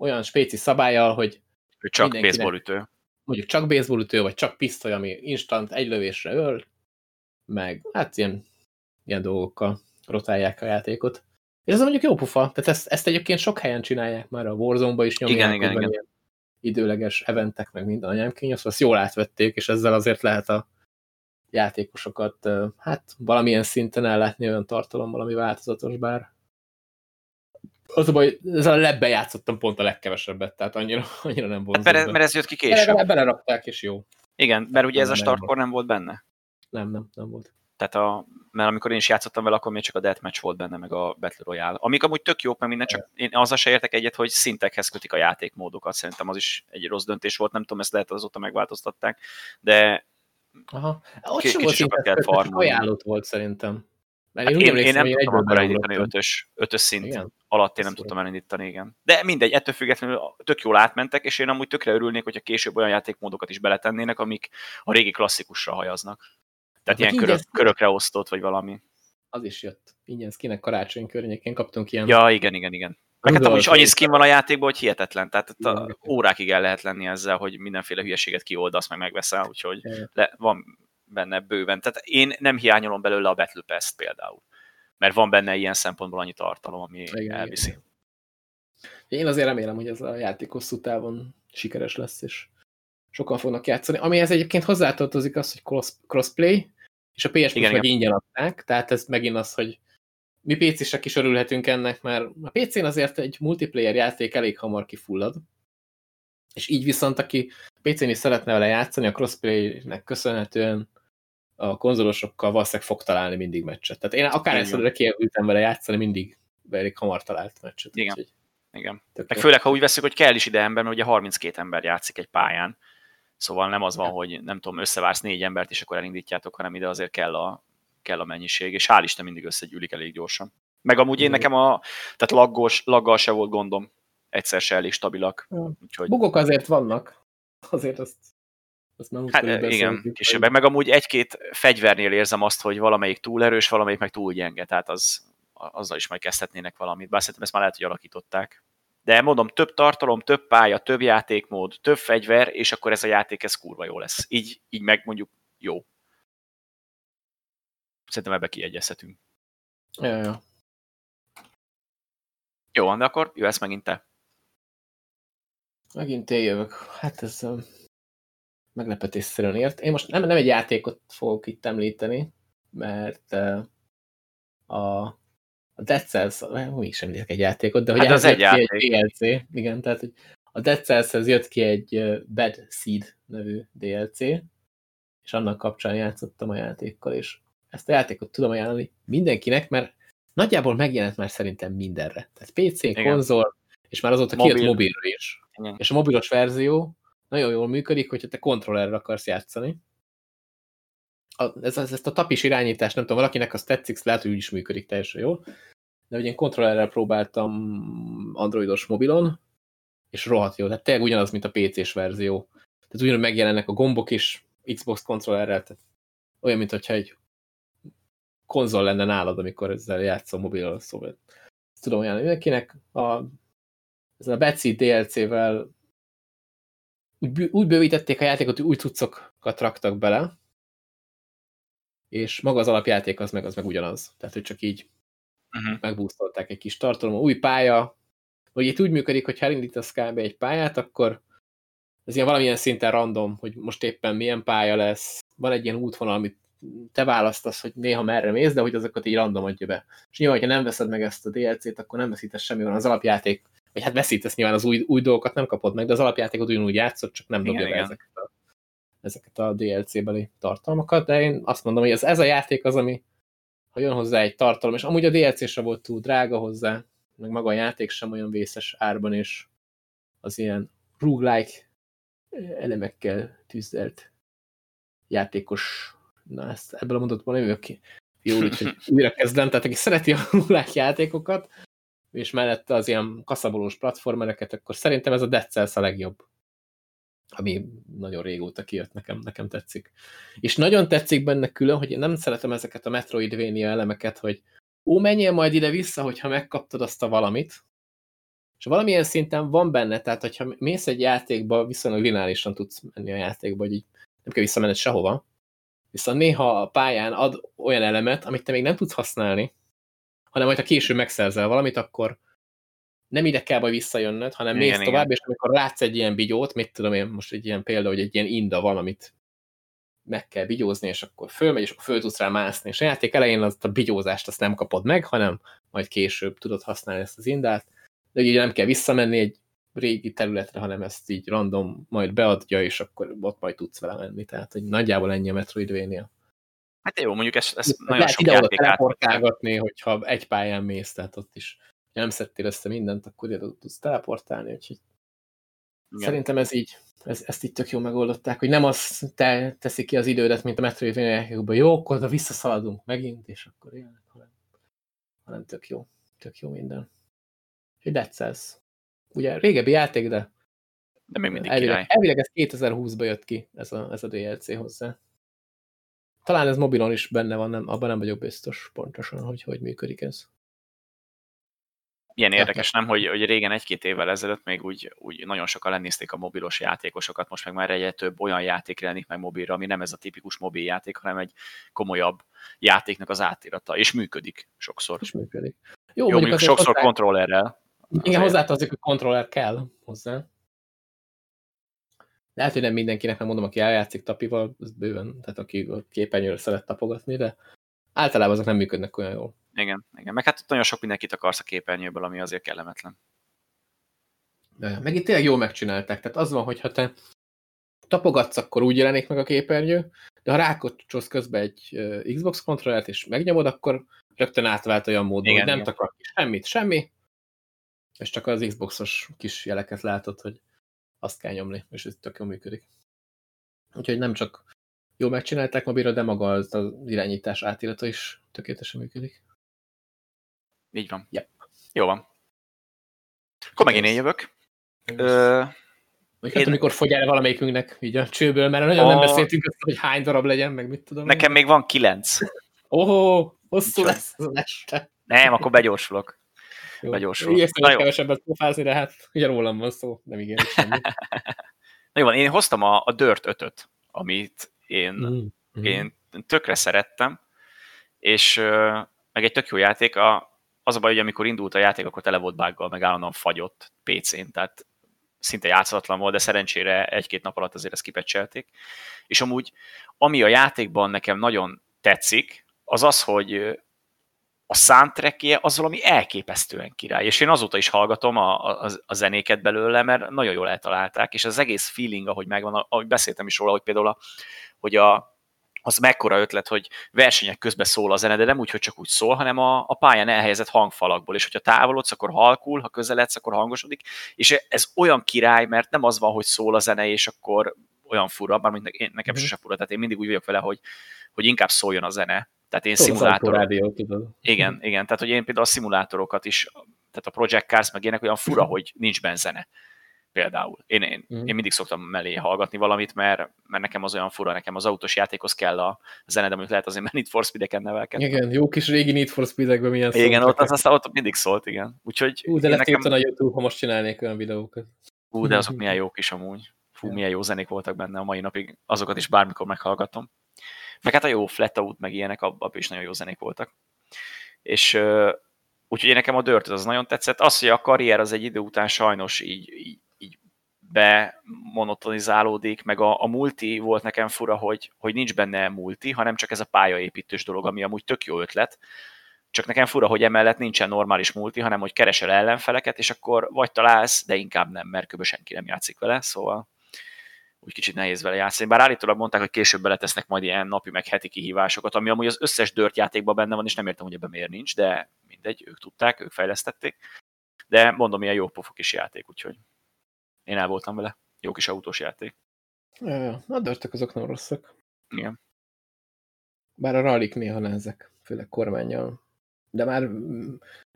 [SPEAKER 1] olyan spéci szabályjal, hogy
[SPEAKER 2] ő csak baseballütő.
[SPEAKER 1] Mondjuk csak baseballütő, vagy csak pisztoly, ami instant egy lövésre öl, meg hát ilyen, ilyen dolgokkal rotálják a játékot. És ez mondjuk jó pufa, tehát ezt, ezt egyébként sok helyen csinálják már, a Warzone-ba is nyomják, igen, igen, igen. Ilyen időleges eventek, meg minden anyámkény, azt, azt jól átvették, és ezzel azért lehet a játékosokat hát valamilyen szinten ellátni olyan tartalommal, ami változatos, bár az a baj, ezzel a lebbe játszottam pont a legkevesebbet, tehát annyira, [LAUGHS] annyira nem volt.
[SPEAKER 2] Hát mert, mert ez jött ki később.
[SPEAKER 1] Belerakták, és jó.
[SPEAKER 2] Igen, mert ugye ez a startkor nem volt benne.
[SPEAKER 1] Nem, nem, nem volt.
[SPEAKER 2] Tehát a, mert amikor én is játszottam vele, akkor még csak a Deathmatch volt benne, meg a Battle Royale. Amik amúgy tök jók, meg minden, csak én azzal se értek egyet, hogy szintekhez kötik a játékmódokat. Szerintem az is egy rossz döntés volt, nem tudom, ezt lehet azóta megváltoztatták, de
[SPEAKER 1] Aha. Ott sem volt sokat kell farmolni. Ajánlott volt szerintem.
[SPEAKER 2] Mert hát én, én, én nem tudtam akkor elindítani ötös, ötös szint igen? alatt, én nem tudtam elindítani, igen. De mindegy, ettől függetlenül tök jól átmentek, és én amúgy tökre örülnék, hogyha később olyan játékmódokat is beletennének, amik a régi klasszikusra hajaznak. Tehát hát ilyen körök, körökre osztott, vagy valami.
[SPEAKER 1] Az is jött. Ingyen skinek karácsony környékén kaptunk ilyen...
[SPEAKER 2] Ja, igen, igen, igen. Meg hát amúgy annyi skin van a játékban, hogy hihetetlen. Tehát itt a órákig el lehet lenni ezzel, hogy mindenféle hülyeséget kioldasz, meg megveszel, úgyhogy le, van benne bőven. Tehát én nem hiányolom belőle a Battle Pass-t például. Mert van benne ilyen szempontból annyi tartalom, ami igen, elviszi. Igen.
[SPEAKER 1] Én azért remélem, hogy ez a játék hosszú távon sikeres lesz, és sokan fognak játszani. Amihez egyébként hozzátartozik az, hogy cross, crossplay, és a PS Plus meg ingyen adták, tehát ez megint az, hogy mi PC-sek is örülhetünk ennek, mert a PC-n azért egy multiplayer játék elég hamar kifullad, és így viszont, aki PC-n is szeretne vele játszani, a crossplay-nek köszönhetően a konzolosokkal valószínűleg fog találni mindig meccset. Tehát én akár ezt kielültem vele játszani, mindig elég hamar talált meccset.
[SPEAKER 2] Igen. Úgyhogy Igen. Meg főleg, ha úgy veszük, hogy kell is ide ember, mert ugye 32 ember játszik egy pályán, Szóval nem az van, hogy nem tudom, összevársz négy embert, és akkor elindítjátok, hanem ide azért kell a, kell a mennyiség, és hál' Isten mindig összegyűlik elég gyorsan. Meg amúgy én nekem a, tehát laggos, laggal se volt gondom, egyszer se elég stabilak.
[SPEAKER 1] Úgyhogy... Bugok azért vannak, azért azt, azt nem
[SPEAKER 2] hát, igen, kisebb. Meg amúgy egy-két fegyvernél érzem azt, hogy valamelyik túl erős, valamelyik meg túl gyenge, tehát az, azzal is majd kezdhetnének valamit. Bár szerintem ezt már lehet, hogy alakították. De mondom, több tartalom, több pálya, több játékmód, több fegyver, és akkor ez a játék ez kurva jó lesz. Így, így meg mondjuk jó. Szerintem ebbe kiegyezhetünk.
[SPEAKER 1] Ja, ja.
[SPEAKER 2] Jó, de akkor jössz megint te.
[SPEAKER 1] Megint én jövök. Hát ez... meglepetésszerűen ért. Én most nem, nem egy játékot fogok itt említeni, mert a, a Dead Cells, még sem egy játékot, de hogy
[SPEAKER 2] hát az egy, játék.
[SPEAKER 1] egy DLC, igen, tehát hogy a Dead cells jött ki egy Bad Seed nevű DLC, és annak kapcsán játszottam a játékkal, és ezt a játékot tudom ajánlani mindenkinek, mert nagyjából megjelent már szerintem mindenre. Tehát PC, Igen. konzol, és már azóta Mobil. kijött mobilra is. Igen. És a mobilos verzió nagyon jól működik, hogyha te kontrollerre akarsz játszani. A, ez, ez, ezt a tapis irányítást, nem tudom, valakinek az tetszik, lehet, hogy úgy is működik teljesen jól. De ugye én kontrollerrel próbáltam androidos mobilon, és rohadt jó. Tehát tényleg ugyanaz, mint a PC-s verzió. Tehát ugyanúgy megjelennek a gombok is Xbox kontrollerrel, tehát olyan, mintha egy konzol lenne nálad, amikor ezzel játszol mobilról, szóval tudom ajánlani mindenkinek. A, ezzel a Betsy DLC-vel úgy, úgy bővítették a játékot, hogy új cuccokat raktak bele, és maga az alapjáték az meg, az meg ugyanaz. Tehát, hogy csak így uh -huh. megbúztolták egy kis tartalom. Új pálya, hogy itt úgy működik, hogy ha elindítasz kb. egy pályát, akkor ez ilyen valamilyen szinten random, hogy most éppen milyen pálya lesz. Van egy ilyen útvonal, amit te választasz, hogy néha merre mész, de hogy azokat így random adja be. És nyilván, hogyha nem veszed meg ezt a DLC-t, akkor nem veszítesz semmi, van az alapjáték, vagy hát veszítesz nyilván az új, új dolgokat nem kapod meg, de az alapjátékot ugyanúgy játszott, csak nem dobja be ezeket a, ezeket a DLC-beli tartalmakat, de én azt mondom, hogy ez, ez a játék az, ami ha jön hozzá egy tartalom, és amúgy a DLC sem volt túl drága hozzá, meg maga a játék sem olyan vészes árban, és az ilyen roguelike elemekkel tűzelt játékos, na ezt ebből a mondatból nem jövök ki. Jó, úgyhogy [LAUGHS] újra kezdem, tehát aki szereti a roguelike játékokat, és mellette az ilyen kaszabolós platformereket, akkor szerintem ez a Dead Cells a legjobb. Ami nagyon régóta kijött, nekem, nekem tetszik. És nagyon tetszik benne külön, hogy én nem szeretem ezeket a Metroidvania elemeket, hogy ó, menjél majd ide-vissza, hogyha megkaptad azt a valamit, és valamilyen szinten van benne, tehát hogyha mész egy játékba, viszonylag lineárisan tudsz menni a játékba, hogy így nem kell visszamenned sehova, viszont néha a pályán ad olyan elemet, amit te még nem tudsz használni, hanem majd ha később megszerzel valamit, akkor nem ide kell baj visszajönnöd, hanem igen, mész igen. tovább, és amikor látsz egy ilyen bigyót, mit tudom én, most egy ilyen példa, hogy egy ilyen inda valamit meg kell bigyózni, és akkor fölmegy, és akkor föl tudsz rá mászni. És a játék elején azt a bigyózást azt nem kapod meg, hanem majd később tudod használni ezt az indát. De ugye nem kell visszamenni egy régi területre, hanem ezt így random majd beadja, és akkor ott majd tudsz vele menni. Tehát, hogy nagyjából ennyi a Metroidvania.
[SPEAKER 2] Hát jó, mondjuk ezt, ezt
[SPEAKER 1] nagyon sok játék teleportálgatni, hogyha egy pályán mész, tehát ott is nem szedtél össze mindent, akkor ide tudsz teleportálni, úgyhogy Igen. szerintem ez így ez, ezt itt tök jól megoldották, hogy nem az te teszik ki az idődet, mint a Metroidvania jó, akkor oda visszaszaladunk megint, és akkor ilyen, hanem, hanem tök jó, tök jó minden. Dead Cells. Ugye régebbi játék, de
[SPEAKER 2] de még mindig
[SPEAKER 1] elvileg, király. Elvileg ez 2020-ban jött ki, ez a, ez a DLC hozzá. Talán ez mobilon is benne van, nem, abban nem vagyok biztos pontosan, hogy hogy működik ez.
[SPEAKER 2] Ilyen érdekes, nem, hogy, hogy régen egy-két évvel ezelőtt még úgy, úgy nagyon sokan lennézték a mobilos játékosokat, most meg már egyre több olyan játék jelenik meg mobilra, ami nem ez a tipikus mobil játék, hanem egy komolyabb játéknak az átirata, és működik sokszor.
[SPEAKER 1] És működik.
[SPEAKER 2] Jó, Jó mondjuk sokszor hozzá... kontrollerrel.
[SPEAKER 1] Igen, hozzátartozik, hogy kontroller kell hozzá. Lehet, hogy nem mindenkinek, nem mondom, aki eljátszik tapival, az bőven, tehát aki a képernyőre szeret tapogatni, de általában azok nem működnek olyan jól.
[SPEAKER 2] Igen, igen. Meg hát nagyon sok mindenkit akarsz a képernyőből, ami azért kellemetlen.
[SPEAKER 1] De, meg itt tényleg jól megcsinálták. Tehát az van, hogy ha te tapogatsz, akkor úgy jelenik meg a képernyő, de ha rákocsolsz közben egy Xbox kontrollert és megnyomod, akkor rögtön átvált olyan módon, igen, hogy nem takar ki semmit, semmi, és csak az Xboxos kis jeleket látod, hogy azt kell nyomni, és ez tök jól működik. Úgyhogy nem csak jól megcsinálták mobilra, de maga az, az irányítás átirata is tökéletesen működik.
[SPEAKER 2] Így van.
[SPEAKER 1] Yep.
[SPEAKER 2] Jó van. Akkor megint én jövök. Ö,
[SPEAKER 1] Vagy hát, amikor fogy el valamelyikünknek így a csőből, mert nagyon a... nem beszéltünk azt, hogy hány darab legyen, meg mit tudom.
[SPEAKER 2] Nekem én. még van kilenc.
[SPEAKER 1] Oh, hosszú lesz az este.
[SPEAKER 2] Nem, akkor begyorsulok. Jó. Begyorsulok.
[SPEAKER 1] Igyekszem kevesebbet pofázni, de hát ugye rólam van szó, nem igen semmi. [LAUGHS]
[SPEAKER 2] Na jó van, én hoztam a, a Dirt 5 amit én, mm. én tökre szerettem, és meg egy tök jó játék. A, az a baj, hogy amikor indult a játék, akkor tele volt bággal, meg állandóan fagyott PC-n, tehát szinte játszatlan volt, de szerencsére egy-két nap alatt azért ezt kipecselték. És amúgy, ami a játékban nekem nagyon tetszik, az az, hogy a soundtrackje az valami elképesztően király, és én azóta is hallgatom a, a, a zenéket belőle, mert nagyon jól eltalálták, és az egész feeling, ahogy megvan, ahogy beszéltem is róla, hogy például a, hogy a, az mekkora ötlet, hogy versenyek közben szól a zene, de nem úgy, hogy csak úgy szól, hanem a, a pályán elhelyezett hangfalakból, és hogyha távolodsz, akkor halkul, ha közeledsz, akkor hangosodik, és ez olyan király, mert nem az van, hogy szól a zene, és akkor olyan fura, bár nekem mm-hmm. sose fura, tehát én mindig úgy vagyok vele, hogy, hogy inkább szóljon a zene, tehát én szimulátor... Igen, igen, tehát hogy én például a szimulátorokat is, tehát a Project Cars meg ilyenek olyan fura, mhm. hogy nincs benne zene. Például. Én, én, mm. én mindig szoktam mellé hallgatni valamit, mert, mert nekem az olyan fura, nekem az autós játékhoz kell a zene, de mondjuk lehet azért, mert Need for Speed-eken nevelkedtem.
[SPEAKER 1] Igen, jó kis régi Need for Speed-ekben milyen
[SPEAKER 2] Igen, ott, az, aztán ott mindig szólt, igen. Úgyhogy
[SPEAKER 1] Ú, de lesz nekem... a YouTube, ha most csinálnék olyan videókat.
[SPEAKER 2] Ú, de azok [LAUGHS] milyen jók is amúgy. Fú, milyen jó zenék voltak benne a mai napig, azokat is bármikor meghallgatom. Meg hát a jó Flatout, meg ilyenek, abban is nagyon jó zenék voltak. És uh, úgyhogy nekem a Dirt az nagyon tetszett. Az, hogy a karrier az egy idő után sajnos így, így, így bemonotonizálódik, meg a, a multi volt nekem fura, hogy, hogy nincs benne multi, hanem csak ez a pályaépítős dolog, ami amúgy tök jó ötlet. Csak nekem fura, hogy emellett nincsen normális multi, hanem hogy keresel ellenfeleket, és akkor vagy találsz, de inkább nem, mert kb. senki nem játszik vele, szóval úgy kicsit nehéz vele játszani. Bár állítólag mondták, hogy később beletesznek majd ilyen napi meg heti kihívásokat, ami amúgy az összes dört játékban benne van, és nem értem, hogy ebben miért nincs, de mindegy, ők tudták, ők fejlesztették. De mondom, ilyen jó pofok is játék, úgyhogy én el voltam vele. Jó kis autós játék.
[SPEAKER 1] Ja, a dörtök azok nem rosszak.
[SPEAKER 2] Igen.
[SPEAKER 1] Bár a rallik néha nehezek, főleg kormányjal. De már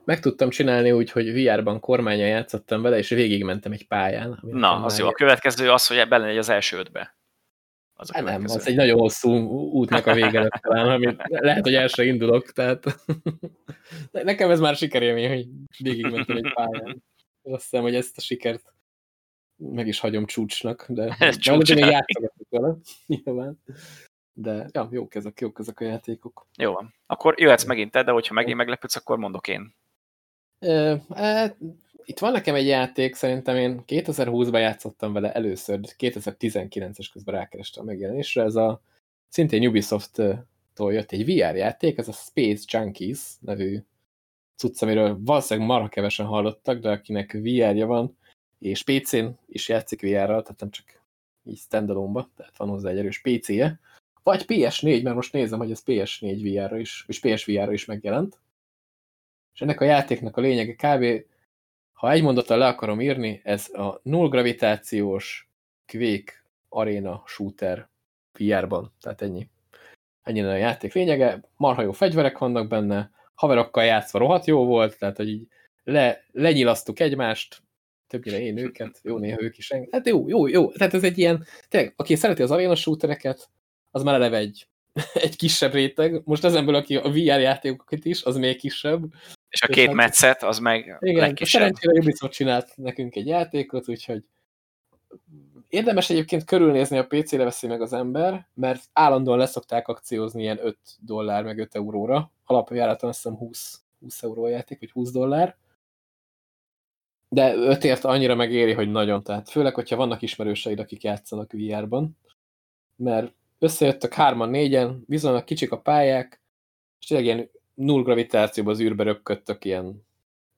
[SPEAKER 1] meg tudtam csinálni úgy, hogy VR-ban kormányon játszottam vele, és végigmentem egy pályán.
[SPEAKER 2] Na, az jó. A következő az, hogy belemegy az első ötbe.
[SPEAKER 1] Az a nem, az egy nagyon hosszú útnak a vége talán, ami lehet, hogy el se indulok, tehát [LAUGHS] nekem ez már sikerélmény, hogy végigmentem egy pályán. Azt hiszem, hogy ezt a sikert meg is hagyom csúcsnak, de, de még játszogatok vele, [LAUGHS] nyilván. De ja, jók ezek, jók ezek a játékok.
[SPEAKER 2] Jó van. Akkor jöhetsz megint te, de hogyha megint meglepődsz, akkor mondok én.
[SPEAKER 1] Hát, itt van nekem egy játék, szerintem én 2020-ban játszottam vele először, 2019-es közben rákerestem a megjelenésre, ez a szintén Ubisoft-tól jött egy VR játék, ez a Space Junkies nevű cucc, amiről valószínűleg marha kevesen hallottak, de akinek VR-ja van, és PC-n is játszik VR-ral, tehát nem csak így standalone-ba, tehát van hozzá egy erős PC-je, vagy PS4, mert most nézem, hogy ez PS4 VR-ra is, és PSVR-ra is megjelent. És ennek a játéknak a lényege kb. Ha egy mondattal le akarom írni, ez a null gravitációs Quake Arena Shooter VR-ban. Tehát ennyi. Ennyi a játék lényege. Marha jó fegyverek vannak benne, haverokkal játszva rohadt jó volt, tehát hogy így le, lenyilasztuk egymást, többnyire én őket, jó néha ők is. Hát jó, jó, jó. Tehát ez egy ilyen, tényleg, aki szereti az arena shootereket, az már eleve egy, [LAUGHS] egy kisebb réteg. Most ezenből, aki a VR játékokat is, az még kisebb.
[SPEAKER 2] És a két metszet, az meg
[SPEAKER 1] igen, legkisebb. Szerencsére Ubisoft csinált nekünk egy játékot, úgyhogy érdemes egyébként körülnézni, a PC-re veszi meg az ember, mert állandóan leszokták akciózni ilyen 5 dollár, meg 5 euróra. Alapjáraton azt hiszem 20, 20 euró játék, vagy 20 dollár. De 5 ért annyira megéri, hogy nagyon. Tehát főleg, hogyha vannak ismerőseid, akik játszanak VR-ban. Mert összejöttök hárman, négyen, viszonylag kicsik a pályák, és tényleg ilyen null gravitációban az űrbe röpködtök ilyen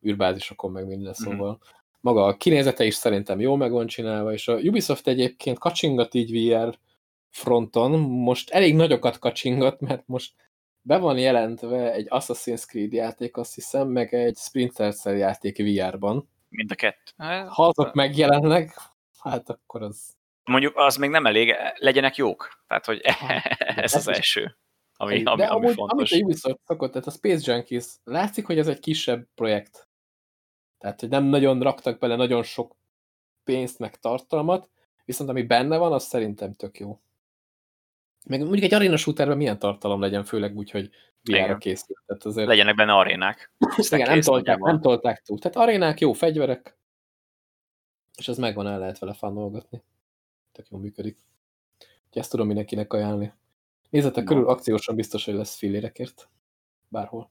[SPEAKER 1] űrbázisokon, meg minden, mhm. szóval mm. maga a kinézete is szerintem jól meg van csinálva, és a Ubisoft egyébként kacsingat így VR fronton, most elég nagyokat kacsingat, mert most be van jelentve egy Assassin's Creed játék, azt hiszem, meg egy Splinter Cell játék VR-ban.
[SPEAKER 2] Mind a kettő.
[SPEAKER 1] Ha azok megjelennek, hát akkor az
[SPEAKER 2] Mondjuk az még nem elég, legyenek jók. Tehát, hogy [LAUGHS] ez az első, ami, ami,
[SPEAKER 1] ami amúgy, fontos. Amit a Ubisoft szokott, tehát a Space Junkies, látszik, hogy ez egy kisebb projekt. Tehát, hogy nem nagyon raktak bele nagyon sok pénzt, meg tartalmat, viszont ami benne van, az szerintem tök jó. Meg mondjuk egy arena shooterben milyen tartalom legyen, főleg úgy, hogy VR-ra készült. Tehát
[SPEAKER 2] azért... Legyenek benne arénák.
[SPEAKER 1] Igen, nem tolták, nem tolták túl. Tehát arénák, jó fegyverek, és ez megvan, el lehet vele fannolgatni tök jól működik. Úgyhogy ezt tudom mindenkinek ajánlani. Nézzetek no. körül, akciósan biztos, hogy lesz fillérekért. Bárhol.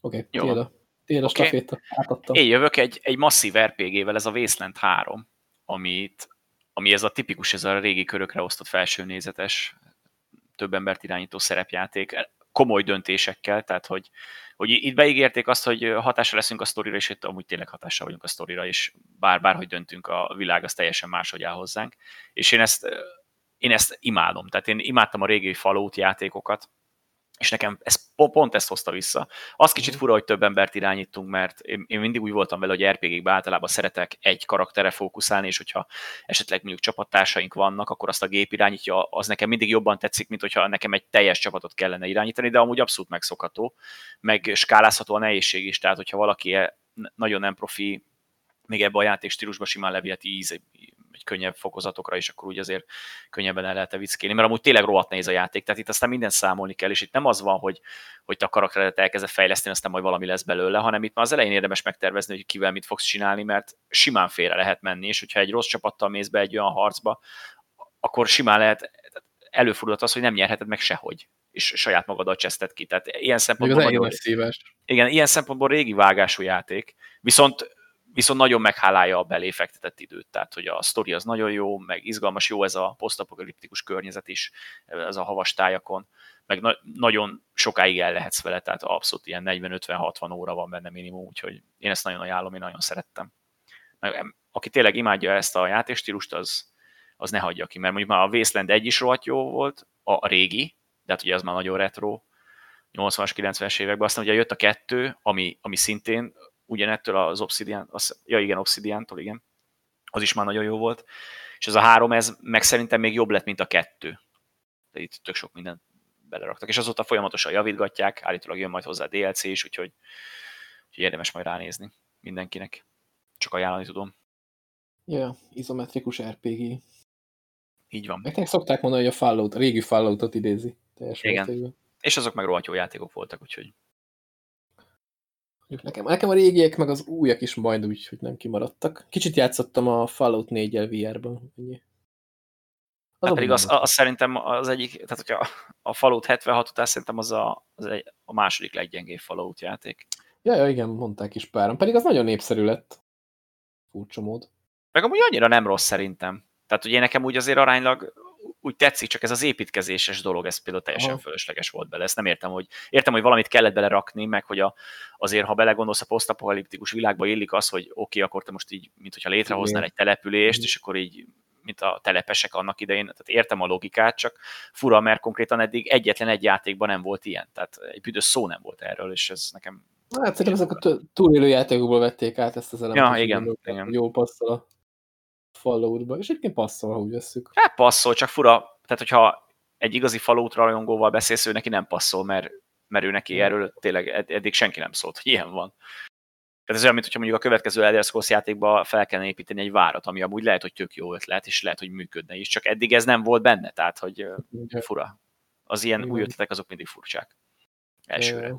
[SPEAKER 1] Oké, okay,
[SPEAKER 2] jó.
[SPEAKER 1] Tél a okay. staféta, átadtam.
[SPEAKER 2] Én jövök egy, egy masszív RPG-vel, ez a Wasteland 3, amit, ami ez a tipikus, ez a régi körökre osztott felsőnézetes, több embert irányító szerepjáték, komoly döntésekkel, tehát hogy, hogy itt beígérték azt, hogy hatással leszünk a sztorira, és itt amúgy tényleg hatással vagyunk a sztorira, és bár bárhogy döntünk, a világ az teljesen máshogy áll hozzánk. És én ezt, én ezt imádom. Tehát én imádtam a régi Fallout játékokat, és nekem ez pont ezt hozta vissza. Az kicsit fura, hogy több embert irányítunk, mert én, én mindig úgy voltam vele, hogy RPG-kben általában szeretek egy karaktere fókuszálni, és hogyha esetleg mondjuk csapattársaink vannak, akkor azt a gép irányítja, az nekem mindig jobban tetszik, mint hogyha nekem egy teljes csapatot kellene irányítani, de amúgy abszolút megszokható, meg skálázható a nehézség is, tehát hogyha valaki e nagyon nem profi, még ebbe a játék stílusban simán leviheti könnyebb fokozatokra, és akkor úgy azért könnyebben el lehet vickélni, mert amúgy tényleg rohadt nehéz a játék, tehát itt aztán minden számolni kell, és itt nem az van, hogy, hogy te a karakteredet elkezded fejleszteni, aztán majd valami lesz belőle, hanem itt már az elején érdemes megtervezni, hogy kivel mit fogsz csinálni, mert simán félre lehet menni, és hogyha egy rossz csapattal mész be egy olyan harcba, akkor simán lehet, előfordulhat az, hogy nem nyerheted meg sehogy és saját magaddal cseszted ki. Tehát ilyen szempontból
[SPEAKER 1] nagyon,
[SPEAKER 2] igen, ilyen szempontból régi vágású játék, viszont viszont nagyon meghálálja a belé fektetett időt, tehát hogy a sztori az nagyon jó, meg izgalmas, jó ez a posztapokaliptikus környezet is, ez a havas tájakon, meg na- nagyon sokáig el lehetsz vele, tehát abszolút ilyen 40-50-60 óra van benne minimum, úgyhogy én ezt nagyon ajánlom, én nagyon szerettem. Meg, aki tényleg imádja ezt a játékstílust, az, az ne hagyja ki, mert mondjuk már a Wasteland 1 is rohadt jó volt, a régi, de hát ugye az már nagyon retro, 80-as, 90-es években, aztán ugye jött a kettő, ami, ami szintén ugyanettől az Obsidian, az, ja igen, Obsidian-tól, igen, az is már nagyon jó volt, és ez a három, ez meg szerintem még jobb lett, mint a kettő. De itt tök sok mindent beleraktak, és azóta folyamatosan javítgatják, állítólag jön majd hozzá DLC is, úgyhogy, úgyhogy érdemes majd ránézni mindenkinek. Csak ajánlani tudom.
[SPEAKER 1] Ja, izometrikus RPG.
[SPEAKER 2] Így van.
[SPEAKER 1] Nektek szokták mondani, hogy a Fallout, a régi Falloutot idézi.
[SPEAKER 2] Teljes Igen. Mértékben. És azok meg rohadt jó játékok voltak, úgyhogy
[SPEAKER 1] Nekem, nekem a régiek, meg az újak is majd úgy, hogy nem kimaradtak. Kicsit játszottam a Fallout 4-el VR-ban.
[SPEAKER 2] Az hát pedig az, az, szerintem az egyik, tehát hogyha a Fallout 76 után szerintem az a, az egy, a második leggyengébb Fallout játék.
[SPEAKER 1] Ja, ja, igen, mondták is páran. Pedig az nagyon népszerű lett. Furcsa mód.
[SPEAKER 2] Meg amúgy annyira nem rossz szerintem. Tehát ugye nekem úgy azért aránylag úgy tetszik, csak ez az építkezéses dolog, ez például teljesen Aha. fölösleges volt bele. Ezt nem értem, hogy értem, hogy valamit kellett belerakni, meg hogy a, azért, ha belegondolsz a posztapokaliptikus világba illik az, hogy oké, okay, akkor te most így, mint hogyha létrehoznál egy települést, és akkor így mint a telepesek annak idején, tehát értem a logikát, csak fura, mert konkrétan eddig egyetlen egy játékban nem volt ilyen, tehát egy büdös szó nem volt erről, és ez nekem...
[SPEAKER 1] Hát szerintem ezek a túlélő játékokból vették át ezt az
[SPEAKER 2] elemet. Ja, igen, igen.
[SPEAKER 1] Jó passzol Falloutba, és egyébként passzol, ha úgy veszük.
[SPEAKER 2] Hát passzol, csak fura, tehát hogyha egy igazi Fallout rajongóval beszélsz, ő neki nem passzol, mert, mert ő neki erről tényleg eddig senki nem szólt, hogy ilyen van. Tehát ez olyan, mint hogyha mondjuk a következő Elder Scrolls játékban fel kellene építeni egy várat, ami amúgy lehet, hogy tök jó ötlet, és lehet, hogy működne is, csak eddig ez nem volt benne, tehát hogy fura. Az ilyen Igen. új ötletek azok mindig furcsák. Elsőre.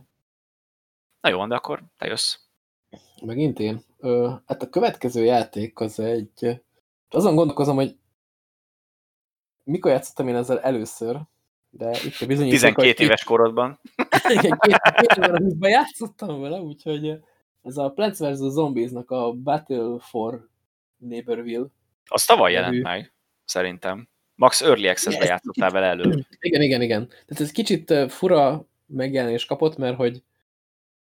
[SPEAKER 2] Na jó, de akkor te jössz.
[SPEAKER 1] Megint én. Ö, hát a következő játék az egy azon gondolkozom, hogy mikor játszottam én ezzel először, de itt a
[SPEAKER 2] bizonyíték, 12 két, éves korodban. [LAUGHS]
[SPEAKER 1] Igen, két, két évben játszottam vele, úgyhogy ez a Plants vs. Zombies-nak a Battle for Neighborville.
[SPEAKER 2] Az tavaly jelent meg, szerintem. Max Early Access-be játszottál vele elő.
[SPEAKER 1] Igen, igen, igen. Tehát ez kicsit fura megjelenés kapott, mert hogy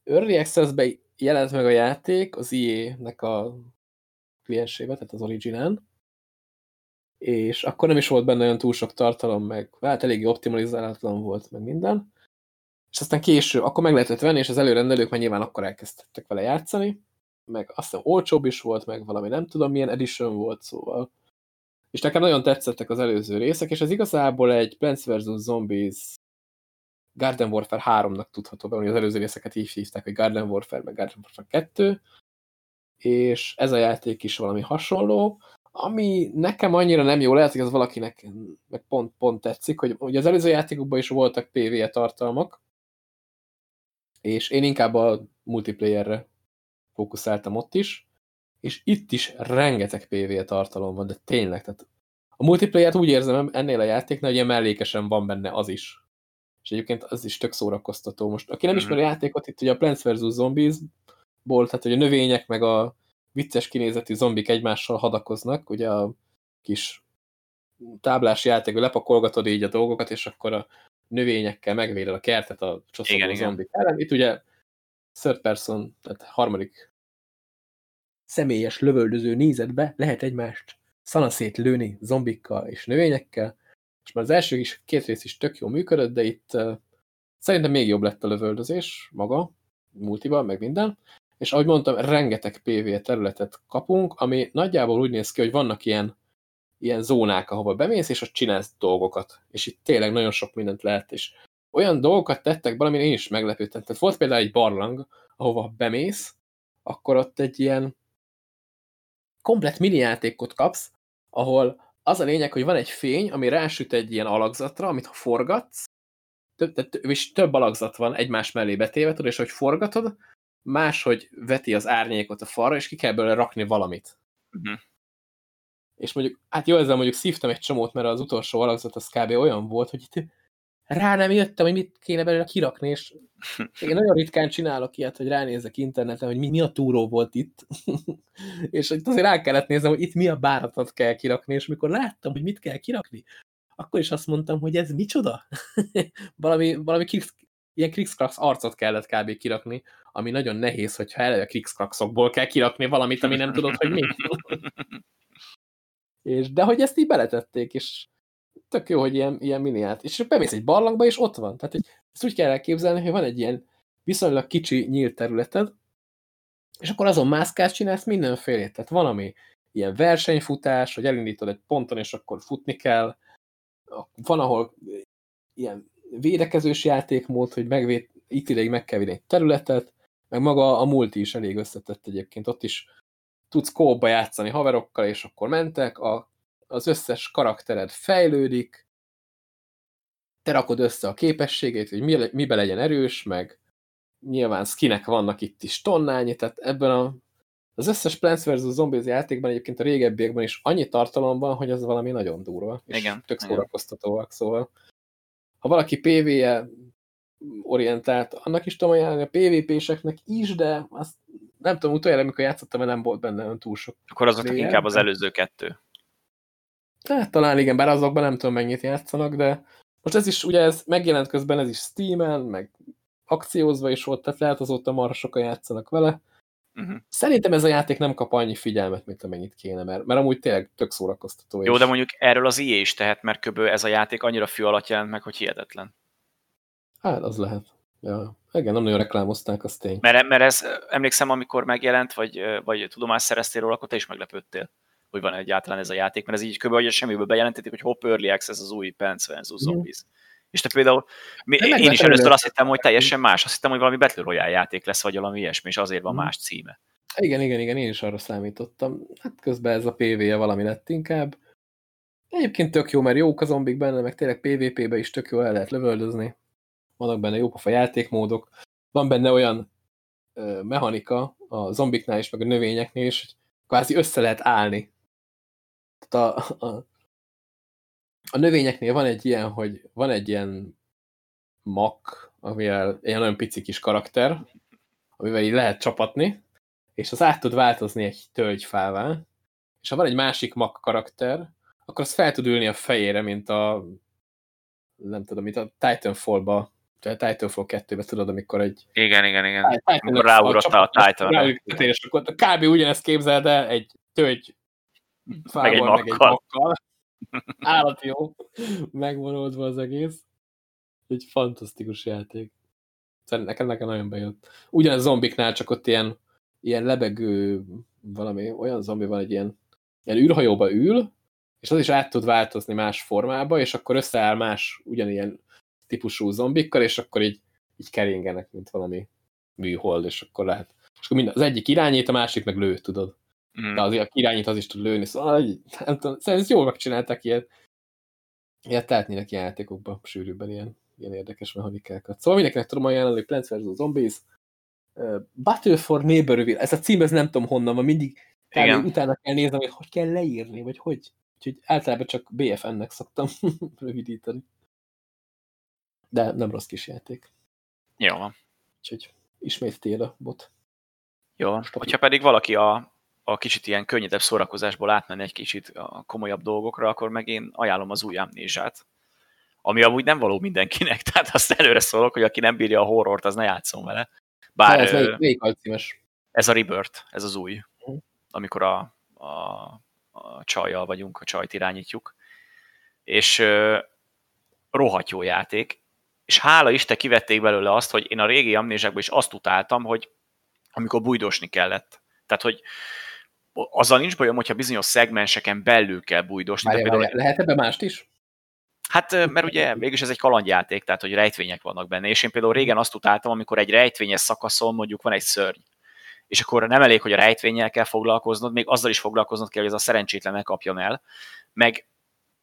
[SPEAKER 1] Early Access-be jelent meg a játék az IE-nek a kliensébe, tehát az originán, és akkor nem is volt benne olyan túl sok tartalom, meg hát eléggé optimalizálatlan volt, meg minden. És aztán később, akkor meg lehetett venni, és az előrendelők már nyilván akkor elkezdtek vele játszani, meg azt hiszem olcsóbb is volt, meg valami nem tudom milyen edition volt, szóval. És nekem nagyon tetszettek az előző részek, és ez igazából egy Plants vs. Zombies Garden Warfare 3-nak tudható be, az előző részeket így hívták, hogy Garden Warfare, meg Garden Warfare 2, és ez a játék is valami hasonló, ami nekem annyira nem jó, lehet, hogy az valakinek meg pont, pont tetszik, hogy ugye az előző játékokban is voltak PvE tartalmak, és én inkább a multiplayerre fókuszáltam ott is, és itt is rengeteg PvE tartalom van, de tényleg, tehát a multiplayer úgy érzem ennél a játéknál, hogy ilyen mellékesen van benne az is. És egyébként az is tök szórakoztató. Most, aki nem mhm. ismeri a játékot, itt ugye a Plants vs. Zombies ból, tehát hogy a növények meg a vicces kinézetű zombik egymással hadakoznak, ugye a kis táblás játék, lepakolgatod így a dolgokat, és akkor a növényekkel megvéded a kertet a csoszoló zombik ellen. Itt ugye third person, tehát harmadik személyes lövöldöző nézetbe lehet egymást szanaszét lőni zombikkal és növényekkel, és már az első is két rész is tök jó működött, de itt uh, szerintem még jobb lett a lövöldözés maga, multiban, meg minden, és ahogy mondtam, rengeteg PV területet kapunk, ami nagyjából úgy néz ki, hogy vannak ilyen, ilyen zónák, ahova bemész, és ott csinálsz dolgokat. És itt tényleg nagyon sok mindent lehet, és olyan dolgokat tettek be, én is meglepődtem. Tehát volt például egy barlang, ahova bemész, akkor ott egy ilyen komplet mini játékot kapsz, ahol az a lényeg, hogy van egy fény, ami rásüt egy ilyen alakzatra, amit ha forgatsz, több, több, és több alakzat van egymás mellé betéve, tudod, és hogy forgatod, máshogy veti az árnyékot a falra, és ki kell belőle rakni valamit. Uh mhm. -huh. És mondjuk, hát jó, ezzel mondjuk szívtam egy csomót, mert az utolsó alakzat az kb. olyan volt, hogy itt rá nem jöttem, hogy mit kéne belőle kirakni, és [LAUGHS] én nagyon ritkán csinálok ilyet, hogy ránézek interneten, hogy mi, mi a túró volt itt, [LAUGHS] és itt azért rá kellett néznem, hogy itt mi a báratot kell kirakni, és mikor láttam, hogy mit kell kirakni, akkor is azt mondtam, hogy ez micsoda? [LAUGHS] valami, valami ilyen Krixkrax arcot kellett kb. kirakni, ami nagyon nehéz, hogyha eleve Krixkraxokból kell kirakni valamit, ami nem tudod, hogy mi. és, de hogy ezt így beletették, és tök jó, hogy ilyen, ilyen miniát. És bemész egy barlangba, és ott van. Tehát hogy ezt úgy kell elképzelni, hogy van egy ilyen viszonylag kicsi nyílt területed, és akkor azon mászkás csinálsz mindenfélét. Tehát van, ami ilyen versenyfutás, hogy elindítod egy ponton, és akkor futni kell. Van, ahol ilyen védekezős játékmód, hogy megvéd, itt ideig meg kell egy területet, meg maga a multi is elég összetett egyébként. Ott is tudsz kóba játszani haverokkal, és akkor mentek. A az összes karaktered fejlődik, te rakod össze a képességét, hogy mi, mibe legyen erős, meg nyilván skinek vannak itt is tonnányi, tehát ebben a, az összes Plants vs. Zombies játékban egyébként a régebbiekben is annyi tartalom van, hogy az valami nagyon durva, és
[SPEAKER 2] igen,
[SPEAKER 1] tök szórakoztatóak, szóval ha valaki PvE orientált, annak is tudom ajánlani a PvP-seknek is, de azt nem tudom, utoljára, amikor játszottam, mert nem volt benne túl sok.
[SPEAKER 2] Akkor azoknak inkább az előző kettő.
[SPEAKER 1] Hát talán igen, bár azokban nem tudom mennyit játszanak, de most ez is, ugye ez megjelent közben, ez is Steam-en, meg akciózva is volt, tehát lehet azóta marha sokan játszanak vele. Uh -huh. Szerintem ez a játék nem kap annyi figyelmet, mint amennyit kéne, mert, mert amúgy tényleg tök szórakoztató.
[SPEAKER 2] Jó, is. de mondjuk erről az IE is tehet, mert köbő ez a játék annyira fű alatt jelent meg, hogy hihetetlen.
[SPEAKER 1] Hát, az lehet. Ja. Igen, nem nagyon reklámozták, azt tény.
[SPEAKER 2] Mert, mert ez, emlékszem, amikor megjelent, vagy, vagy tudomást szereztél róla, akkor te is meglepődtél hogy van egyáltalán ez a játék, mert ez így kb. hogy semmiből bejelentették, hogy hopp, Early Access az új Plants vs. Zombies. Mm. És te például, mi, én is először azt hittem, hogy teljesen más, azt hittem, hogy valami Battle Royale játék lesz, vagy valami ilyesmi, és azért van mm. más címe.
[SPEAKER 1] Igen, igen, igen, én is arra számítottam. Hát közben ez a PV-je valami lett inkább. Egyébként tök jó, mert jók a zombik benne, meg tényleg PvP-be is tök jó el lehet lövöldözni. Vannak benne jópofa játékmódok. Van benne olyan ö, mechanika a zombiknál is, meg a növényeknél is, hogy kvázi össze lehet állni a, a, a növényeknél van egy ilyen, hogy van egy ilyen mak, amivel ilyen nagyon pici kis karakter, amivel így lehet csapatni, és az át tud változni egy tölgyfává, és ha van egy másik mak karakter, akkor az fel tud ülni a fejére, mint a nem tudom, mint a Titanfall-ba, a Titanfall 2-be tudod, amikor egy...
[SPEAKER 2] Igen, igen, igen. Amikor ráugrottál a Titan-ra.
[SPEAKER 1] És akkor kb. ugyanezt képzeld el egy tölgy
[SPEAKER 2] meg egy makkal. Meg egy makkal.
[SPEAKER 1] Állati jó. Megvonódva az egész. Egy fantasztikus játék. Szerintem nekem, nekem nagyon bejött. Ugyanez zombiknál csak ott ilyen, ilyen lebegő valami, olyan zombi van, egy ilyen, ilyen űrhajóba ül, és az is át tud változni más formába, és akkor összeáll más ugyanilyen típusú zombikkal, és akkor így, így keringenek, mint valami műhold, és akkor lehet. És akkor mind, az egyik irányít, a másik meg lő, tudod. Mm. De azért a kirányít az is tud lőni, szóval nem tudom, szerintem jól megcsináltak ilyet. Ilyet tehetnének játékokba sűrűbben ilyen, ilyen érdekes mechanikákat. Szóval mindenkinek tudom ajánlani, Plants vs. Zombies, uh, Battle for Neighborville, ez a cím, ez nem tudom honnan van, mindig Igen. utána kell nézni, hogy hogy kell leírni, vagy hogy. Úgyhogy általában csak BFN-nek szoktam [LAUGHS] rövidíteni. De nem rossz kis játék.
[SPEAKER 2] Jó van.
[SPEAKER 1] Úgyhogy ismét tél a bot.
[SPEAKER 2] Jó, hogyha pedig valaki a, a kicsit ilyen könnyedebb szórakozásból átmenni egy kicsit a komolyabb dolgokra, akkor meg én ajánlom az új amnézsát, ami amúgy nem való mindenkinek, [LAUGHS] tehát azt előre szólok, hogy aki nem bírja a horrort, az ne játszon vele.
[SPEAKER 1] Bár, ez melyik, melyik alcímes?
[SPEAKER 2] Ez a Rebirth, ez az új, uh-huh. amikor a, a, a csajjal vagyunk, a csajt irányítjuk, és uh, rohadt jó játék, és hála Isten kivették belőle azt, hogy én a régi amnézsákban is azt utáltam, hogy amikor bujdosni kellett. Tehát, hogy azzal nincs bajom, hogyha bizonyos szegmenseken belül kell bujdosni.
[SPEAKER 1] Várja, például... Lehet ebbe mást is?
[SPEAKER 2] Hát, mert ugye végülis ez egy kalandjáték, tehát hogy rejtvények vannak benne, és én például régen azt utáltam, amikor egy rejtvényes szakaszon mondjuk van egy szörny, és akkor nem elég, hogy a rejtvényel kell foglalkoznod, még azzal is foglalkoznod kell, hogy ez a szerencsétlen ne kapjon el, meg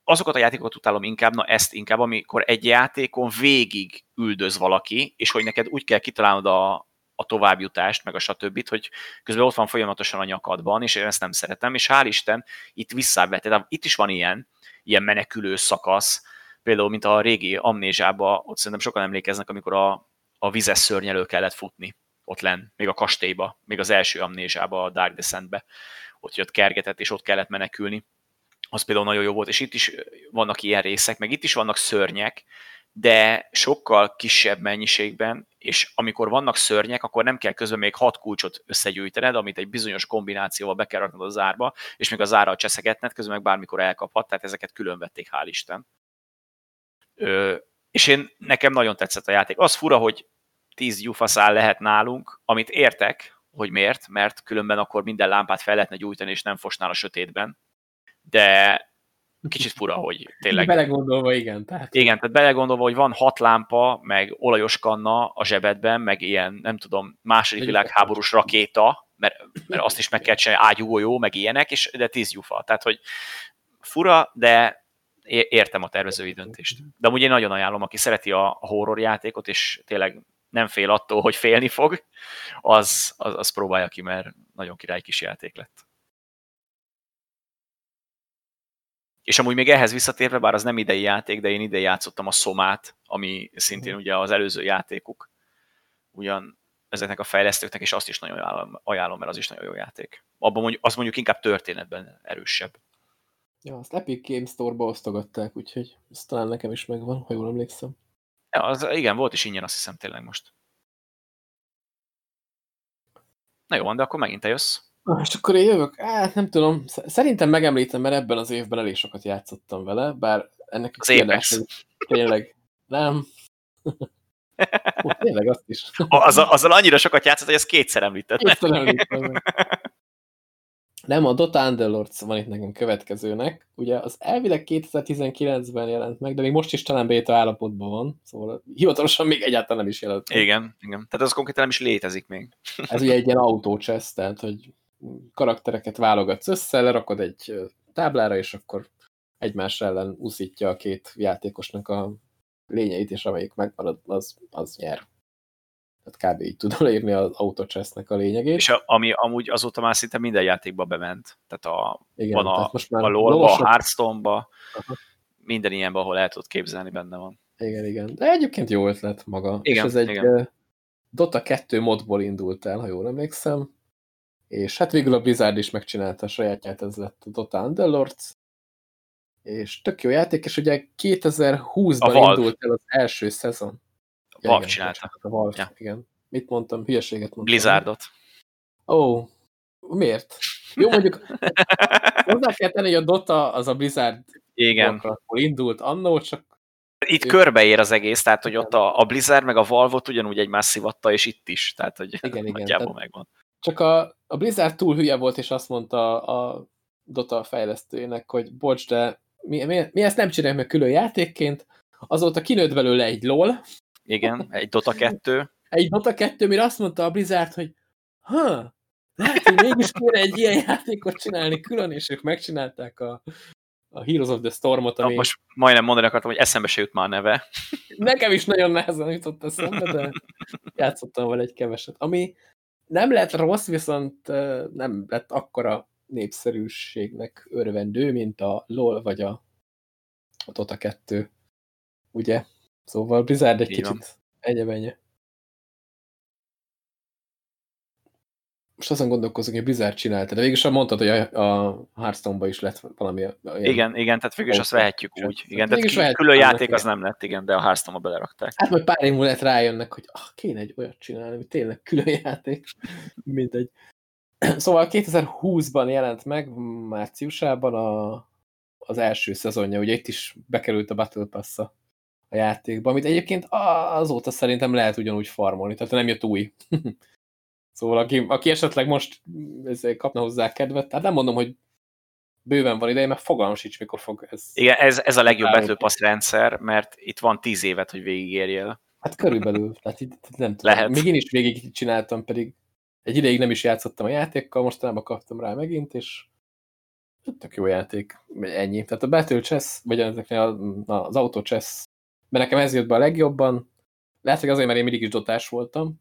[SPEAKER 2] azokat a játékokat utálom inkább, na ezt inkább, amikor egy játékon végig üldöz valaki, és hogy neked úgy kell kitalálnod a, a továbbjutást, meg a stb., hogy közben ott van folyamatosan a nyakadban, és én ezt nem szeretem, és hál' Isten, itt visszavette, itt is van ilyen, ilyen menekülő szakasz, például, mint a régi amnézsába, ott szerintem sokan emlékeznek, amikor a, a vizes szörnyelő kellett futni ott len, még a kastélyba, még az első amnézsába, a Dark Descentbe, ott jött kergetett, és ott kellett menekülni. Az például nagyon jó volt, és itt is vannak ilyen részek, meg itt is vannak szörnyek, de sokkal kisebb mennyiségben, és amikor vannak szörnyek, akkor nem kell közben még hat kulcsot összegyűjtened, amit egy bizonyos kombinációval be kell raknod a zárba, és még a zárral cseszegetned, közben meg bármikor elkaphat, tehát ezeket külön vették, hál' Isten. Ö, és én, nekem nagyon tetszett a játék. Az fura, hogy 10 gyufaszál lehet nálunk, amit értek, hogy miért, mert különben akkor minden lámpát fel lehetne gyújtani, és nem fosnál a sötétben. De kicsit fura, hogy tényleg...
[SPEAKER 1] Belegondolva, igen.
[SPEAKER 2] Tehát... Igen, tehát belegondolva, hogy van hat lámpa, meg olajos kanna a zsebedben, meg ilyen, nem tudom, második világháborús rakéta, mert, mert azt is meg kell csinálni, ágyúgolyó, meg ilyenek, és de tíz gyufa. Tehát, hogy fura, de értem a tervezői döntést. De amúgy én nagyon ajánlom, aki szereti a horror játékot, és tényleg nem fél attól, hogy félni fog, az, az, az próbálja ki, mert nagyon király kis játék lett. És amúgy még ehhez visszatérve, bár az nem idei játék, de én ide játszottam a Szomát, ami szintén ugye az előző játékuk. Ugyan ezeknek a fejlesztőknek, és azt is nagyon ajánlom, ajánlom mert az is nagyon jó játék. Abban mondjuk, az mondjuk inkább történetben erősebb.
[SPEAKER 1] Ja, azt Epic Games Store-ba osztogatták, úgyhogy ez talán nekem is megvan, ha jól emlékszem.
[SPEAKER 2] Ja, az, igen, volt is ingyen, azt hiszem tényleg most. Na jó, de akkor megint te jössz.
[SPEAKER 1] És akkor én jövök. Hát nem tudom, szerintem megemlítem, mert ebben az évben elég sokat játszottam vele, bár ennek
[SPEAKER 2] az Apex.
[SPEAKER 1] Tényleg, nem. [LAUGHS] Ó, tényleg azt is.
[SPEAKER 2] Azzal, azzal annyira sokat játszott, hogy ezt kétszer említettem.
[SPEAKER 1] Kétszer említettem. Nem, a Dota Underlords van itt nekem következőnek. Ugye az elvileg 2019-ben jelent meg, de még most is talán beta állapotban van, szóval hivatalosan még egyáltalán nem is jelent
[SPEAKER 2] meg. Igen, igen. Tehát az konkrétan nem is létezik még.
[SPEAKER 1] Ez ugye egy ilyen autócsesz, tehát hogy karaktereket válogatsz össze, lerakod egy táblára, és akkor egymás ellen úszítja a két játékosnak a lényeit, és amelyik megmarad, az, az nyer. Tehát kb. így tudom leírni [LAUGHS] az autocsesznek a lényegét.
[SPEAKER 2] És a, ami amúgy azóta már szinte minden játékba bement. Tehát a, Igen, van a, most már a LoL-ba, a Hearthstone-ba, minden ilyenben, ahol el tudod képzelni, benne van.
[SPEAKER 1] Igen, igen. De egyébként jó ötlet maga. Igen, és ez egy igen. Dota 2 modból indult el, ha jól emlékszem. És hát végül a Blizzard is megcsinálta a sajátját, ez lett a Dota Underlords. És tök jó játék, és ugye 2020-ban indult el az első szezon.
[SPEAKER 2] A Valve ja, csinálta.
[SPEAKER 1] A Valve, ja. igen. Mit mondtam? Hülyeséget mondtam.
[SPEAKER 2] Blizzardot.
[SPEAKER 1] Ó, oh, miért? Jó, mondjuk [LAUGHS] hozzá kell tenni, hogy a Dota az a Blizzard
[SPEAKER 2] igen.
[SPEAKER 1] indult annó, csak
[SPEAKER 2] itt ő... körbeér az egész, tehát hogy ott a, a Blizzard meg a Valve-ot ugyanúgy egymás szivatta, és itt is, tehát hogy igen, igen, nagyjából tehát megvan.
[SPEAKER 1] Csak a, a Blizzard túl hülye volt, és azt mondta a Dota fejlesztőjének, hogy bocs, de mi, mi, mi ezt nem csináljuk meg külön játékként, azóta kinőtt belőle egy LOL.
[SPEAKER 2] Igen, egy Dota 2.
[SPEAKER 1] Egy Dota 2, mire azt mondta a Blizzard, hogy ha, lehet, hogy mégis kéne egy ilyen játékot csinálni külön, és ők megcsinálták a, a Heroes of the Stormot,
[SPEAKER 2] ami... Na, most majdnem mondani akartam, hogy eszembe se jut már a neve.
[SPEAKER 1] Nekem is nagyon nehezen jutott eszembe, de játszottam vele egy keveset. Ami nem lett rossz, viszont nem lett akkora népszerűségnek örvendő, mint a LOL vagy a, a Dota 2. Ugye? Szóval Blizzard egy Így kicsit ennyi most azon gondolkozunk, hogy Blizzard csinálta, de végülis mondtad, hogy a, a Hearthstone-ba is lett valami
[SPEAKER 2] Igen, igen, tehát végülis azt vehetjük úgy. Igen, tehát ki, külön játék az nem lett, igen, de a Hearthstone-ba belerakták.
[SPEAKER 1] Hát majd pár év múlva rájönnek, hogy ah, kéne egy olyat csinálni, hogy tényleg külön játék. [LAUGHS] Mindegy. [CLEARS THROAT] Szóval 2020-ban jelent meg, márciusában a, az első szezonja, ugye itt is bekerült a Battle pass -a a játékba, amit egyébként azóta szerintem lehet ugyanúgy farmolni, tehát nem jött új. [LAUGHS] szóval aki, aki esetleg most kapna hozzá kedvet, tehát nem mondom, hogy bőven van ideje, mert fogalmam sincs, mikor fog ez...
[SPEAKER 2] Igen, ez, ez a legjobb Battle Pass rendszer, mert itt van tíz évet, hogy végigérjél.
[SPEAKER 1] Hát körülbelül, tehát itt nem tudom. Lehet. Még én is végig csináltam, pedig egy ideig nem is játszottam a játékkal, mostanában kaptam rá megint, és tök jó játék, ennyi. Tehát a Battle Chess, vagy az Auto Chess mert nekem ez jött be a legjobban. Lehet, hogy azért, mert én mindig is dotás voltam.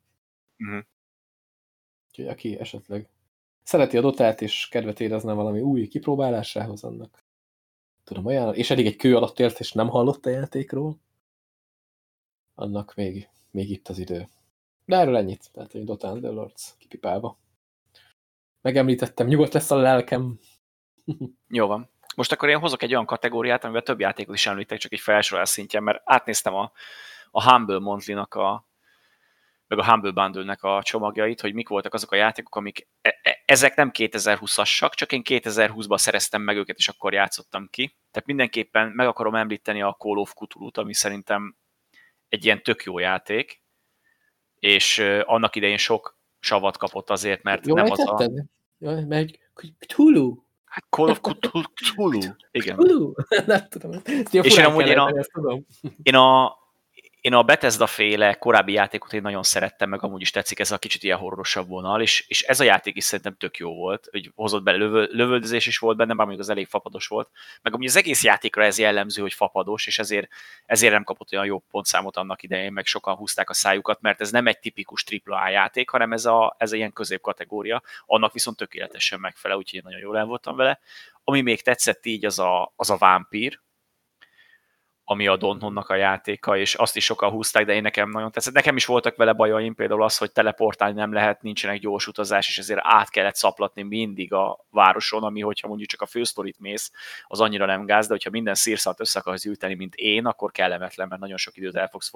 [SPEAKER 1] Uh -huh. Úgyhogy aki esetleg szereti a dotát, és kedvet érezne valami új kipróbálásához, annak tudom olyan, és eddig egy kő alatt élt, és nem hallott a játékról, annak még, még itt az idő. De erről ennyit, tehát egy Dota Underlords kipipálva. Megemlítettem, nyugodt lesz a lelkem. [LAUGHS]
[SPEAKER 2] Jó van. Most akkor én hozok egy olyan kategóriát, amiben több játékot is említek, csak egy felsorolás szintjén, mert átnéztem a, a Humble Monthly-nak a, meg a Humble Bundle-nek a csomagjait, hogy mik voltak azok a játékok, amik e, e, ezek nem 2020-asak, csak én 2020-ban szereztem meg őket, és akkor játszottam ki. Tehát mindenképpen meg akarom említeni a Call of Cthulhu-t, ami szerintem egy ilyen tök jó játék, és annak idején sok savat kapott azért, mert
[SPEAKER 1] jó,
[SPEAKER 2] nem az
[SPEAKER 1] a... Jó, mert Cthulhu.
[SPEAKER 2] Hát Call of Cthulhu. Igen.
[SPEAKER 1] Cthulhu? [LAUGHS] Nem tudom.
[SPEAKER 2] És én amúgy én a, én a, én a Bethesda féle korábbi játékot én nagyon szerettem, meg amúgy is tetszik ez a kicsit ilyen horrorosabb vonal, és, és ez a játék is szerintem tök jó volt, hogy hozott bele lövö, lövöldözés is volt benne, bár még az elég fapados volt, meg amúgy az egész játékra ez jellemző, hogy fapados, és ezért, ezért nem kapott olyan jó pontszámot annak idején, meg sokan húzták a szájukat, mert ez nem egy tipikus AAA játék, hanem ez a, ez a ilyen középkategória, annak viszont tökéletesen megfelel, úgyhogy én nagyon jól el voltam vele. Ami még tetszett így, az a, az a vámpír, ami a Donhonnak a játéka, és azt is sokan húzták, de én nekem nagyon tetszett. Nekem is voltak vele bajaim, például az, hogy teleportálni nem lehet, nincsenek gyors utazás, és ezért át kellett szaplatni mindig a városon, ami hogyha mondjuk csak a fősztorit mész, az annyira nem gáz, de hogyha minden szírszalt össze akarsz gyűjteni, mint én, akkor kellemetlen, mert nagyon sok időt el fogsz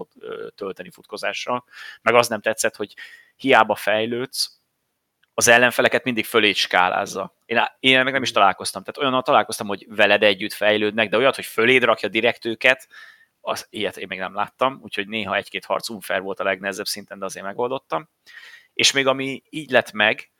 [SPEAKER 2] tölteni futkozással. Meg az nem tetszett, hogy hiába fejlődsz, az ellenfeleket mindig fölé skálázza. Én, én meg nem is találkoztam. Tehát olyan találkoztam, hogy veled együtt fejlődnek, de olyat, hogy föléd rakja direkt őket, az, ilyet én még nem láttam, úgyhogy néha egy-két harc unfair volt a legnehezebb szinten, de azért megoldottam. És még ami így lett meg,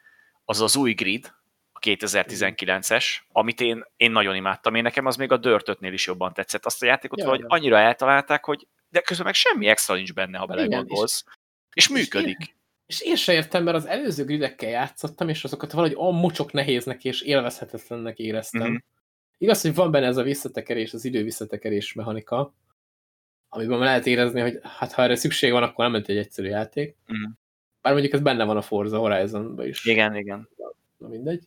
[SPEAKER 2] az az új grid, a 2019-es, amit én, én nagyon imádtam. Én nekem az még a dirt is jobban tetszett. Azt a játékot ja, vagy annyira eltalálták, hogy de közben meg semmi extra nincs benne, ha belegondolsz. És működik. És
[SPEAKER 1] én sem értem, mert az előző gridekkel játszottam, és azokat valahogy olyan mocsok nehéznek és élvezhetetlennek éreztem. Mm -hmm. Igaz, hogy van benne ez a visszatekerés, az idő visszatekerés mechanika, amiben lehet érezni, hogy hát ha erre szükség van, akkor nem ment egy egyszerű játék. Mm. Bár mondjuk ez benne van a Forza Horizon-ban is.
[SPEAKER 2] Igen, igen.
[SPEAKER 1] Na mindegy.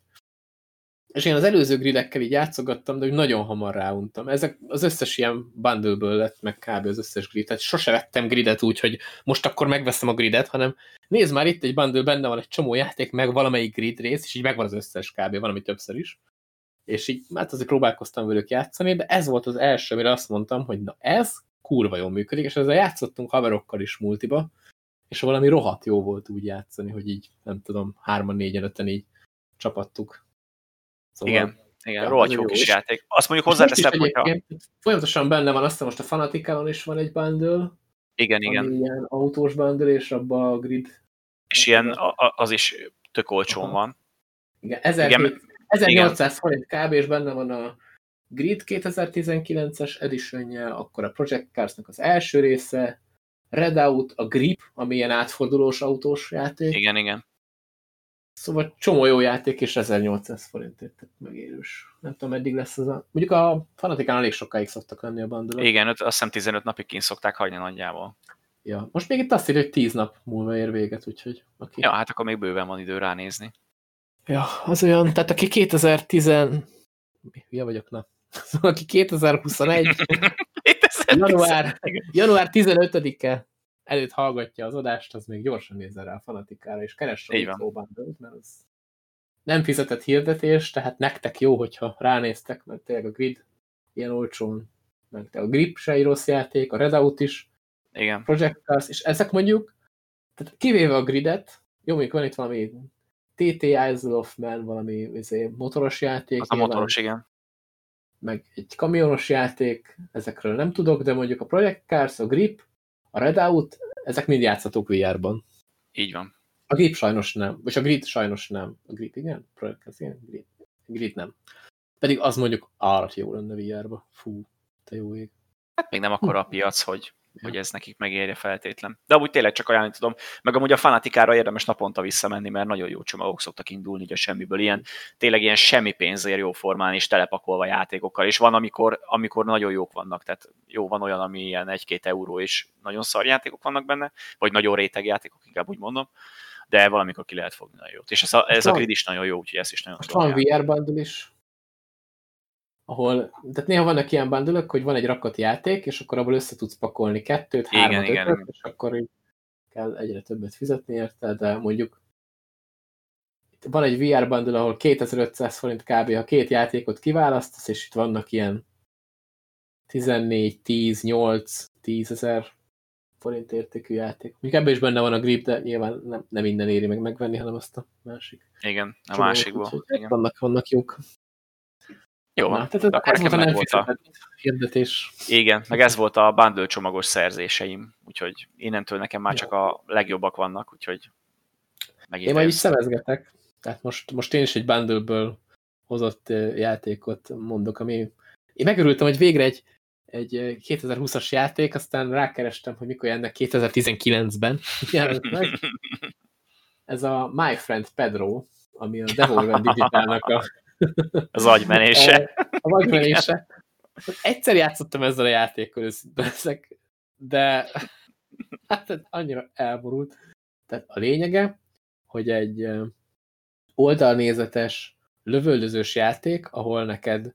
[SPEAKER 1] És én az előző gridekkel így játszogattam, de nagyon hamar ráuntam. Ezek az összes ilyen bundle lett meg kb. az összes grid. Tehát sose vettem gridet úgy, hogy most akkor megveszem a gridet, hanem nézd már itt egy bundle, benne van egy csomó játék, meg valamelyik grid rész, és így megvan az összes kb. valami többször is. És így, hát azért próbálkoztam velük játszani, de ez volt az első, amire azt mondtam, hogy na ez kurva jól működik, és ezzel játszottunk haverokkal is multiba, és valami rohadt jó volt úgy játszani, hogy így, nem tudom, hárman, négyen, öten így csapattuk
[SPEAKER 2] Szóval igen, igen, rohadt jó kis játék. Azt mondjuk hozzáteszem, hogy a...
[SPEAKER 1] Folyamatosan benne van, azt most a Fanaticalon is van egy bundle.
[SPEAKER 2] Igen, igen.
[SPEAKER 1] Ilyen autós bundle, és abba a grid.
[SPEAKER 2] És ilyen, az is tök olcsón van.
[SPEAKER 1] Igen, 1000, igen, 1800 forint kb. és benne van a Grid 2019-es editionje, akkor a Project Cars-nak az első része, Redout, a Grip, ami ilyen átfordulós autós játék.
[SPEAKER 2] Igen, igen.
[SPEAKER 1] Szóval csomó jó játék, és 1800 forintért tehát megérős. Nem tudom, meddig lesz az a... Mondjuk a fanatikán elég sokáig szoktak lenni a bandolok.
[SPEAKER 2] Igen, azt hiszem 15 napig kint szokták hagyni nagyjából.
[SPEAKER 1] Ja, most még itt azt írja, hogy 10 nap múlva ér véget, úgyhogy...
[SPEAKER 2] Aki... Ja, hát akkor még bőven van idő ránézni.
[SPEAKER 1] Ja, az olyan, tehát aki 2010... Mi vagyok, na? Szóval aki 2021... [LAUGHS] január, január 15-e előtt hallgatja az adást, az még gyorsan nézze rá a fanatikára, és keresse a bundle mert az nem fizetett hirdetés, tehát nektek jó, hogyha ránéztek, mert tényleg a grid ilyen olcsón, meg a grip se egy rossz játék, a Redout is,
[SPEAKER 2] Igen.
[SPEAKER 1] Project Cars, és ezek mondjuk, tehát kivéve a gridet, jó, még van itt valami TT Isle of Man, valami izé, motoros játék. Az
[SPEAKER 2] a motoros, igen.
[SPEAKER 1] Meg egy kamionos játék, ezekről nem tudok, de mondjuk a Project Cars, a Grip, a Redout, ezek mind játszhatók VR-ban.
[SPEAKER 2] Így van.
[SPEAKER 1] A Grip sajnos nem, vagy a Grid sajnos nem. A Grip igen? Project Cars igen? Grid, Grid nem. Pedig az mondjuk állat jó lenne VR-ba. Fú, te jó ég.
[SPEAKER 2] Hát még nem akkora a piac, hogy hogy ez nekik megérje feltétlen. De amúgy tényleg csak ajánlani tudom. Meg amúgy a fanatikára érdemes naponta visszamenni, mert nagyon jó csomagok szoktak indulni így a semmiből. Ilyen, tényleg ilyen semmi pénzért jó formán és telepakolva játékokkal. És van, amikor, amikor nagyon jók vannak. Tehát jó, van olyan, ami ilyen egy-két euró, és nagyon szar játékok vannak benne, vagy nagyon réteg játékok, inkább úgy mondom de valamikor ki lehet fogni nagyon jót. És ez a, ez a grid is nagyon jó, úgyhogy ezt is nagyon
[SPEAKER 1] tudom. Van VR bundle is, ahol, tehát néha vannak ilyen bundle hogy van egy rakat játék, és akkor abból össze tudsz pakolni kettőt, igen, hármat, igen, ötöt, igen. és akkor így kell egyre többet fizetni érte, de mondjuk van egy VR bundle, ahol 2500 forint kb. ha két játékot kiválasztasz, és itt vannak ilyen 14, 10, 8, 10 ezer forint értékű játék. Még ebben is benne van a grip, de nyilván nem, nem minden éri meg megvenni, hanem azt a másik.
[SPEAKER 2] Igen, a másikból.
[SPEAKER 1] Igen. Vannak, vannak jók.
[SPEAKER 2] Jó, Na, tehát akkor
[SPEAKER 1] ez nekem volt a hirdetés.
[SPEAKER 2] Igen, meg ez volt a bundle csomagos szerzéseim, úgyhogy innentől nekem már csak a legjobbak vannak, úgyhogy
[SPEAKER 1] megint Én majd is szemezgetek, tehát most, most én is egy bundle hozott játékot mondok, ami én megörültem, hogy végre egy, egy 2020-as játék, aztán rákerestem, hogy mikor ennek 2019-ben [LAUGHS] [LAUGHS] Ez a My Friend Pedro, ami a Devolver Digitalnak a [LAUGHS]
[SPEAKER 2] az agymenése.
[SPEAKER 1] Az [LAUGHS] agymenése. Egyszer játszottam ezzel a játékkal, ezek, de [LAUGHS] hát annyira elborult. Tehát a lényege, hogy egy oldalnézetes, lövöldözős játék, ahol neked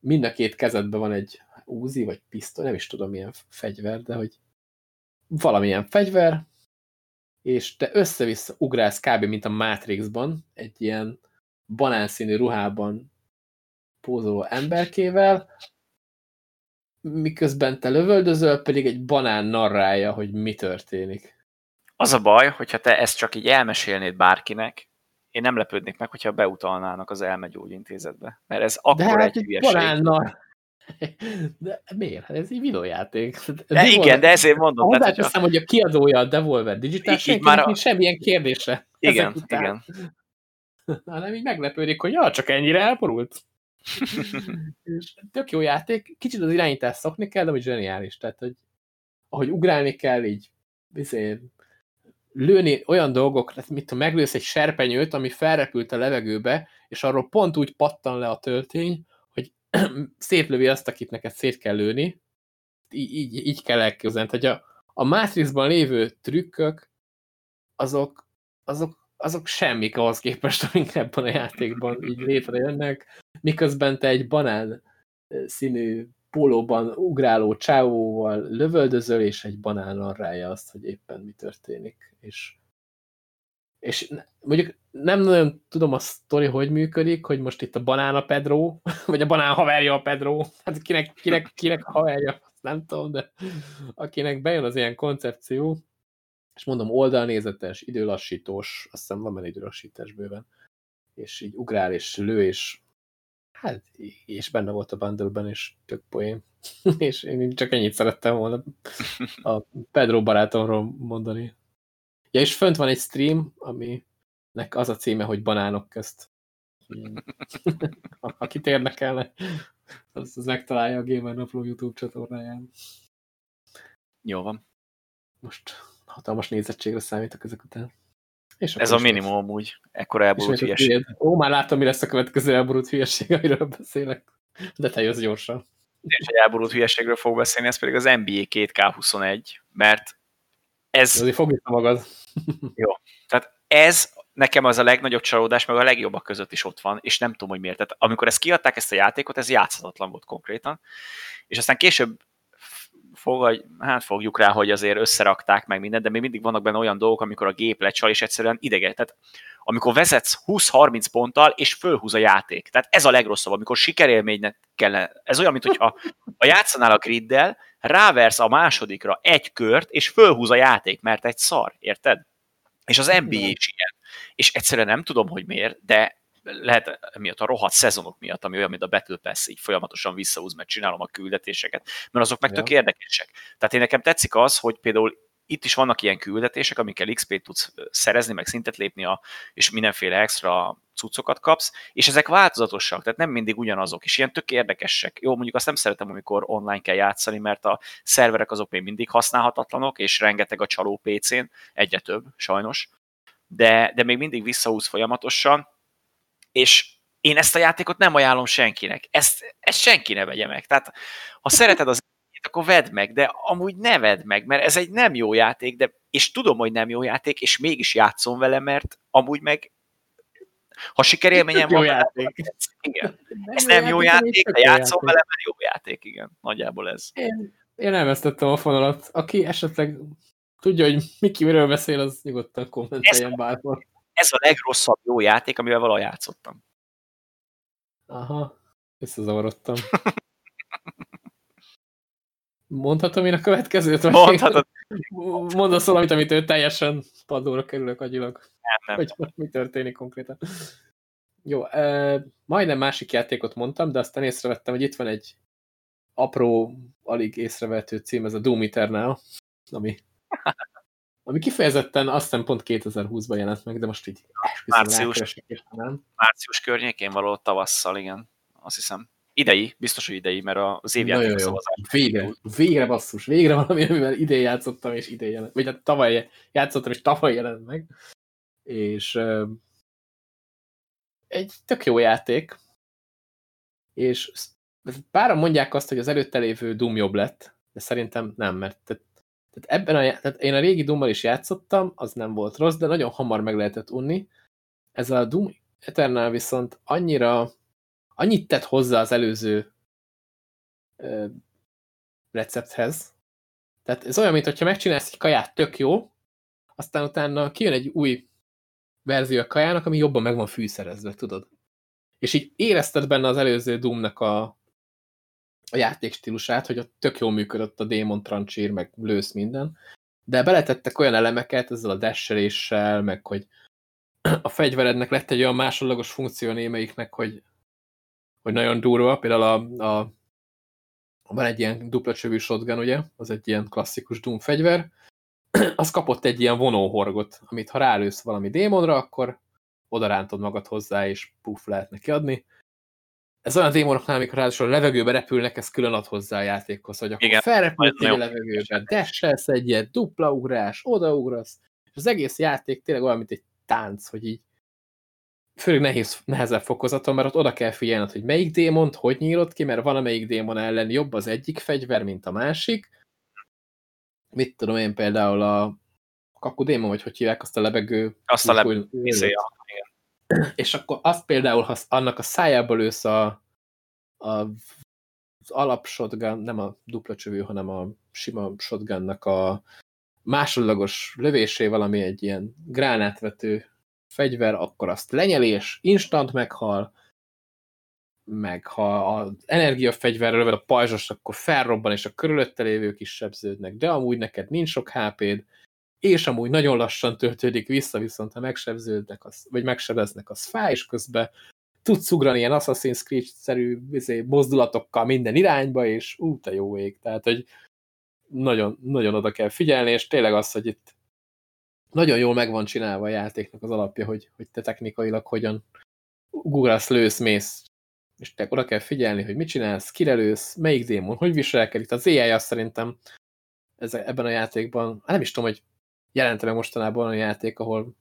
[SPEAKER 1] mind a két kezedben van egy úzi, vagy pisztoly, nem is tudom milyen fegyver, de hogy valamilyen fegyver, és te össze-vissza ugrálsz kb. mint a Matrixban, egy ilyen banánszínű ruhában pózoló emberkével, miközben te lövöldözöl, pedig egy banán narrálja, hogy mi történik.
[SPEAKER 2] Az a baj, hogyha te ezt csak így elmesélnéd bárkinek, én nem lepődnék meg, hogyha beutalnának az elmegyógyintézetbe. Mert ez akkor hát egy hülyeség. Banánnal. [LAUGHS]
[SPEAKER 1] De miért? Hát ez egy videójáték.
[SPEAKER 2] De Devolver... igen, de ezért mondom.
[SPEAKER 1] Hozzáteszem, hogy a kiadója a Devolver Digital, senki már a... semmilyen kérdése.
[SPEAKER 2] Igen, igen. [LAUGHS]
[SPEAKER 1] hanem így meglepődik, hogy ja, csak ennyire elborult. és tök jó játék, kicsit az irányítást szokni kell, de hogy zseniális. Tehát, hogy ahogy ugrálni kell, így bizony, lőni olyan dolgok, mint mit meglősz egy serpenyőt, ami felrepült a levegőbe, és arról pont úgy pattan le a töltény, hogy [CLEARS THROAT] szétlövi azt, akit neked szét kell lőni. Így, így, így kell elképzelni. hogy a, a Matrixban lévő trükkök, azok, azok azok semmik ahhoz képest, [LAUGHS] amik ebben a játékban így létrejönnek, miközben te egy banán színű pólóban ugráló csávóval lövöldözöl, és egy banán arrája azt, hogy éppen mi történik. És, és mondjuk nem nagyon tudom a sztori, hogy működik, hogy most itt a banán a Pedro, [LAUGHS] vagy a banán haverja a Pedro, hát kinek, kinek, kinek a haverja, nem tudom, de akinek bejön az ilyen koncepció, és mondom, oldalnézetes, időlassítós, azt hiszem van benne időlassítás bőven, és így ugrál és lő, és hát, és benne volt a bundle és tök poén. [LAUGHS] és én csak ennyit szerettem volna [LAUGHS] a Pedro barátomról mondani. Ja, és fönt van egy stream, aminek az a címe, hogy banánok közt. [LAUGHS] Akit érdekelne, az, az megtalálja a Gamer Napló YouTube csatornáján.
[SPEAKER 2] Jó van.
[SPEAKER 1] Most hatalmas nézettségre számítok ezek után.
[SPEAKER 2] És Ez a minimum úgy, ekkora elborult hülyeség.
[SPEAKER 1] Ó, már láttam, mi lesz a következő elborult hülyeség, [LAUGHS] amiről beszélek. De te jössz gyorsan.
[SPEAKER 2] És egy elborult hülyeségről fog beszélni, ez pedig az NBA 2K21, mert ez...
[SPEAKER 1] Azért fogjuk magad. [LAUGHS]
[SPEAKER 2] Jó. Tehát ez nekem az a legnagyobb csalódás, meg a legjobbak között is ott van, és nem tudom, hogy miért. Tehát amikor ezt kiadták, ezt a játékot, ez játszhatatlan volt konkrétan, és aztán később fogadj, hát fogjuk rá, hogy azért összerakták meg mindent, de még mindig vannak benne olyan dolgok, amikor a gép lecsal, és egyszerűen idegen. Tehát amikor vezetsz 20-30 ponttal, és fölhúz a játék. Tehát ez a legrosszabb, amikor sikerélménynek kellene. Ez olyan, mint hogyha a játszanál a griddel, ráversz a másodikra egy kört, és fölhúz a játék, mert egy szar, érted? És az NBA is ilyen. És egyszerűen nem tudom, hogy miért, de lehet miatt a rohadt szezonok miatt, ami olyan, mint a Battle Pass, így folyamatosan visszahúz, mert csinálom a küldetéseket, mert azok meg ja. tök érdekesek. Tehát én nekem tetszik az, hogy például itt is vannak ilyen küldetések, amikkel XP-t tudsz szerezni, meg szintet lépni, a, és mindenféle extra cuccokat kapsz, és ezek változatosak, tehát nem mindig ugyanazok, és ilyen tök érdekesek. Jó, mondjuk azt nem szeretem, amikor online kell játszani, mert a szerverek azok még mindig használhatatlanok, és rengeteg a csaló PC-n, egyre több, sajnos, de, de még mindig visszahúz folyamatosan, és én ezt a játékot nem ajánlom senkinek. Ezt, ezt senki ne vegye meg. Tehát ha szereted az [LAUGHS] akkor vedd meg, de amúgy ne vedd meg, mert ez egy nem jó játék, de, és tudom, hogy nem jó játék, és mégis játszom vele, mert amúgy meg ha sikerélményem van, játék. igen. Nem ez nem jó játék, játék de játszom vele, mert jó játék, igen. Nagyjából ez.
[SPEAKER 1] Én, én elvesztettem a fonalat. Aki esetleg tudja, hogy Miki miről beszél, az nyugodtan kommenteljen bárhol.
[SPEAKER 2] Ez a legrosszabb jó játék, amivel valaha játszottam.
[SPEAKER 1] Aha, összezavarodtam. Mondhatom én a következőt?
[SPEAKER 2] Mondhatod.
[SPEAKER 1] Mondasz valamit, amit ő teljesen padlóra kerülök agyilag.
[SPEAKER 2] Nem, nem.
[SPEAKER 1] Hogy mi történik konkrétan. Jó, majdnem másik játékot mondtam, de aztán észrevettem, hogy itt van egy apró, alig észrevehető cím, ez a Doom Eternal, ami, ami kifejezetten azt hiszem pont 2020-ban jelent meg, de most így
[SPEAKER 2] március, március környékén való tavasszal, igen, azt hiszem. Idei, biztos, hogy idei, mert az évjáték
[SPEAKER 1] szavazás. Végre, végre basszus, végre valami, amivel idén játszottam, és idén jelent, vagy hát tavaly játszottam, és tavaly jelent meg. És uh, egy tök jó játék, és páran mondják azt, hogy az előtte lévő Doom jobb lett, de szerintem nem, mert tehát, ebben a, tehát én a régi Doommal is játszottam, az nem volt rossz, de nagyon hamar meg lehetett unni. Ez a Doom Eternal viszont annyira annyit tett hozzá az előző ö, recepthez. Tehát ez olyan, mintha megcsinálsz egy kaját tök jó, aztán utána kijön egy új verzió a kajának, ami jobban meg van fűszerezve, tudod? És így érezted benne az előző Doomnak a, a játékstílusát, hogy ott tök jól működött a Démon Trancsír, meg lősz minden, de beletettek olyan elemeket ezzel a dasheléssel, meg hogy a fegyverednek lett egy olyan másodlagos funkció némelyiknek, hogy hogy nagyon durva, például a, a van egy ilyen dupla csövű shotgun, ugye, az egy ilyen klasszikus Doom fegyver, [CLEARS THROAT] az kapott egy ilyen vonóhorgot, amit ha rálősz valami démonra, akkor oda rántod magad hozzá, és puff, lehet neki adni. Ez olyan démonoknál, amikor ráadásul a levegőbe repülnek, ez külön ad hozzá a játékhoz, hogy akkor felrepültél a levegőbe, desselsz egyet, dupla ugrás, odaugrasz, és az egész játék tényleg olyan, mint egy tánc, hogy így főleg nehéz, nehezebb fokozaton, mert ott oda kell figyelned, hogy melyik démont hogy nyílod ki, mert van amelyik démon ellen jobb az egyik fegyver, mint a másik. Mit tudom én például a kakudémon, vagy hogy hívják azt a lebegő...
[SPEAKER 2] Azt a lebegő, igen.
[SPEAKER 1] És akkor azt például, ha annak a szájából lősz a, a, az alap shotgun, nem a dupla csövű, hanem a sima shotgunnak a másodlagos lövésével, ami egy ilyen gránátvető fegyver, akkor azt lenyelés, instant meghal, meg ha az energiafegyverre lövöd a pajzsos, akkor felrobban, és a körülötte lévők is sebződnek, de amúgy neked nincs sok HP-d, és amúgy nagyon lassan töltődik vissza, viszont ha megsebződnek, az, vagy megsebeznek, az fáj, és közben tudsz ugrani ilyen Assassin's Creed-szerű izé, mozdulatokkal minden irányba, és ú, te jó ég. Tehát, hogy nagyon, nagyon oda kell figyelni, és tényleg az, hogy itt nagyon jól meg van csinálva a játéknak az alapja, hogy, hogy te technikailag hogyan ugrasz, lősz, mész, és te oda kell figyelni, hogy mit csinálsz, kire lősz, melyik démon, hogy viselkedik. Az AI azt szerintem ez, ebben a játékban, hát nem is tudom, hogy jelente meg mostanában a játék, ahol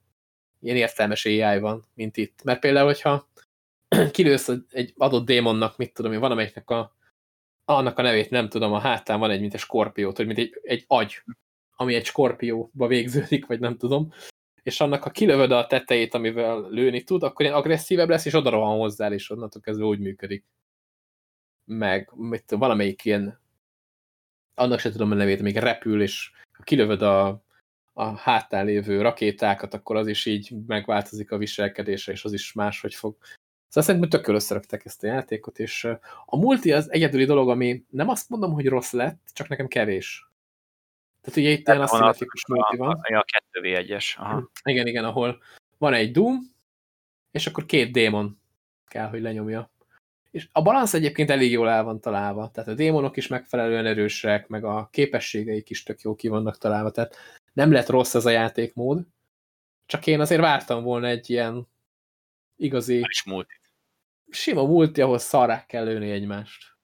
[SPEAKER 1] ilyen értelmes AI van, mint itt. Mert például, hogyha [CLEARS THROAT] kilősz egy adott démonnak, mit tudom én, van amelyiknek a annak a nevét nem tudom, a hátán van egy, mint egy skorpiót, hogy mint egy, egy agy, ami egy skorpióba végződik, vagy nem tudom, és annak, ha kilövöd a tetejét, amivel lőni tud, akkor ilyen agresszívebb lesz, és oda rohan hozzá, és onnantól kezdve úgy működik. Meg mit valamelyik ilyen annak se tudom a nevét, még repül, és ha kilövöd a, a hátán lévő rakétákat, akkor az is így megváltozik a viselkedése, és az is máshogy fog. Szóval szerintem tökül összerakták ezt a játékot, és a multi az egyedüli dolog, ami nem azt mondom, hogy rossz lett, csak nekem kevés. Tehát ugye itt ilyen aszimmetrikus multi van.
[SPEAKER 2] A, a 2v1-es.
[SPEAKER 1] Igen, igen, ahol van egy Doom, és akkor két démon kell, hogy lenyomja. És a balansz egyébként elég jól el van találva. Tehát a démonok is megfelelően erősek, meg a képességeik is tök jó ki vannak találva. Tehát nem lett rossz ez a játékmód. Csak én azért vártam volna egy ilyen igazi...
[SPEAKER 2] multi.
[SPEAKER 1] Sima multi, ahol szarrák kell lőni egymást.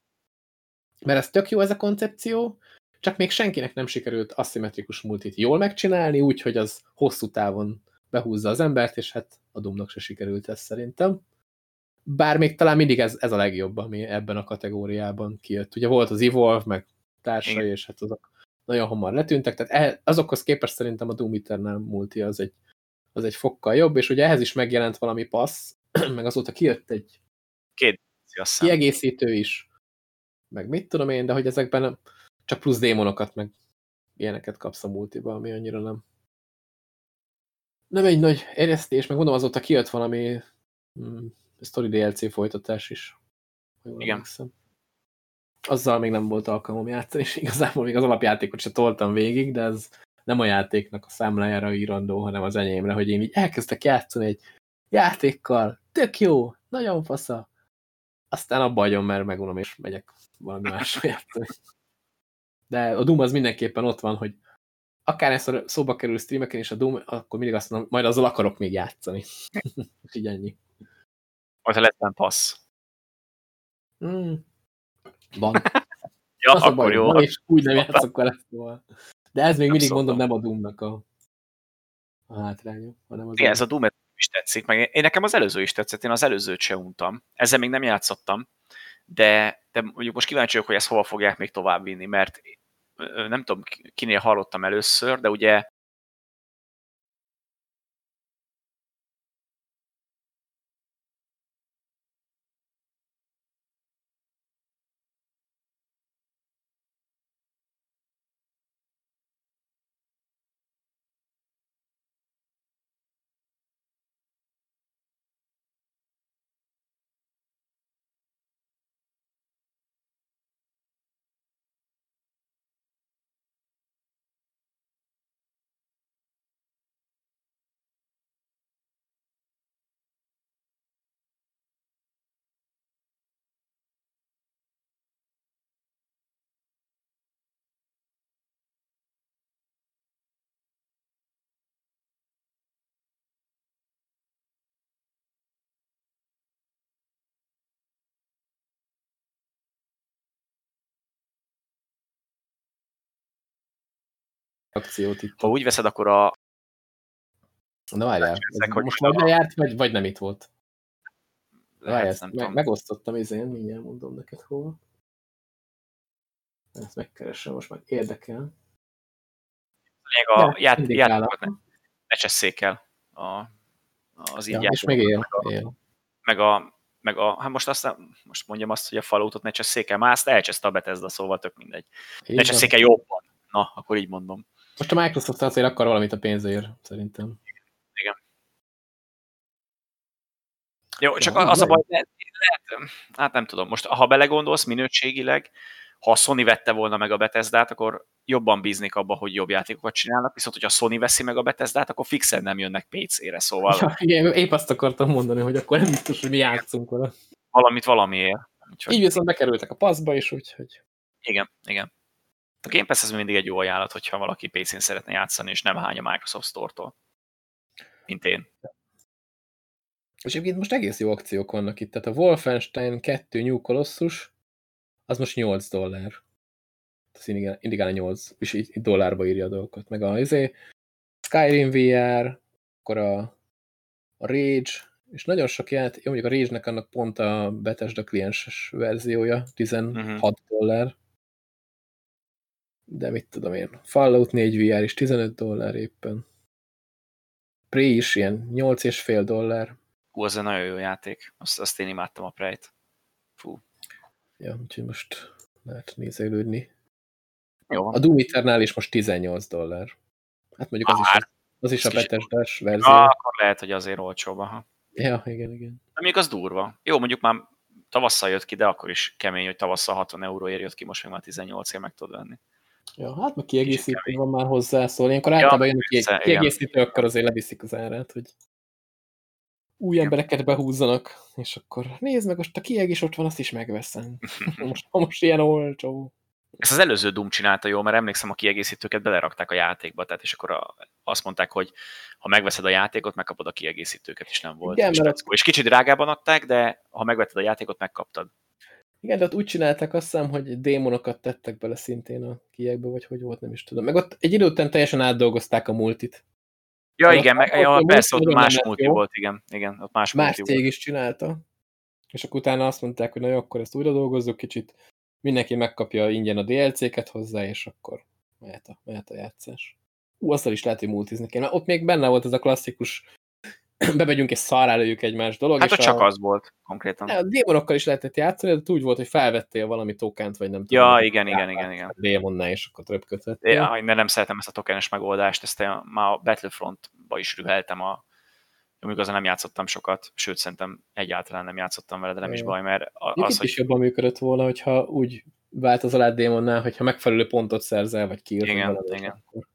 [SPEAKER 1] Mert ez tök jó ez a koncepció, csak még senkinek nem sikerült aszimmetrikus multit jól megcsinálni, úgy, hogy az hosszú távon behúzza az embert, és hát a Dumnak se sikerült ez szerintem. Bár még talán mindig ez, ez a legjobb, ami ebben a kategóriában kijött. Ugye volt az Evolve, meg társai, Igen. és hát azok nagyon hamar letűntek, tehát e, azokhoz képest szerintem a Doom Eternal multi az egy, az egy fokkal jobb, és ugye ehhez is megjelent valami passz, [CLEARS THROAT] meg azóta kijött egy
[SPEAKER 2] Két,
[SPEAKER 1] kiegészítő is, meg mit tudom én, de hogy ezekben csak plusz démonokat, meg ilyeneket kapsz a multiba, ami annyira nem nem egy nagy eresztés, meg mondom, azóta kijött valami hmm, Story DLC folytatás is.
[SPEAKER 2] Igen. Hiszem.
[SPEAKER 1] Azzal még nem volt alkalmam játszani, és igazából még az alapjátékot se toltam végig, de ez nem a játéknak a számlájára írandó, hanem az enyémre, hogy én így elkezdtek játszani egy játékkal, tök jó, nagyon fasza. Aztán abba hagyom, mert megunom, és megyek valami másra játszani. De a Doom az mindenképpen ott van, hogy akár ezt szóba kerül streameken és a Doom, akkor mindig azt mondom, majd azzal akarok még játszani. [LAUGHS] így ennyi.
[SPEAKER 2] Vagy ha lesz passz.
[SPEAKER 1] Mm. Van. [LAUGHS]
[SPEAKER 2] ja, az akkor jó.
[SPEAKER 1] Van, és úgy nem játszok vele. Szóval. De ez még nem mindig szoktam. mondom, nem a Doomnak a, a hátránya, hanem az
[SPEAKER 2] Igen, ez a Doom is tetszik, meg én nekem az előző is tetszett, én az előzőt se untam. Ezzel még nem játszottam, de, de mondjuk most kíváncsi vagyok, hogy ezt hova fogják még tovább vinni, mert nem tudom, kinél hallottam először, de ugye
[SPEAKER 1] akciót itt.
[SPEAKER 2] Ha úgy veszed, akkor a...
[SPEAKER 1] Na várjál, most vagy lejárt, vagy, vagy nem itt volt. Várjál, nem meg, megosztottam izén, mindjárt mondom neked hol. Ezt megkeresem, most már érdekel.
[SPEAKER 2] Még a ját, játékot ne, ne csesszék el a, az így ja,
[SPEAKER 1] És még él,
[SPEAKER 2] meg a,
[SPEAKER 1] él.
[SPEAKER 2] Meg a, meg a, hát most, azt, most mondjam azt, hogy a falautot ne csesszék el, már azt elcseszte a Bethesda, szóval tök mindegy. Így ne csesszék el jobban. Na, akkor így mondom.
[SPEAKER 1] Most a Microsoft azért akar valamit a pénzért, szerintem.
[SPEAKER 2] Igen. Jó, csak ja, az a baj, lehet, lehet, hát nem tudom, most ha belegondolsz minőségileg, ha a Sony vette volna meg a Bethesda-t, akkor jobban bíznék abba, hogy jobb játékokat csinálnak, viszont hogyha Sony veszi meg a Bethesda-t, akkor fixen nem jönnek PC-re, szóval...
[SPEAKER 1] Ja, igen, épp azt akartam mondani, hogy akkor nem biztos, hogy mi játszunk vele.
[SPEAKER 2] Valamit valamiért.
[SPEAKER 1] Úgyhogy... Így viszont bekerültek a paszba is, úgyhogy...
[SPEAKER 2] Igen, igen. A Game Pass ez mindig egy jó ajánlat, hogyha valaki PC-n szeretne játszani, és nem hány a Microsoft Store-tól. Mint én.
[SPEAKER 1] És egyébként most egész jó akciók vannak itt. Tehát a Wolfenstein 2 New Colossus, az most 8 dollár. Ez indikál a 8, és itt dollárba írja a dolgokat. Meg a izé, Skyrim VR, akkor a, a Rage, és nagyon sok játék, jó, mondjuk a Rage-nek annak pont a Bethesda klienses verziója, 16 uh -huh. dollár de mit tudom én, Fallout 4 VR is 15 dollár éppen. Prey is ilyen 8,5 dollár.
[SPEAKER 2] Hú, az egy nagyon jó játék. Azt, azt én imádtam a Prey-t. Fú.
[SPEAKER 1] Ja, úgyhogy most lehet nézelődni. Jó. A Doom Eternal is most 18 dollár. Hát mondjuk az ah, is, a, az is a betesdes verzió.
[SPEAKER 2] Ah, akkor lehet, hogy azért olcsóbb. Aha.
[SPEAKER 1] Ja, igen, igen.
[SPEAKER 2] De még az durva. Jó, mondjuk már tavasszal jött ki, de akkor is kemény, hogy tavasszal 60 euróért jött ki, most még már 18 ér meg tudod venni.
[SPEAKER 1] Ja, hát meg kiegészítő van már hozzá, szóval ilyenkor általában jön ki, kiegészítő, akkor azért leviszik az árát, hogy új embereket behúzzanak, és akkor nézd meg, most a kieg is ott van, azt is megveszem. [LAUGHS] most, most ilyen olcsó.
[SPEAKER 2] Ezt az előző Doom csinálta jó, mert emlékszem, a kiegészítőket belerakták a játékba, tehát és akkor a, azt mondták, hogy ha megveszed a játékot, megkapod a kiegészítőket, és nem volt. Igen, és, mert... és kicsit drágában adták, de ha megvetted a játékot, megkaptad.
[SPEAKER 1] Igen, de ott úgy csinálták azt hiszem, hogy démonokat tettek bele szintén a kiegbe, vagy hogy volt, nem is tudom. Meg ott egy idő után teljesen átdolgozták a multit.
[SPEAKER 2] Ja, igen, meg, ja, persze, ott más multi jó. volt, igen, igen, ott más,
[SPEAKER 1] más cég is csinálta. És akkor utána azt mondták, hogy na jó, akkor ezt újra dolgozzuk kicsit, mindenki megkapja ingyen a DLC-ket hozzá, és akkor mehet a, mehet a játszás. Ú, azzal is lehet, hogy multizni. Mert ott még benne volt ez a klasszikus [CLEARS THROAT] bemegyünk és szarálőjük egymás dolog.
[SPEAKER 2] Hát
[SPEAKER 1] és
[SPEAKER 2] csak a, az volt konkrétan.
[SPEAKER 1] A démonokkal is lehetett játszani, de úgy volt, hogy felvettél valami tokánt, vagy nem
[SPEAKER 2] tudom. Ja, igen, igen, igen, igen.
[SPEAKER 1] Démonnál, és akkor röpködhettél.
[SPEAKER 2] Ja, mert nem szeretem ezt a tokenes megoldást, ezt én már a Battlefront-ba is rüheltem a Amíg azon nem játszottam sokat, sőt, szerintem egyáltalán nem játszottam vele, de nem is baj, mert
[SPEAKER 1] az, Itt hogy... is jobban működött volna, hogyha úgy változol át démonnál, hogyha megfelelő pontot szerzel, vagy kiírsz
[SPEAKER 2] igen, veled, igen. akkor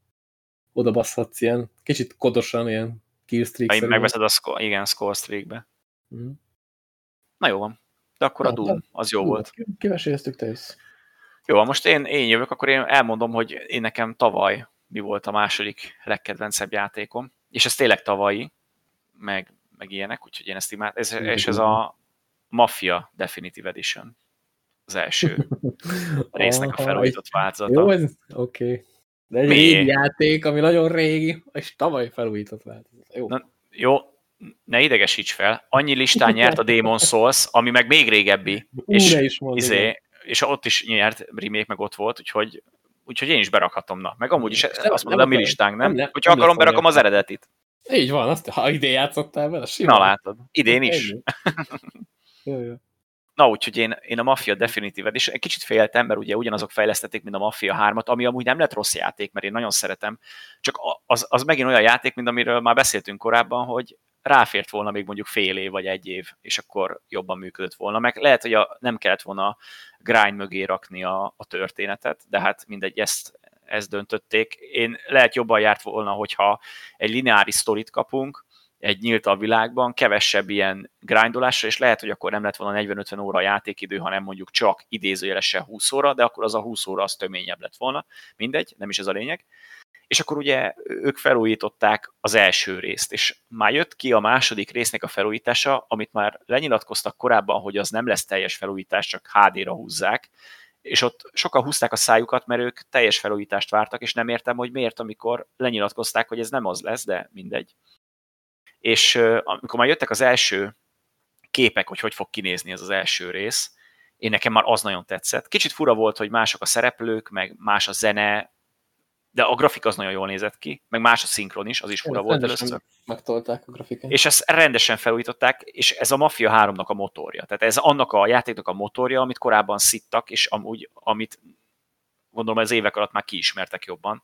[SPEAKER 1] oda baszhatsz ilyen, kicsit kodosan, ilyen killstreak
[SPEAKER 2] Ha megveszed a score, igen, score streakbe. Mm. Na jó van. De akkor a Doom, az jó volt.
[SPEAKER 1] Kivesélyeztük te is.
[SPEAKER 2] Jó, most én, én jövök, akkor én elmondom, hogy én nekem tavaly mi volt a második legkedvencebb játékom, és ez tényleg tavalyi, meg, meg ilyenek, úgyhogy én ezt imád, ez, és ez a Mafia Definitive Edition. Az első [LAUGHS] résznek a felújított változata.
[SPEAKER 1] Jó, oké. Okay. De egy régi játék, ami nagyon régi, és tavaly felújított változat. Jó.
[SPEAKER 2] Na, jó, ne idegesíts fel. Annyi listán nyert a Demon Souls, ami meg még régebbi.
[SPEAKER 1] Ú, és, is mond,
[SPEAKER 2] izé, és ott is nyert, remake meg ott volt, úgyhogy, úgyhogy én is berakhatom. Na, meg amúgy is, nem, azt mondod, a mi listánk, nem? nem, nem Hogyha akarom, berakom az eredetit.
[SPEAKER 1] Így van, azt, ha idén játszottál vele,
[SPEAKER 2] simán. Na látod, idén is.
[SPEAKER 1] jó, jó.
[SPEAKER 2] Na, úgyhogy én, én a Mafia Definitive és egy kicsit féltem, mert ugye ugyanazok fejlesztették, mint a Mafia 3-at, ami amúgy nem lett rossz játék, mert én nagyon szeretem, csak az, az megint olyan játék, mint amiről már beszéltünk korábban, hogy ráfért volna még mondjuk fél év vagy egy év, és akkor jobban működött volna. Meg lehet, hogy a, nem kellett volna grind mögé rakni a, a történetet, de hát mindegy, ezt, ezt döntötték. Én lehet jobban járt volna, hogyha egy lineáris sztorit kapunk, egy nyílt a világban, kevesebb ilyen grindolásra, és lehet, hogy akkor nem lett volna 40-50 óra játékidő, hanem mondjuk csak idézőjelesen 20 óra, de akkor az a 20 óra az töményebb lett volna. Mindegy, nem is ez a lényeg. És akkor ugye ők felújították az első részt, és már jött ki a második résznek a felújítása, amit már lenyilatkoztak korábban, hogy az nem lesz teljes felújítás, csak HD-ra húzzák, és ott sokan húzták a szájukat, mert ők teljes felújítást vártak, és nem értem, hogy miért, amikor lenyilatkozták, hogy ez nem az lesz, de mindegy és amikor már jöttek az első képek, hogy hogy fog kinézni ez az első rész, én nekem már az nagyon tetszett. Kicsit fura volt, hogy mások a szereplők, meg más a zene, de a grafika az nagyon jól nézett ki, meg más a szinkron is, az is fura Én volt először.
[SPEAKER 1] Megtolták a grafikát.
[SPEAKER 2] És ezt rendesen felújították, és ez a Mafia 3-nak a motorja. Tehát ez annak a játéknak a motorja, amit korábban szittak, és amúgy, amit gondolom az évek alatt már kiismertek jobban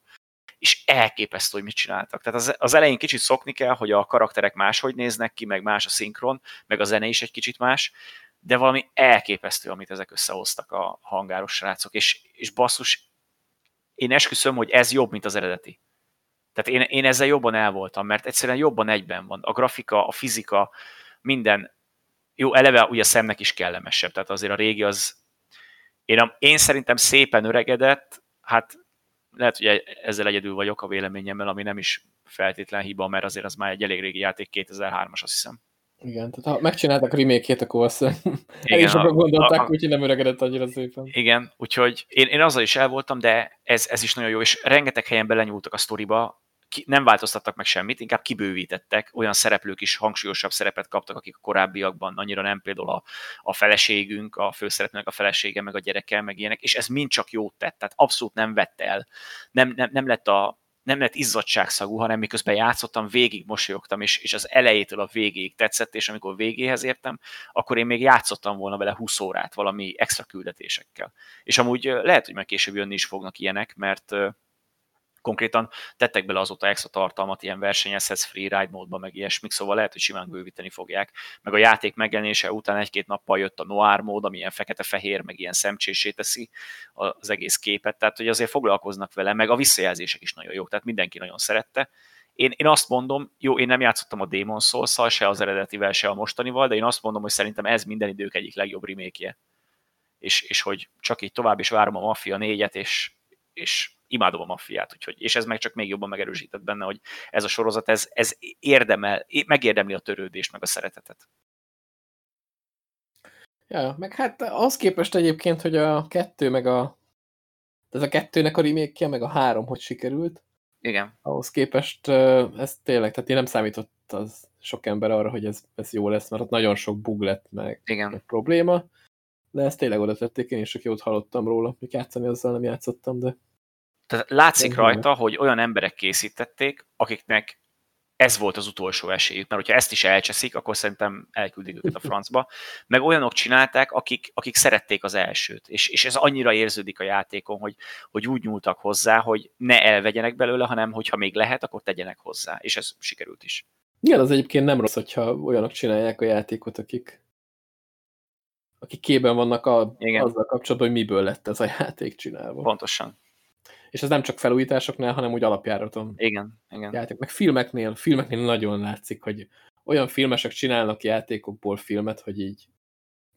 [SPEAKER 2] és elképesztő, hogy mit csináltak. Tehát az, az elején kicsit szokni kell, hogy a karakterek máshogy néznek ki, meg más a szinkron, meg a zene is egy kicsit más, de valami elképesztő, amit ezek összehoztak a hangáros srácok, és, és basszus, én esküszöm, hogy ez jobb, mint az eredeti. Tehát én, én ezzel jobban el voltam, mert egyszerűen jobban egyben van. A grafika, a fizika, minden, jó, eleve ugye a szemnek is kellemesebb, tehát azért a régi az, én, a, én szerintem szépen öregedett, hát lehet, hogy ezzel egyedül vagyok a véleményemmel, ami nem is feltétlen hiba, mert azért az már egy elég régi játék, 2003-as azt hiszem.
[SPEAKER 1] Igen, tehát ha megcsináltak remake-ét, akkor azt el is sokan gondolták, úgyhogy nem öregedett annyira szépen.
[SPEAKER 2] Igen, úgyhogy én, én azzal is el voltam, de ez, ez is nagyon jó, és rengeteg helyen belenyúltak a sztoriba, ki, nem változtattak meg semmit, inkább kibővítettek, olyan szereplők is hangsúlyosabb szerepet kaptak, akik a korábbiakban annyira nem, például a, a feleségünk, a főszereplőnek a felesége, meg a gyereke, meg ilyenek, és ez mind csak jót tett, tehát abszolút nem vett el, nem, nem, nem lett a, nem lett izzadságszagú, hanem miközben játszottam, végig mosolyogtam, és, és az elejétől a végéig tetszett, és amikor végéhez értem, akkor én még játszottam volna vele 20 órát valami extra küldetésekkel. És amúgy lehet, hogy meg később jönni is fognak ilyenek, mert konkrétan tettek bele azóta extra tartalmat ilyen versenyezhetsz free ride módban, meg ilyesmik, szóval lehet, hogy simán bővíteni fogják. Meg a játék megjelenése után egy-két nappal jött a noir mód, ami ilyen fekete-fehér, meg ilyen szemcsésé teszi az egész képet, tehát hogy azért foglalkoznak vele, meg a visszajelzések is nagyon jók, tehát mindenki nagyon szerette. Én, én azt mondom, jó, én nem játszottam a Demon souls se az eredetivel, se a mostanival, de én azt mondom, hogy szerintem ez minden idők egyik legjobb remake és, és hogy csak így tovább is várom a Mafia 4-et, és, és imádom a maffiát, úgyhogy, és ez meg csak még jobban megerősített benne, hogy ez a sorozat, ez, ez érdemel, megérdemli a törődést, meg a szeretetet.
[SPEAKER 1] Ja, meg hát az képest egyébként, hogy a kettő, meg a ez a kettőnek a remake meg a három, hogy sikerült.
[SPEAKER 2] Igen.
[SPEAKER 1] Ahhoz képest ez tényleg, tehát én nem számított az sok ember arra, hogy ez, ez jó lesz, mert ott nagyon sok bug lett, meg,
[SPEAKER 2] Igen.
[SPEAKER 1] meg probléma. De ezt tényleg oda tették, én is csak jót hallottam róla. Még játszani azzal nem játszottam, de...
[SPEAKER 2] Tehát látszik rajta, hogy olyan emberek készítették, akiknek ez volt az utolsó esélyük, mert hogyha ezt is elcseszik, akkor szerintem elküldik őket a francba. Meg olyanok csinálták, akik, akik szerették az elsőt, és, és ez annyira érződik a játékon, hogy, hogy úgy nyúltak hozzá, hogy ne elvegyenek belőle, hanem hogyha még lehet, akkor tegyenek hozzá, és ez sikerült is.
[SPEAKER 1] Igen, az egyébként nem rossz, hogyha olyanok csinálják a játékot, akik, akik kében vannak a, Igen. azzal kapcsolatban, hogy miből lett ez a játék csinálva.
[SPEAKER 2] Pontosan
[SPEAKER 1] és ez nem csak felújításoknál, hanem úgy alapjáraton.
[SPEAKER 2] Igen, igen.
[SPEAKER 1] Játék. Meg filmeknél, filmeknél nagyon látszik, hogy olyan filmesek csinálnak játékokból filmet, hogy így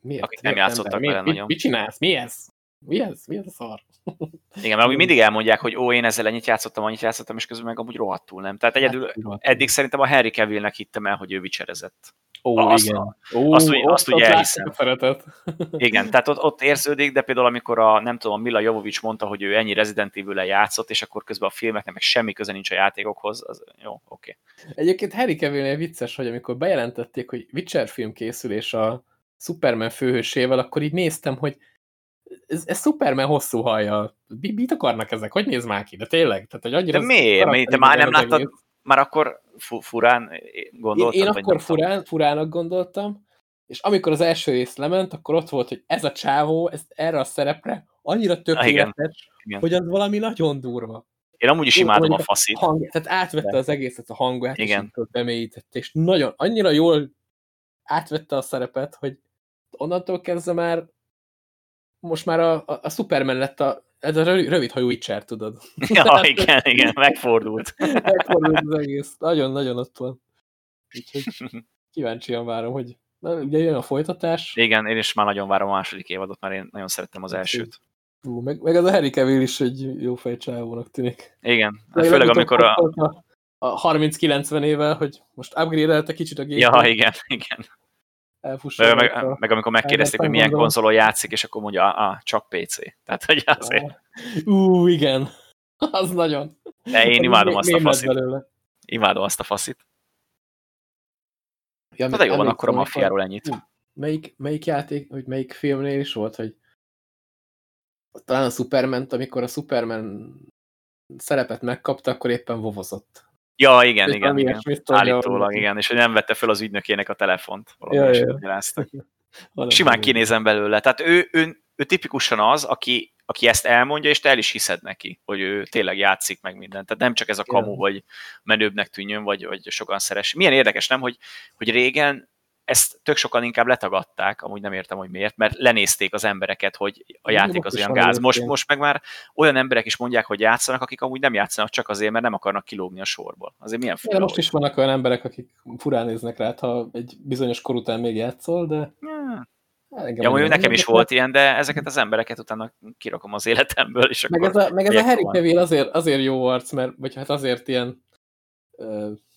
[SPEAKER 2] miért? Akik nem játszottak vele
[SPEAKER 1] nagyon. Mit csinálsz? Mi ez? Mi ez? Mi ez a szar? [LAUGHS]
[SPEAKER 2] Igen, mert mindig elmondják, hogy ó, én ezzel ennyit játszottam, annyit játszottam, és közben meg amúgy rohadtul nem. Tehát egyedül hát, eddig szerintem a Harry Cavillnek hittem el, hogy ő vicserezett.
[SPEAKER 1] Ó, azt, igen. Ó,
[SPEAKER 2] azt, úgy, azt ugye elhiszem. [LAUGHS] Igen, tehát ott, ott érződik, de például amikor a, nem tudom, a Mila Jovovics mondta, hogy ő ennyi Resident evil játszott, és akkor közben a filmeknek meg semmi köze nincs a játékokhoz, az jó, oké.
[SPEAKER 1] Okay. Egyébként Harry Cavillnél vicces, hogy amikor bejelentették, hogy Witcher film készül, és a Superman főhősével, akkor így néztem, hogy ez, ez Superman hosszú haja. Mit akarnak ezek? Hogy néz már ki? De tényleg? Tehát, hogy
[SPEAKER 2] annyira de miért? Te már nem láttad egész már akkor fu furán gondoltam?
[SPEAKER 1] Én, én akkor furán, furának gondoltam, és amikor az első rész lement, akkor ott volt, hogy ez a csávó, ez erre a szerepre annyira tökéletes, ah, hogy az valami nagyon durva.
[SPEAKER 2] Én amúgy is imádom a faszit.
[SPEAKER 1] Hang, tehát átvette De. az egészet a hangját, Igen. és bemélyítette, és nagyon, annyira jól átvette a szerepet, hogy onnantól kezdve már most már a, a, a Superman lett a ez a rövid hajú Witcher, tudod. [LAUGHS]
[SPEAKER 2] Ja, igen, igen, megfordult. [LAUGHS]
[SPEAKER 1] megfordult az egész. Nagyon-nagyon ott van. Úgyhogy kíváncsian várom, hogy na, ugye jön a folytatás.
[SPEAKER 2] Igen, én is már nagyon várom a második évadot, mert én nagyon szerettem az elsőt.
[SPEAKER 1] Ú, meg, meg az a Harry Cavill is egy jó fejcsávónak tűnik.
[SPEAKER 2] Igen, meg főleg amikor a...
[SPEAKER 1] A 30-90 éve, hogy most upgrade kicsit a
[SPEAKER 2] gépet. Ja, igen, igen meg, meg, meg amikor megkérdezték, hogy milyen konzolon játszik, és akkor mondja, ah, csak PC. Tehát, hogy azért...
[SPEAKER 1] Ú, igen. [LAUGHS] Az nagyon.
[SPEAKER 2] De én imádom azt a faszit. Belőle. Imádom azt a faszit. Ja, de jó van, akkor a maffiáról ennyit.
[SPEAKER 1] Melyik, melyik játék, hogy melyik filmnél is volt, hogy talán a Superman, amikor a Superman szerepet megkapta, akkor éppen vovozott.
[SPEAKER 2] Ja, igen, és igen, igen. Állítólag, igen, és hogy nem vette fel az ügynökének a telefont. Ja, ja. [LAUGHS] Simán kinézem belőle. Tehát ő, ő, ő tipikusan az, aki, aki ezt elmondja, és te el is hiszed neki, hogy ő tényleg játszik meg mindent. Tehát nem csak ez a kamu, vagy menőbbnek tűnjön, vagy, vagy sokan szeres. Milyen érdekes, nem, hogy, hogy régen ezt tök sokan inkább letagadták, amúgy nem értem, hogy miért, mert lenézték az embereket, hogy a játék az olyan gáz. Most, most meg már olyan emberek is mondják, hogy játszanak, akik amúgy nem játszanak csak azért, mert nem akarnak kilógni a sorból. Azért milyen
[SPEAKER 1] fura, Most is vannak olyan emberek, akik furán néznek rá, ha egy bizonyos kor után még játszol, de...
[SPEAKER 2] Hmm. Ja, mondjuk nekem is volt ilyen, de ezeket az embereket utána kirakom az életemből, és
[SPEAKER 1] meg
[SPEAKER 2] akkor...
[SPEAKER 1] Ez a, meg ez a Harry Cavill azért, azért jó arc, mert, vagy hát azért ilyen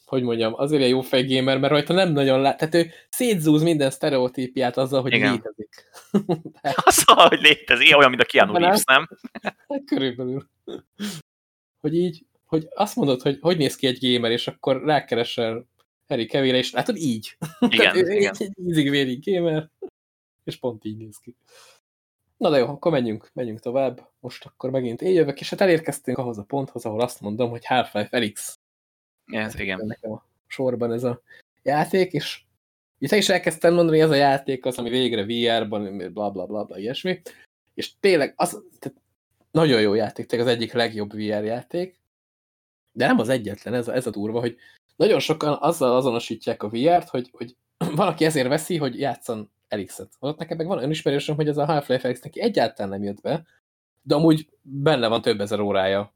[SPEAKER 1] hogy mondjam, azért egy jó fejgamer, mert rajta nem nagyon lát, tehát ő szétzúz minden sztereotípiát azzal, hogy Igen. létezik. [LAUGHS]
[SPEAKER 2] Azzal, hogy létezik, olyan, mint a Keanu Reeves, nem?
[SPEAKER 1] Hát körülbelül. Hogy így, hogy azt mondod, hogy hogy néz ki egy gamer, és akkor rákeresel Harry Cavill, és látod így. [LAUGHS]
[SPEAKER 2] Igen,
[SPEAKER 1] igen. Egy, egy ízig vérig gamer, és pont így néz ki. Na de jó, akkor menjünk, menjünk tovább. Most akkor megint én jövök, és hát elérkeztünk ahhoz a ponthoz, ahol azt mondom, hogy Half-Life Elix.
[SPEAKER 2] Ez igen.
[SPEAKER 1] Nekem a sorban ez a játék, és te is elkezdtem mondani, hogy ez a játék az, ami végre VR-ban, bla bla bla, bla ilyesmi. És tényleg az, tehát nagyon jó játék, tényleg az egyik legjobb VR játék, de nem az egyetlen, ez a, ez a durva, hogy nagyon sokan azzal azonosítják a VR-t, hogy, hogy [CLEARS THROAT] valaki ezért veszi, hogy játszon Elixet. Ott nekem meg van olyan ismerősöm, hogy ez a Half-Life Elix neki egyáltalán nem jött be, de amúgy benne van több ezer órája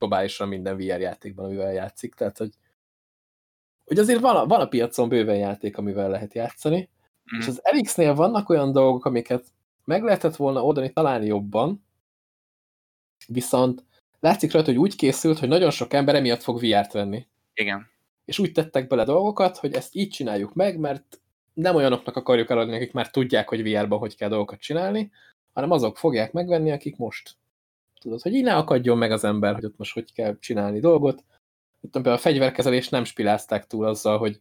[SPEAKER 1] globálisan minden VR játékban, amivel játszik, tehát hogy, hogy azért van a, van a piacon bőven játék, amivel lehet játszani, mm. és az Elixnél vannak olyan dolgok, amiket meg lehetett volna oldani talán jobban, viszont látszik rajta, hogy úgy készült, hogy nagyon sok ember emiatt fog VR-t venni.
[SPEAKER 2] Igen.
[SPEAKER 1] És úgy tettek bele dolgokat, hogy ezt így csináljuk meg, mert nem olyanoknak akarjuk eladni, akik már tudják, hogy VR-ban hogy kell dolgokat csinálni, hanem azok fogják megvenni, akik most tudod, hogy így ne akadjon meg az ember, hogy ott most hogy kell csinálni dolgot. Itt például a fegyverkezelés nem spilázták túl azzal, hogy,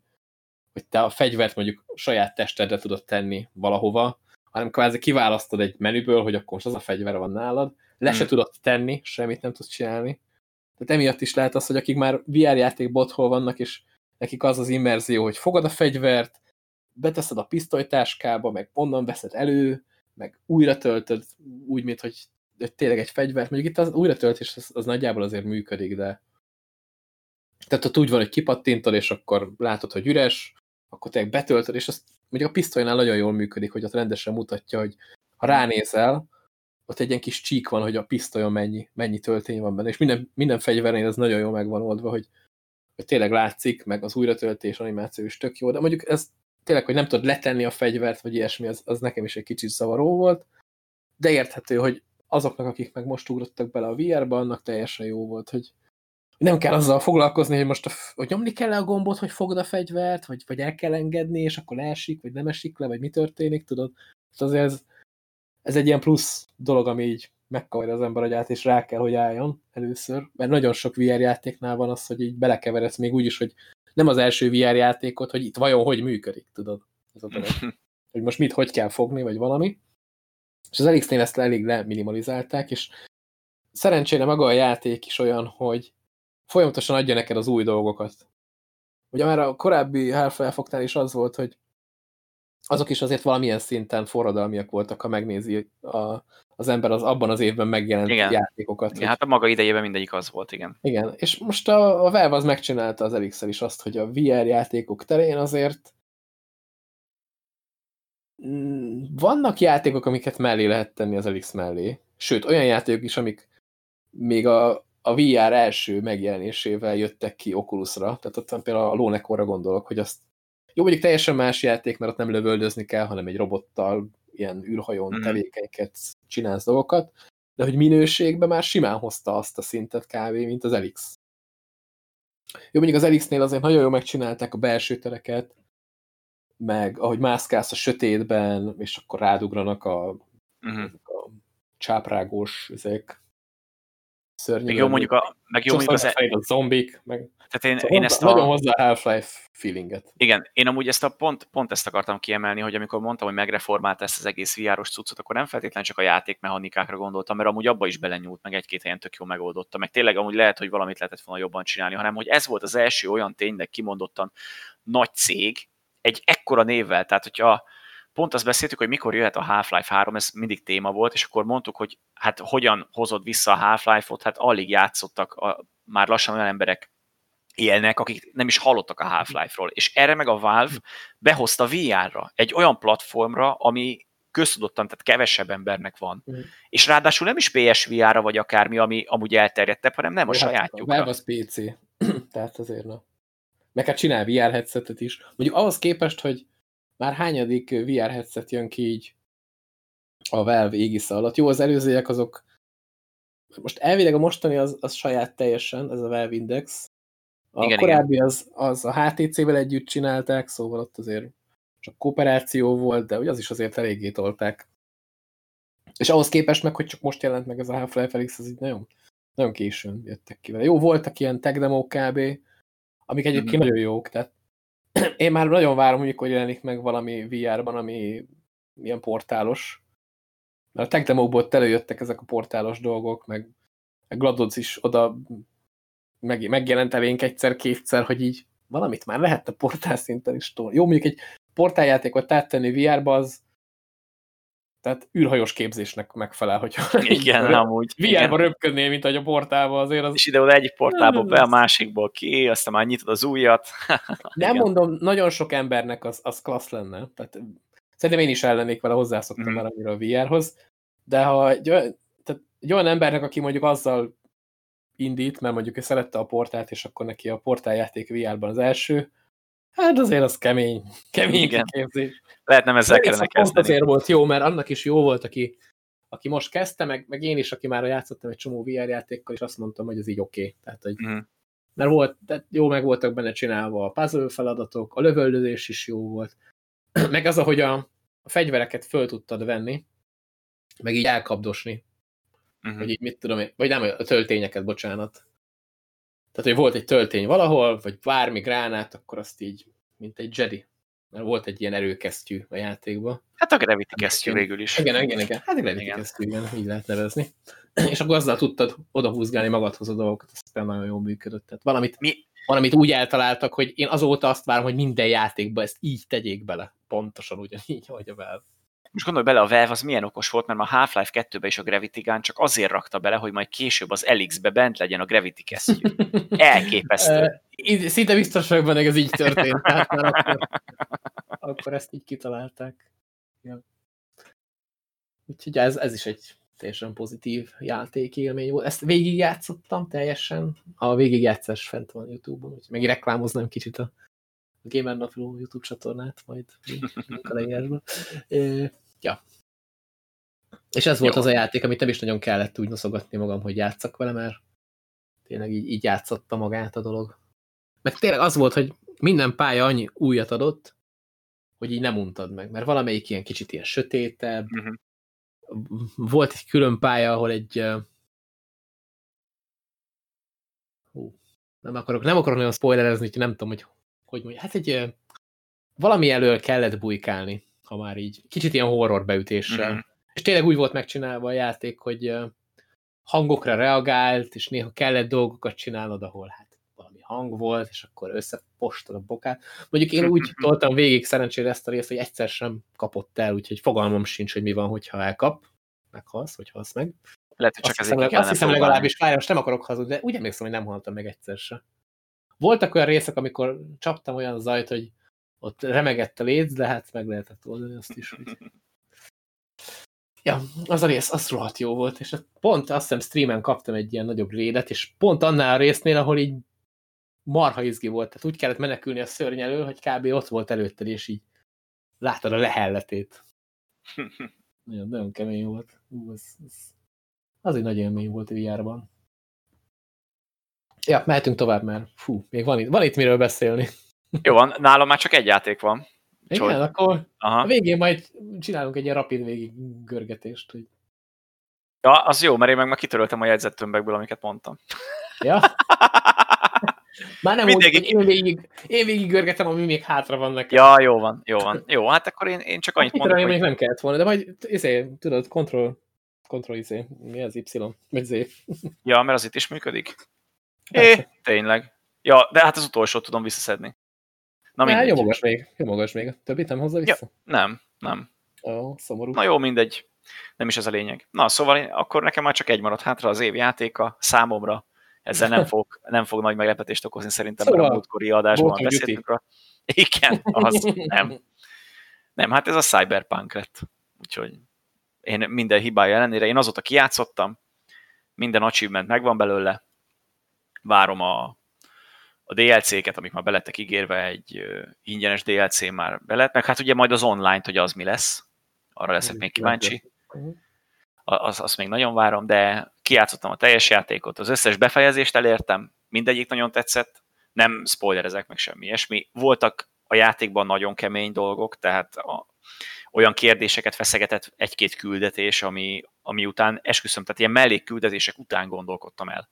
[SPEAKER 1] hogy te a fegyvert mondjuk saját testedre tudod tenni valahova, hanem kvázi kiválasztod egy menüből, hogy akkor most az a fegyver van nálad, le se hmm. tudod tenni, semmit nem tudsz csinálni. Tehát emiatt is lehet az, hogy akik már VR játék bothol vannak, és nekik az az immerzió, hogy fogad a fegyvert, beteszed a pisztolytáskába, meg onnan veszed elő, meg újra töltöd, úgy, mint hogy tényleg egy fegyvert. Mondjuk itt az újratöltés az, az nagyjából azért működik, de tehát ott úgy van, hogy kipattintod, és akkor látod, hogy üres, akkor tényleg betöltöd, és azt mondjuk a pisztolynál nagyon jól működik, hogy ott rendesen mutatja, hogy ha ránézel, ott egy ilyen kis csík van, hogy a pisztolyon mennyi, mennyi töltény van benne, és minden, minden fegyvernél ez nagyon jól meg van oldva, hogy, hogy tényleg látszik, meg az újratöltés animáció is tök jó, de mondjuk ez tényleg, hogy nem tudod letenni a fegyvert, vagy ilyesmi, az, az nekem is egy kicsit zavaró volt, de érthető, hogy azoknak, akik meg most ugrottak bele a VR-ba, annak teljesen jó volt, hogy nem kell azzal foglalkozni, hogy most a, hogy nyomni kell -e a gombot, hogy fogd a fegyvert, vagy, vagy el kell engedni, és akkor leesik, vagy nem esik le, vagy mi történik, tudod? Azért ez, ez egy ilyen plusz dolog, ami így megkavarja az ember agyát, és rá kell, hogy álljon először, mert nagyon sok VR játéknál van az, hogy így belekeveredsz még úgy is, hogy nem az első VR játékot, hogy itt vajon hogy működik, tudod? Ez a dolog. [LAUGHS] hogy most mit, hogy kell fogni, vagy valami. És az Elix-nél ezt elég leminimalizálták, és szerencsére maga a játék is olyan, hogy folyamatosan adja neked az új dolgokat. Ugye már a korábbi Half-Life is az volt, hogy azok is azért valamilyen szinten forradalmiak voltak, ha megnézi a, az ember az abban az évben megjelent igen. játékokat.
[SPEAKER 2] Igen, hát a maga idejében mindegyik az volt, igen.
[SPEAKER 1] Igen, és most a, a Valve az megcsinálta az elix is azt, hogy a VR játékok terén azért vannak játékok, amiket mellé lehet tenni az Elix mellé. Sőt, olyan játékok is, amik még a, a VR első megjelenésével jöttek ki Oculusra. Tehát ott például a Lónekorra gondolok, hogy azt jó, mondjuk teljesen más játék, mert ott nem lövöldözni kell, hanem egy robottal ilyen űrhajón mm. tevékenyket csinálsz dolgokat, de hogy minőségben már simán hozta azt a szintet kávé, mint az Elix. Jó, mondjuk az Elixnél azért nagyon jól megcsinálták a belső tereket, meg ahogy mászkálsz a sötétben, és akkor rádugranak a, mm. a csáprágós ezek,
[SPEAKER 2] szörnyű. Meg jó mondjuk, a, meg jó mondjuk az...
[SPEAKER 1] E- a zombik, meg...
[SPEAKER 2] Tehát én, szóval én ezt
[SPEAKER 1] a... Nagyon hozzá Half-Life feelinget.
[SPEAKER 2] Igen, én amúgy ezt a pont, pont ezt akartam kiemelni, hogy amikor mondtam, hogy megreformált ezt az egész VR-os cuccot, akkor nem feltétlenül csak a játékmechanikákra gondoltam, mert amúgy abba is belenyúlt, meg egy-két helyen tök jó megoldotta, meg tényleg amúgy lehet, hogy valamit lehetett volna jobban csinálni, hanem hogy ez volt az első olyan tényleg kimondottan nagy cég, egy ekkora névvel, tehát hogyha pont azt beszéltük, hogy mikor jöhet a Half-Life 3, ez mindig téma volt, és akkor mondtuk, hogy hát hogyan hozod vissza a Half-Life-ot, hát alig játszottak, a, már lassan olyan emberek élnek, akik nem is hallottak a Half-Life-ról, és erre meg a Valve behozta VR-ra, egy olyan platformra, ami köztudottan, tehát kevesebb embernek van. Mm. És ráadásul nem is PSVR-ra vagy akármi, ami amúgy elterjedtebb, hanem nem a hát sajátjukra.
[SPEAKER 1] A az PC, [CLEARS THROAT] tehát azért na. Meg hát csinál VR headsetet is. Mondjuk ahhoz képest, hogy már hányadik VR headset jön ki így a Valve égisze alatt. Jó, az előzőek azok most elvileg a mostani az, az saját teljesen, ez a Valve Index. A igen, korábbi igen. Az, az a HTC-vel együtt csinálták, szóval ott azért csak kooperáció volt, de ugye az is azért eléggé tolták. És ahhoz képest meg, hogy csak most jelent meg ez a Half-Life Felix, az így nagyon, nagyon későn jöttek ki vele. Jó, voltak ilyen tech demo kb, amik egyébként mm -hmm. nagyon jók, tehát [CLEARS THROAT] én már nagyon várom, hogy mikor jelenik meg valami VR-ban, ami ilyen portálos, Mert a tech demóból előjöttek ezek a portálos dolgok, meg, meg Gladoz is oda meg, megjelent elénk egyszer-kétszer, hogy így valamit már lehetne portál szinten is tolni. Jó, mondjuk egy portáljátékot áttenni VR-ba, az tehát űrhajós képzésnek megfelel, hogy
[SPEAKER 2] igen, [LAUGHS] röp, amúgy.
[SPEAKER 1] VR-ba röpködnél, mint hogy a portálba azért az...
[SPEAKER 2] És ide-oda egyik portálból be, a másikból ki, aztán már nyitod az újat. [LAUGHS]
[SPEAKER 1] Nem igen. mondom, nagyon sok embernek az, az klassz lenne. Tehát, szerintem én is ellennék vele, hozzászoktam mm. már annyira a VR-hoz, de ha egy, tehát egy olyan embernek, aki mondjuk azzal indít, mert mondjuk ő szerette a portált, és akkor neki a portáljáték VR-ban az első, hát azért az kemény, kemény Igen. képzés.
[SPEAKER 2] Lehet nem ezzel kellene kezdeni.
[SPEAKER 1] azért volt jó, mert annak is jó volt, aki, aki most kezdte, meg, meg én is, aki már játszottam egy csomó VR játékkal, és azt mondtam, hogy ez így oké. Okay. Tehát, hogy mm. Mert volt, tehát jó meg voltak benne csinálva a puzzle feladatok, a lövöldözés is jó volt. [CLEARS THROAT] meg az, ahogy a, a fegyvereket föl tudtad venni, meg így elkapdosni. Uh-huh. Hogy így mit tudom én, vagy nem, a töltényeket, bocsánat. Tehát, hogy volt egy töltény valahol, vagy bármi gránát, akkor azt így, mint egy Jedi. Mert volt egy ilyen erőkesztyű a játékban.
[SPEAKER 2] Hát a Gravity kesztyű végül is.
[SPEAKER 1] Igen, igen, igen. Hát a Gravity igen. kesztyű, igen, így lehet nevezni. [CLEARS THROAT] És akkor azzal tudtad odahúzgálni magadhoz a dolgokat, ez nagyon jól működött. Tehát valamit, Mi? valamit úgy eltaláltak, hogy én azóta azt várom, hogy minden játékba ezt így tegyék bele. Pontosan ugyanígy, ahogy a Valve.
[SPEAKER 2] Most gondolj bele, a Valve az milyen okos volt, mert a Half-Life 2-be is a Gravity Gun csak azért rakta bele, hogy majd később az Elix-be bent legyen a Gravity kesztyű. [LAUGHS] Elképesztő.
[SPEAKER 1] Szinte biztos vagyok benne, ez így történt. Tehát már akkor, akkor ezt így kitalálták. Ja. Úgyhogy ez, ez is egy teljesen pozitív játékélmény volt. Ezt végigjátszottam teljesen. A végigjátszás fent van YouTube-on, úgyhogy meg reklámoznám kicsit a Gamer Napló YouTube csatornát, majd a leírásban. Ja. És ez volt Jó. az a játék, amit nem is nagyon kellett úgy noszogatni magam, hogy játszak vele, mert tényleg így, így játszotta magát a dolog. Meg tényleg az volt, hogy minden pálya annyi újat adott, hogy így nem untad meg, mert valamelyik ilyen kicsit ilyen sötétebb, uh mhm. -huh. volt egy külön pálya, ahol egy hú, nem akarok, nem akarok nagyon spoilerezni, hogy nem tudom, hogy hogy mondja, hát egy valami elől kellett bujkálni, ha már így. Kicsit ilyen horror beütéssel. Mm -hmm. És tényleg úgy volt megcsinálva a játék, hogy hangokra reagált, és néha kellett dolgokat csinálnod, ahol hát valami hang volt, és akkor összepostod a bokát. Mondjuk én úgy toltam végig szerencsére ezt a részt, hogy egyszer sem kapott el, úgyhogy fogalmam sincs, hogy mi van, hogyha elkap, meghalsz, vagy halsz meg.
[SPEAKER 2] Lehet, hogy csak
[SPEAKER 1] azt hiszem, azt hiszem legalábbis, várj, most nem akarok hazudni, de úgy emlékszem, hogy nem haltam meg egyszer sem. Voltak olyan részek, amikor csaptam olyan zajt, hogy ott remegett a léc, de hát meg lehetett oldani azt is. Hogy... Ja, az a rész, az rohadt jó volt, és pont azt hiszem streamen kaptam egy ilyen nagyobb rédet, és pont annál a résznél, ahol így marha izgi volt, tehát úgy kellett menekülni a szörny elől, hogy kb. ott volt előtted, és így láttad a lehelletét. [LAUGHS] nagyon, nagyon kemény volt. Ú, az, az, az egy nagy élmény volt a VR-ban. Ja, mehetünk tovább, mert fú, még van itt, van itt miről beszélni.
[SPEAKER 2] Jó van, nálam már csak egy játék van.
[SPEAKER 1] Igen, Csod. akkor Aha. a végén majd csinálunk egy ilyen rapid végig görgetést. Hogy...
[SPEAKER 2] Ja, az jó, mert én meg már kitöröltem a jegyzettömbekből, amiket mondtam.
[SPEAKER 1] Ja? [LAUGHS] Már nem Mindegyik... úgy, én végig, én végig görgetem, ami még hátra van nekem.
[SPEAKER 2] Ja, jó van, jó van. Jó, hát akkor én, én csak annyit mondok,
[SPEAKER 1] hogy... még nem kellett volna, de majd, izé, tudod, control, control izé, mi az Y, vagy Z.
[SPEAKER 2] Ja, mert az itt is működik. É, tényleg. Ja, de hát az utolsót tudom visszaszedni.
[SPEAKER 1] Na, mindegy. Nyomogass még, nyomogass még. Többit nem hozza vissza? Ja,
[SPEAKER 2] nem, nem.
[SPEAKER 1] Ó, szomorú.
[SPEAKER 2] Na jó, mindegy. Nem is ez a lényeg. Na, szóval én, akkor nekem már csak egy maradt hátra az év játéka számomra. Ezzel nem fog, nem fog nagy meglepetést okozni szerintem, szóval, mert a múltkori adásban beszéltünk rá. Igen, az nem. Nem, hát ez a Cyberpunk lett. Úgyhogy én minden hibája ellenére, én azóta kijátszottam, minden achievement megvan belőle, várom a, a DLC-ket, amik már belettek ígérve, egy ingyenes DLC már belet, meg hát ugye majd az online hogy az mi lesz, arra leszek még kíváncsi. Az, azt még nagyon várom, de kiátszottam a teljes játékot, az összes befejezést elértem, mindegyik nagyon tetszett, nem spoilerezek meg semmi ilyesmi. Voltak a játékban nagyon kemény dolgok, tehát a, olyan kérdéseket feszegetett egy-két küldetés, ami, ami után esküszöm, tehát ilyen mellékküldetések után gondolkodtam el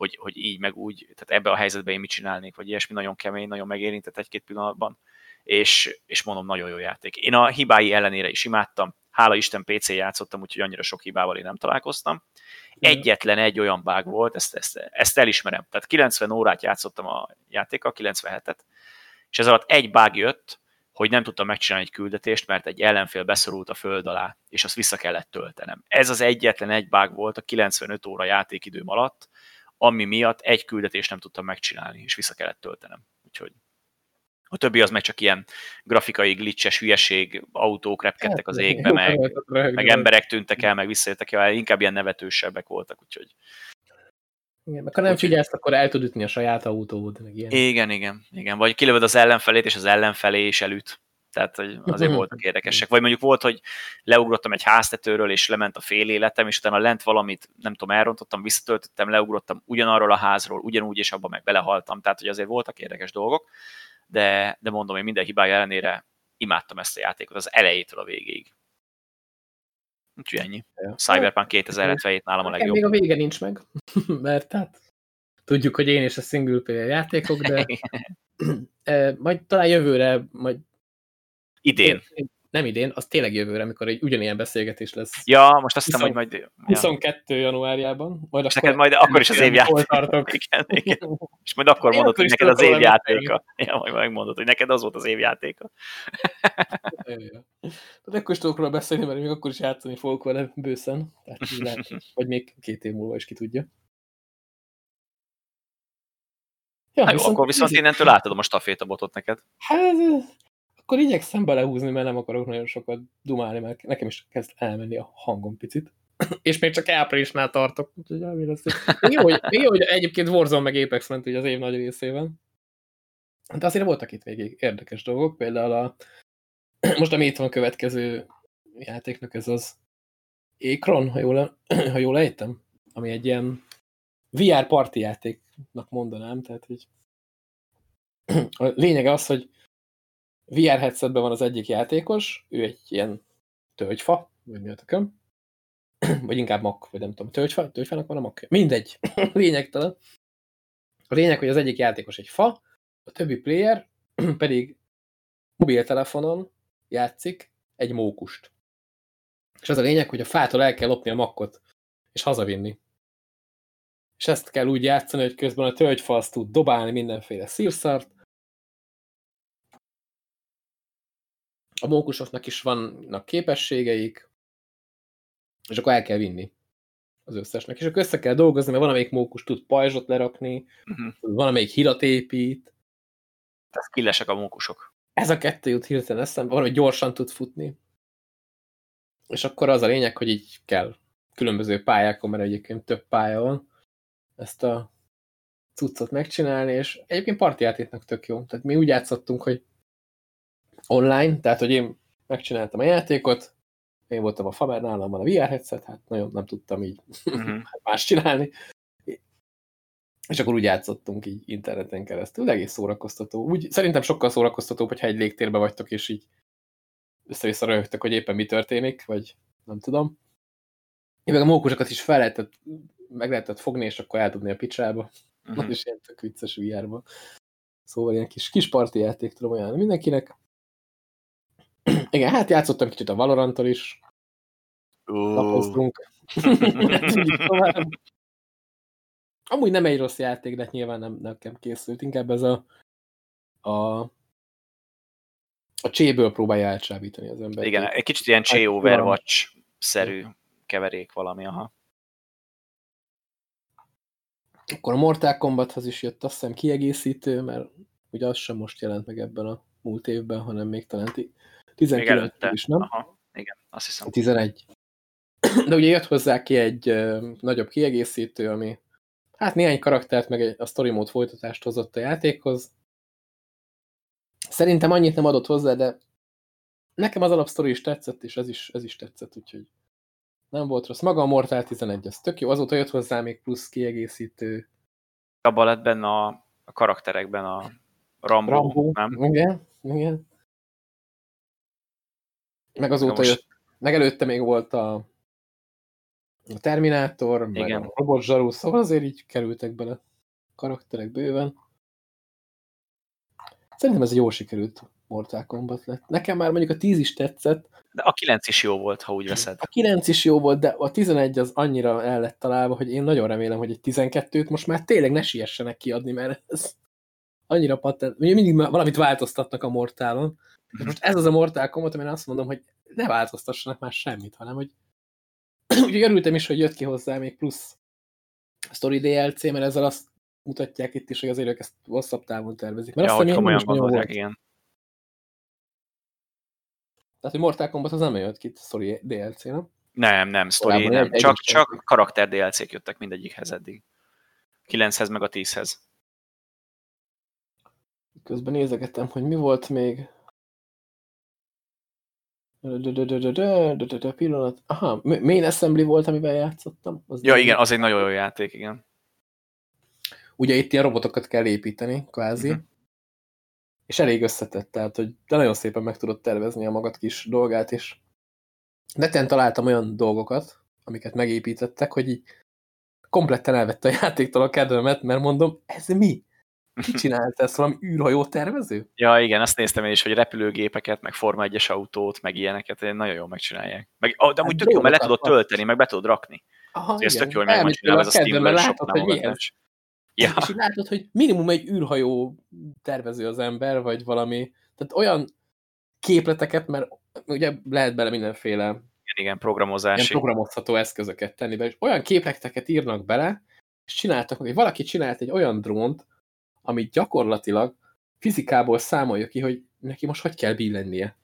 [SPEAKER 2] hogy, hogy így meg úgy, tehát ebbe a helyzetben én mit csinálnék, vagy ilyesmi nagyon kemény, nagyon megérintett egy-két pillanatban, és, és mondom, nagyon jó játék. Én a hibái ellenére is imádtam, hála Isten PC játszottam, úgyhogy annyira sok hibával én nem találkoztam. Egyetlen egy olyan bug volt, ezt, ezt, ezt elismerem. Tehát 90 órát játszottam a játéka, 97-et, és ez alatt egy bug jött, hogy nem tudtam megcsinálni egy küldetést, mert egy ellenfél beszorult a föld alá, és azt vissza kellett töltenem. Ez az egyetlen egy bug volt a 95 óra játékidőm alatt, ami miatt egy küldetést nem tudtam megcsinálni, és vissza kellett töltenem. Úgyhogy a többi az meg csak ilyen grafikai glitches hülyeség, autók repkedtek az hát, égbe, meg, [LAUGHS] meg emberek tűntek el, meg visszajöttek el, inkább ilyen nevetősebbek voltak, úgyhogy
[SPEAKER 1] igen, meg ha nem figyelsz, akkor el tud ütni a saját autód. Meg ilyen.
[SPEAKER 2] Igen, igen, igen. Vagy kilövöd az ellenfelét, és az ellenfelé is elüt. Tehát hogy azért voltak érdekesek. Vagy mondjuk volt, hogy leugrottam egy háztetőről, és lement a fél életem, és utána lent valamit, nem tudom, elrontottam, visszatöltöttem, leugrottam ugyanarról a házról, ugyanúgy, és abban meg belehaltam. Tehát, hogy azért voltak érdekes dolgok, de, de mondom, én minden hibája ellenére imádtam ezt a játékot az elejétől a végéig. Úgyhogy ennyi. Cyberpunk 2077 nálam a legjobb.
[SPEAKER 1] Még a vége nincs meg, [LAUGHS] mert hát tudjuk, hogy én és a single player játékok, de [LAUGHS] [CLEARS THROAT] majd talán jövőre, majd
[SPEAKER 2] idén.
[SPEAKER 1] Nem idén, az tényleg jövőre, amikor egy ugyanilyen beszélgetés lesz.
[SPEAKER 2] Ja, most azt hiszem, hogy majd... Ja.
[SPEAKER 1] 22 januárjában.
[SPEAKER 2] Majd akkor neked majd akkor is az évjáték. [LAUGHS] Igen, igen. És majd akkor mondod, hogy neked az évjátéka. [LAUGHS] Ja, majd megmondod, hogy neked az volt az évjátéka.
[SPEAKER 1] De akkor is tudok róla beszélni, mert még akkor is játszani fogok vele bőszen. Tehát lehet, [LAUGHS] vagy még két év múlva is ki tudja.
[SPEAKER 2] Ja, hát viszont akkor viszont innentől átadom a stafétabotot neked.
[SPEAKER 1] Hát akkor igyekszem belehúzni, mert nem akarok nagyon sokat dumálni, mert nekem is kezd elmenni a hangom picit. [CLEARS THROAT] És még csak áprilisnál tartok, úgyhogy. Még jó, hogy, jó, hogy egyébként Warzone meg Apex ment az év nagy részében. De azért voltak itt még érdekes dolgok, például a [CLEARS THROAT] most ami itt van a következő játéknak, ez az Akron, ha jól, [CLEARS THROAT] ha jól ejtem, ami egy ilyen VR party játéknak mondanám, tehát hogy a lényege az, hogy VR headsetben van az egyik játékos, ő egy ilyen tölgyfa, vagy mi a tököm, [CLEARS THROAT] vagy inkább mak, vagy nem tudom, tölgyfa, tölgyfának van a mak. Mindegy, [CLEARS THROAT] lényegtelen. A lényeg, hogy az egyik játékos egy fa, a többi player [CLEARS THROAT] pedig mobiltelefonon játszik egy mókust. És az a lényeg, hogy a fától el kell lopni a makkot, és hazavinni. És ezt kell úgy játszani, hogy közben a tölgyfa azt tud dobálni mindenféle szírszart, a mókusoknak is vannak képességeik, és akkor el kell vinni az összesnek. És akkor össze kell dolgozni, mert valamelyik mókus tud pajzsot lerakni, mhm. -huh. valamelyik hirat épít.
[SPEAKER 2] Tehát killesek a mókusok.
[SPEAKER 1] Ez a kettő jut hirtelen eszembe, valami gyorsan tud futni. És akkor az a lényeg, hogy így kell különböző pályákon, mert egyébként több pálya van, ezt a cuccot megcsinálni, és egyébként partijátéknak tök jó. Tehát mi úgy játszottunk, hogy online, tehát hogy én megcsináltam a játékot, én voltam a famer, nálam van a VR headset, hát nagyon nem tudtam így uh mhm. -huh. [LAUGHS] más csinálni. És akkor úgy játszottunk így interneten keresztül, egész szórakoztató. Úgy, szerintem sokkal szórakoztatóbb, hogyha egy légtérbe vagytok, és így össze-vissza röhögtök, hogy éppen mi történik, vagy nem tudom. Én meg a mókusokat is fel lehetett, meg lehetett fogni, és akkor eldobni a picsába. Uh mhm. -huh. Az is ilyen tök vicces VR-ba. Szóval ilyen kis, kis parti játék tudom ajánlani mindenkinek. [CLEARS THROAT] Igen, hát játszottam kicsit a Valoranttal is. Lapoztunk. [LAUGHS] Amúgy nem egy rossz játék, de nyilván nem nekem készült. Inkább ez a a, a cséből próbálja elcsábítani az ember.
[SPEAKER 2] Igen, egy kicsit ilyen csé Overwatch-szerű keverék valami, aha.
[SPEAKER 1] Akkor a Mortal Kombathoz is jött azt hiszem kiegészítő, mert ugye az sem most jelent meg ebben a múlt évben, hanem még talán 19 is, nem? Aha,
[SPEAKER 2] igen, azt hiszem.
[SPEAKER 1] 11. De ugye jött hozzá ki egy nagyobb kiegészítő, ami hát néhány karaktert, meg egy, a story mode folytatást hozott a játékhoz. Szerintem annyit nem adott hozzá, de nekem az alapsztori is tetszett, és ez is, ez is tetszett, úgyhogy nem volt rossz. Maga a Mortal 11, az tök jó. Azóta jött hozzá még plusz kiegészítő.
[SPEAKER 2] Abban lett benne a, a karakterekben a Rambo, Rambo, nem?
[SPEAKER 1] Igen, igen. Meg azóta most... jött, meg előtte még volt a, a Terminátor, Igen. meg a Robot Zsaru, szóval azért így kerültek bele karakterek bőven. Szerintem ez egy jól sikerült Mortal Kombat lett. Nekem már mondjuk a 10 is tetszett.
[SPEAKER 2] De a 9 is jó volt, ha úgy veszed.
[SPEAKER 1] A 9 is jó volt, de a 11 az annyira el lett találva, hogy én nagyon remélem, hogy egy 12-t most már tényleg ne siessenek kiadni, mert ez annyira patent. Mindig valamit változtatnak a Mortalon. De most ez az a Mortal Kombat, amin azt mondom, hogy ne változtassanak már semmit, hanem hogy [CLEARS THROAT] úgyhogy örültem is, hogy jött ki hozzá még plusz Story DLC, mert ezzel azt mutatják itt is, hogy azért ők ezt hosszabb távon tervezik. Mert
[SPEAKER 2] ja,
[SPEAKER 1] azt
[SPEAKER 2] hogy komolyan gondolják, igen.
[SPEAKER 1] Tehát, hogy Mortal Kombat az nem jött ki, Story DLC, nem?
[SPEAKER 2] Nem, nem, Story nem. Egy, csak, csak karakter DLC-k jöttek mindegyikhez eddig. 9-hez meg a 10-hez.
[SPEAKER 1] Közben nézegetem, hogy mi volt még. Pillanat. Aha, Main Assembly volt, amivel játszottam.
[SPEAKER 2] Az ja, igen, az egy nagyon jó játék, igen.
[SPEAKER 1] Ugye itt ilyen robotokat kell építeni, kvázi. Uh -huh. És elég összetett, tehát, hogy de nagyon szépen meg tudod tervezni a magad kis dolgát, és neten találtam olyan dolgokat, amiket megépítettek, hogy így kompletten elvette a játéktól a kedvemet, mert mondom, ez mi? Ki csinált ezt? Valami űrhajó tervező?
[SPEAKER 2] Ja, igen, azt néztem én is, hogy repülőgépeket, meg Forma 1-es autót, meg ilyeneket nagyon jól megcsinálják. Meg, de amúgy hát tök jó, mert le tudod tölteni, meg be tudod rakni.
[SPEAKER 1] Aha,
[SPEAKER 2] ez tök jó, hogy meg van csinálva ez a
[SPEAKER 1] mi ez. Ja. És így látod, hogy minimum egy űrhajó tervező az ember, vagy valami, tehát olyan képleteket, mert ugye lehet bele mindenféle igen,
[SPEAKER 2] igen, programozási.
[SPEAKER 1] Ilyen programozható eszközöket tenni be, és olyan képleteket írnak bele, és csináltak, hogy valaki csinált egy olyan drónt, amit gyakorlatilag fizikából számolja ki, hogy neki most hogy kell billennie.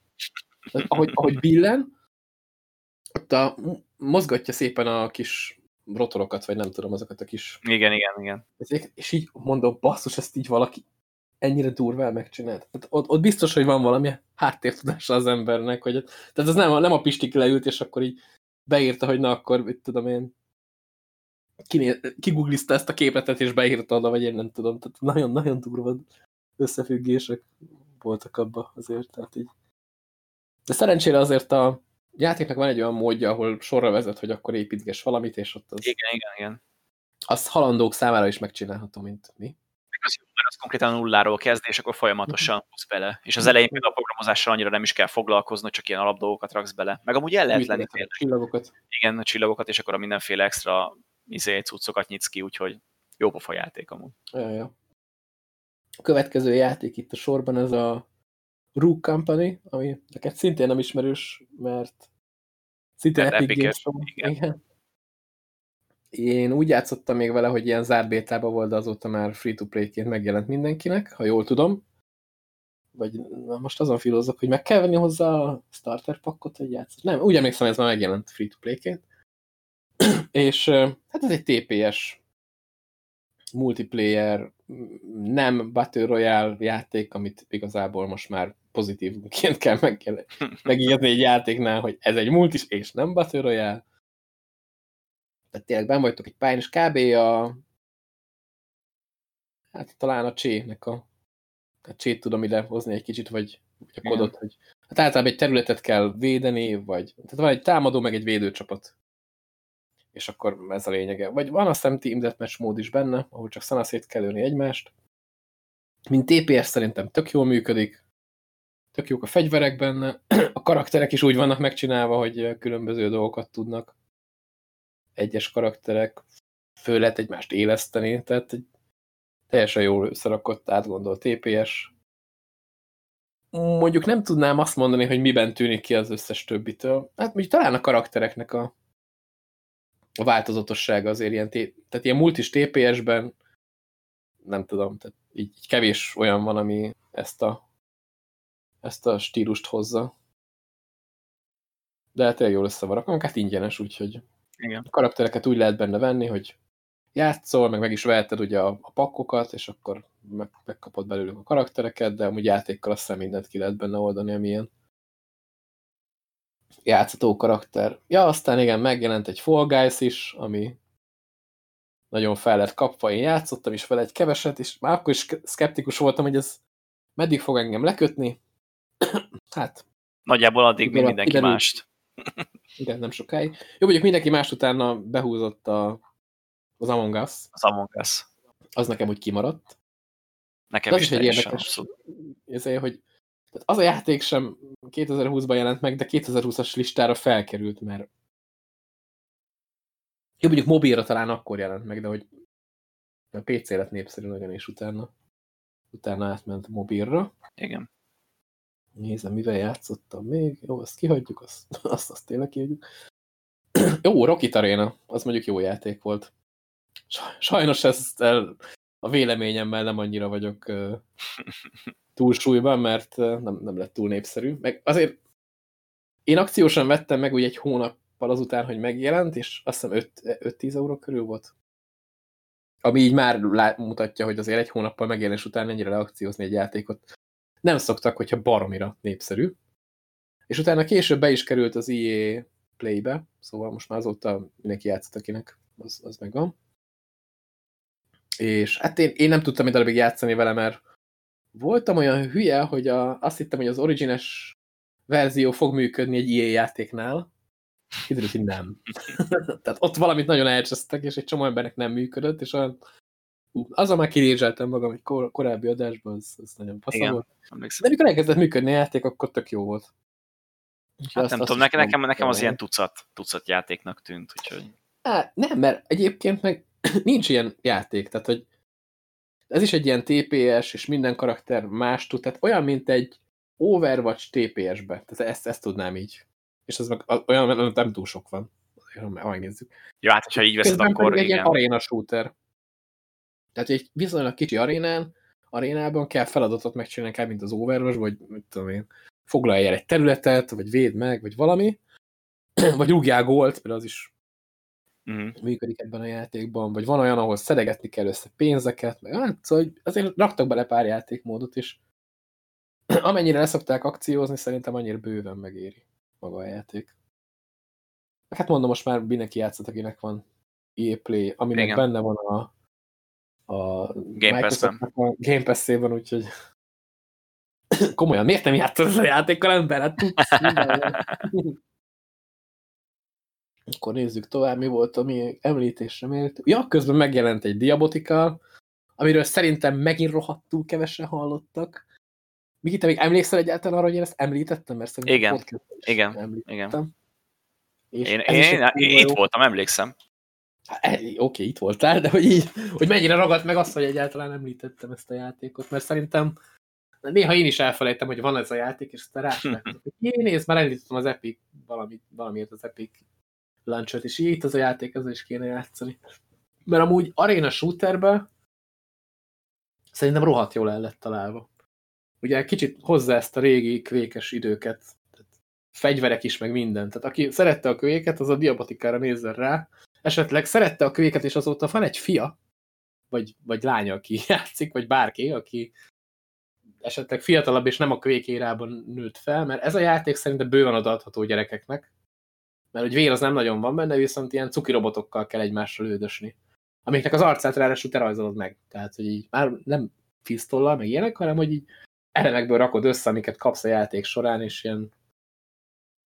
[SPEAKER 1] Tehát, ahogy, ahogy billen, ott a, mozgatja szépen a kis rotorokat, vagy nem tudom, azokat a kis...
[SPEAKER 2] Igen, igen, igen.
[SPEAKER 1] És így mondom, basszus, ezt így valaki ennyire durván megcsinált. Tehát ott, ott biztos, hogy van valami háttértudása az embernek, hogy tehát az nem, nem a Pistik leült, és akkor így beírta, hogy na akkor, mit tudom én, kiguglizta ezt a képletet, és beírta oda, vagy én nem tudom. Tehát nagyon-nagyon durva összefüggések voltak abba azért. Tehát így. De szerencsére azért a játéknak van egy olyan módja, ahol sorra vezet, hogy akkor építges valamit, és ott az...
[SPEAKER 2] Igen, igen, igen.
[SPEAKER 1] Az halandók számára is megcsinálható, mint mi.
[SPEAKER 2] Az jó, mert az konkrétan nulláról kezd, és akkor folyamatosan húz bele. És az elején például a programozással annyira nem is kell foglalkozni, csak ilyen alapdolgokat raksz bele. Meg amúgy el lehet lenni
[SPEAKER 1] tényleg. Csillagokat.
[SPEAKER 2] Igen, a csillagokat, és akkor a mindenféle extra izé, cuccokat nyitsz ki, úgyhogy jó pofa játék amúgy.
[SPEAKER 1] Ja, ja. A következő játék itt a sorban ez a Rook Company, ami neked szintén nem ismerős, mert szintén
[SPEAKER 2] Epic, Epic Games igen. igen.
[SPEAKER 1] Én úgy játszottam még vele, hogy ilyen zárt bétában volt, de azóta már free-to-play-ként megjelent mindenkinek, ha jól tudom. Vagy na most azon filózok, hogy meg kell venni hozzá a starter pakkot, hogy játszok. Nem, úgy emlékszem, ez már megjelent free-to-play-ként. [CLEARS THROAT] és hát ez egy TPS multiplayer, nem Battle Royale játék, amit igazából most már pozitívként kell [LAUGHS] megígérni egy játéknál, hogy ez egy multis és nem Battle Royale. Tehát tényleg ben vagytok egy pályán, és kb. a hát talán a csének a a csét tudom ide hozni egy kicsit, vagy a kodot, hogy hát általában egy területet kell védeni, vagy tehát van egy támadó, meg egy védőcsapat és akkor ez a lényege. Vagy van aztán Team Deathmatch mód is benne, ahol csak szanaszét kell ölni egymást. Mint TPS szerintem tök jól működik, tök jók a fegyverek benne, [CLEARS THROAT] a karakterek is úgy vannak megcsinálva, hogy különböző dolgokat tudnak. Egyes karakterek föl lehet egymást éleszteni, tehát egy teljesen jól összerakott, átgondolt TPS. Mondjuk nem tudnám azt mondani, hogy miben tűnik ki az összes többitől. Hát mondjuk talán a karaktereknek a a változatossága azért ilyen, tehát ilyen multis TPS-ben nem tudom, tehát így, így kevés olyan van, ami ezt a, ezt a stílust hozza. De hát tényleg jól össze van rakva, hát ingyenes, úgyhogy
[SPEAKER 2] Igen.
[SPEAKER 1] a karaktereket úgy lehet benne venni, hogy játszol, meg meg is veheted ugye a, a pakkokat, és akkor meg, megkapod belőlük a karaktereket, de amúgy játékkal azt hiszem mindent ki lehet benne oldani, amilyen játszható karakter. Ja, aztán igen, megjelent egy Fall Guys is, ami nagyon fel lett kapva. Én játszottam is vele egy keveset, és már akkor is szkeptikus voltam, hogy ez meddig fog engem lekötni. [CLEARS THROAT] hát.
[SPEAKER 2] Nagyjából addig, mint mindenki kiderült. mást. [LAUGHS]
[SPEAKER 1] igen, nem sokáig. Jó, mondjuk mindenki más utána behúzott a, az Among Us.
[SPEAKER 2] Az Among Us.
[SPEAKER 1] Az nekem úgy kimaradt.
[SPEAKER 2] Nekem is, is egy érdekes,
[SPEAKER 1] ezért, hogy Tehát az a játék sem 2020-ban jelent meg, de 2020-as listára felkerült, mert jó, mondjuk mobilra talán akkor jelent meg, de hogy a PC lett népszerű nagyon, és utána, utána átment mobilra.
[SPEAKER 2] Igen.
[SPEAKER 1] Nézem, mivel játszottam még. Jó, azt kihagyjuk, azt, [LAUGHS] azt, azt tényleg kihagyjuk. [CLEARS THROAT] jó, Rocket Arena, az mondjuk jó játék volt. Sajnos ezt el, a véleményemmel nem annyira vagyok túlsúlyban, mert nem, nem lett túl népszerű. Meg azért én akciósan vettem meg úgy egy hónappal azután, hogy megjelent, és azt hiszem 5-10 euró körül volt. Ami így már mutatja, hogy azért egy hónappal megjelenés után ennyire leakciózni egy játékot. Nem szoktak, hogyha baromira népszerű. És utána később be is került az EA Play-be, szóval most már azóta mindenki játszott, akinek az, az megvan. És hát én, én nem tudtam egy darabig játszani vele, mert voltam olyan hülye, hogy a, azt hittem, hogy az origines verzió fog működni egy ilyen játéknál. Kiderült, hogy nem. [LAUGHS] Tehát ott valamit nagyon elcsesztek, és egy csomó embernek nem működött, és olyan, az a már kirézseltem magam egy kor, korábbi adásban, az, az nagyon faszom volt. De mikor elkezdett működni a játék, akkor tök jó volt.
[SPEAKER 2] hát azt, nem azt tudom, nekem, nekem, nekem az ilyen tucat, tucat játéknak tűnt, úgyhogy...
[SPEAKER 1] Hát, nem, mert egyébként meg [COUGHS] nincs ilyen játék, tehát hogy ez is egy ilyen TPS, és minden karakter más tud, tehát olyan, mint egy Overwatch TPS-be, tehát ezt, ezt tudnám így. És az meg olyan nem túl sok van, ha megnézzük.
[SPEAKER 2] Ja, hát ha így veszed, akkor
[SPEAKER 1] egy igen. ilyen arena shooter. Tehát egy viszonylag kicsi arénán, arénában kell feladatot megcsinálni, mint az Overwatch, vagy mit tudom én, foglalj el egy területet, vagy véd meg, vagy valami, [CLEARS THROAT] vagy rúgjál gólt, például az is uh mhm. -huh. működik ebben a játékban, vagy van olyan, ahol szedegetni kell össze pénzeket, meg hát, szóval azért raktak bele pár játékmódot, és [CLEARS THROAT] amennyire leszokták akciózni, szerintem annyira bőven megéri maga a játék. Hát mondom, most már mindenki játszott, akinek van EA Play, aminek Igen. benne van a, a
[SPEAKER 2] Game Pass-ben.
[SPEAKER 1] Game Pass-ében, úgyhogy [CLEARS THROAT] komolyan, miért nem játszott a játékkal ember? Hát tudsz, [LAUGHS] Akkor nézzük tovább, mi volt, ami említésre mért. Ja, közben megjelent egy Diabotika, amiről szerintem megint rohadtul kevesen hallottak. Miki, te még emlékszel egyáltalán arra, hogy én ezt említettem? Mert
[SPEAKER 2] igen, igen, említettem. igen. És én, én, én, én itt voltam, emlékszem.
[SPEAKER 1] Hát, e, oké, okay, itt voltál, de hogy így, hogy mennyire ragadt meg azt, hogy egyáltalán említettem ezt a játékot, mert szerintem néha én is elfelejtem, hogy van ez a játék, és aztán rá Én nézd, már elindítottam az Epic, valamit, valamiért az Epic launchot, és így itt az a játék, ezzel is kéne játszani. Mert amúgy arena shooterbe szerintem rohadt jól el lett találva. Ugye kicsit hozzá ezt a régi kvékes időket, tehát fegyverek is, meg minden. Tehát aki szerette a kvéket, az a diabotikára nézzen rá. Esetleg szerette a kvéket, és azóta van egy fia, vagy, vagy lánya, aki [LAUGHS] játszik, vagy bárki, aki esetleg fiatalabb, és nem a kvékérában nőtt fel, mert ez a játék szerintem bőven odaadható gyerekeknek mert hogy vér az nem nagyon van benne, viszont ilyen cuki robotokkal kell egymásra lődösni. Amiknek az arcát ráadásul te rajzolod meg. Tehát, hogy így már nem pisztollal, meg ilyenek, hanem hogy így elemekből rakod össze, amiket kapsz a játék során, és ilyen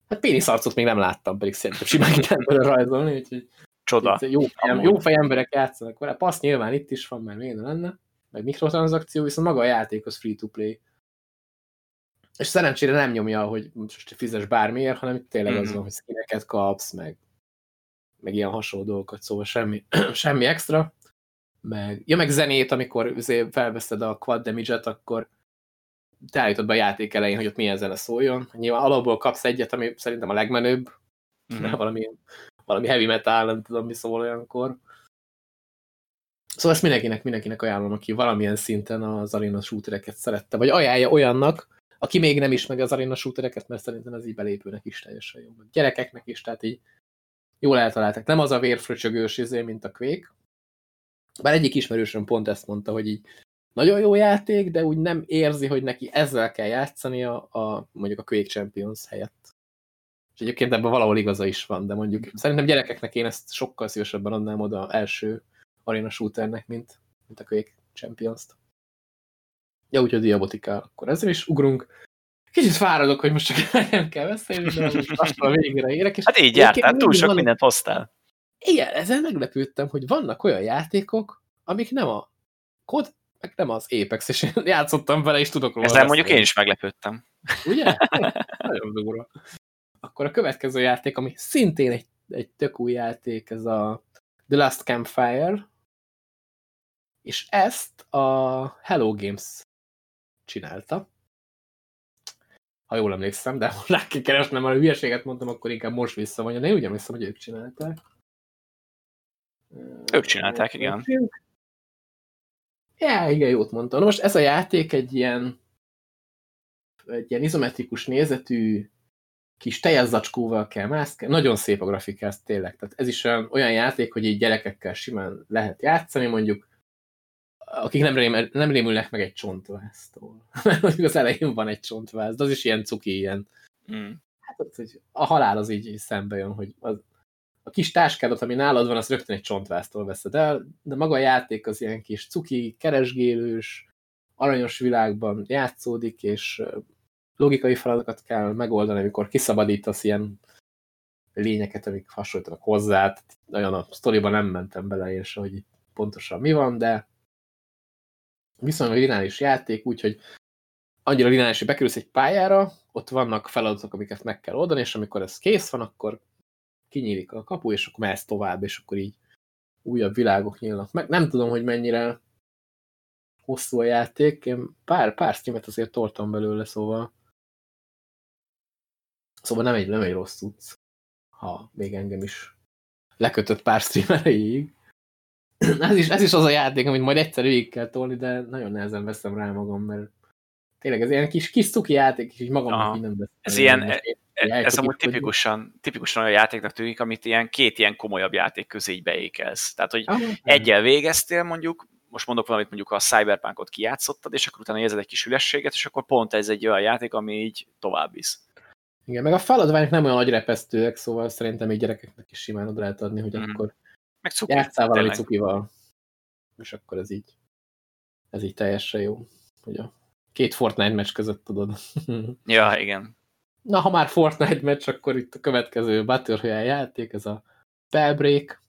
[SPEAKER 1] hát péniszarcot még nem láttam, pedig szerintem simán kell belőle rajzolni, úgyhogy
[SPEAKER 2] Csoda.
[SPEAKER 1] Jó, fej, jó fej emberek játszanak vele. Passz nyilván itt is van, mert miért lenne, meg mikrotranszakció, viszont maga a játék az free-to-play. És szerencsére nem nyomja, hogy most fizes bármiért, hanem tényleg az mhm. van, hogy skineket kapsz, meg, meg ilyen hasonló dolgokat, szóval semmi, [CLEARS THROAT] semmi extra. Meg, ja, meg zenét, amikor felveszed a quad damage-et, akkor te állítod be a játék elején, hogy ott milyen zene szóljon. Nyilván alapból kapsz egyet, ami szerintem a legmenőbb, mm -hmm. valami, valami heavy metal, nem tudom, mi szól olyankor. Szóval ezt mindenkinek, mindenkinek ajánlom, aki valamilyen szinten az arena shootereket szerette, vagy ajánlja olyannak, aki még nem is meg az arena shootereket, mert szerintem ez így belépőnek is teljesen jó. Gyerekeknek is, tehát így jól eltaláltak. Nem az a vérfröcsögős izé, mint a Quake. Bár egyik ismerősöm pont ezt mondta, hogy így nagyon jó játék, de úgy nem érzi, hogy neki ezzel kell játszania a, mondjuk a Quake Champions helyett. És egyébként ebben valahol igaza is van, de mondjuk szerintem gyerekeknek én ezt sokkal szívesebben adnám oda első arena shooternek, mint, mint a Quake Champions-t. Ja, úgyhogy diabotika, akkor ezzel is ugrunk. Kicsit fáradok, hogy most csak [LAUGHS] nem kell beszélni, de most lassan végre érek. És
[SPEAKER 2] hát így jártál, túl sok van... mindent hoztál.
[SPEAKER 1] Igen, ezzel meglepődtem, hogy vannak olyan játékok, amik nem a kod, meg nem az Apex, és én játszottam vele, és tudok róla.
[SPEAKER 2] Ezzel mondjuk én is meglepődtem.
[SPEAKER 1] Ugye? [LAUGHS] Nagyon durva. Akkor a következő játék, ami szintén egy, egy tök új játék, ez a The Last Campfire, és ezt a Hello Games csinálta. Ha jól emlékszem, de [LAUGHS] ha rá kell keresnem, mert a hülyeséget mondtam, akkor inkább most visszavonja. De én úgy emlékszem, hogy ők csinálták.
[SPEAKER 2] Ők csinálták, igen.
[SPEAKER 1] Ja, igen, jót mondtam. Na most ez a játék egy ilyen egy ilyen izometrikus nézetű kis tejezacskóval kell mászkálni. Nagyon szép a grafikás, tényleg. Tehát ez is olyan, olyan játék, hogy így gyerekekkel simán lehet játszani, mondjuk akik nem, rém, nem rémülnek meg egy csontváztól. [LAUGHS] Mert mondjuk az elején van egy csontváz, de az is ilyen cuki, ilyen. Mm. Hát az, hogy a halál az így, így szembe jön, hogy az, a kis táskádat, ami nálad van, az rögtön egy csontváztól veszed el, de maga a játék az ilyen kis cuki, keresgélős, aranyos világban játszódik, és logikai feladatokat kell megoldani, amikor kiszabadítasz ilyen lényeket, amik hasonlítanak hozzá. Nagyon a sztoriban nem mentem bele, és hogy pontosan mi van, de viszonylag lineáris játék, úgyhogy annyira lineáris, hogy bekerülsz egy pályára, ott vannak feladatok, amiket meg kell oldani, és amikor ez kész van, akkor kinyílik a kapu, és akkor mehetsz tovább, és akkor így újabb világok nyílnak meg. Nem tudom, hogy mennyire hosszú a játék, én pár, pár streamet azért toltam belőle, szóval szóval nem egy, nem egy rossz tudsz, ha még engem is lekötött pár stream erejéig. [CLEARS THROAT] ez, is, ez is az a játék, amit majd egyszer végig kell tolni, de nagyon nehezen veszem rá magam, mert tényleg ez ilyen kis, kis cuki játék, és így magamnak így nem veszem.
[SPEAKER 2] Ez ilyen, e, e, ez amúgy tipikusan, tipikusan olyan játéknak tűnik, amit ilyen két ilyen komolyabb játék közé így beékelsz. Tehát, hogy ah, egyel végeztél mondjuk, most mondok valamit, mondjuk a Cyberpunkot kijátszottad, és akkor utána érzed egy kis ürességet, és akkor pont ez egy olyan játék, ami így tovább visz.
[SPEAKER 1] Igen, meg a feladványok nem olyan repesztőek, szóval szerintem így gyerekeknek is simán oda lehet adni, hogy mm. akkor meg cuki, játszál valami tényleg. cukival. És akkor ez így, ez így teljesen jó. Hogy a két Fortnite meccs között tudod. [LAUGHS]
[SPEAKER 2] ja, igen.
[SPEAKER 1] Na, ha már Fortnite meccs, akkor itt a következő Battle Royale játék, ez a Spellbreak.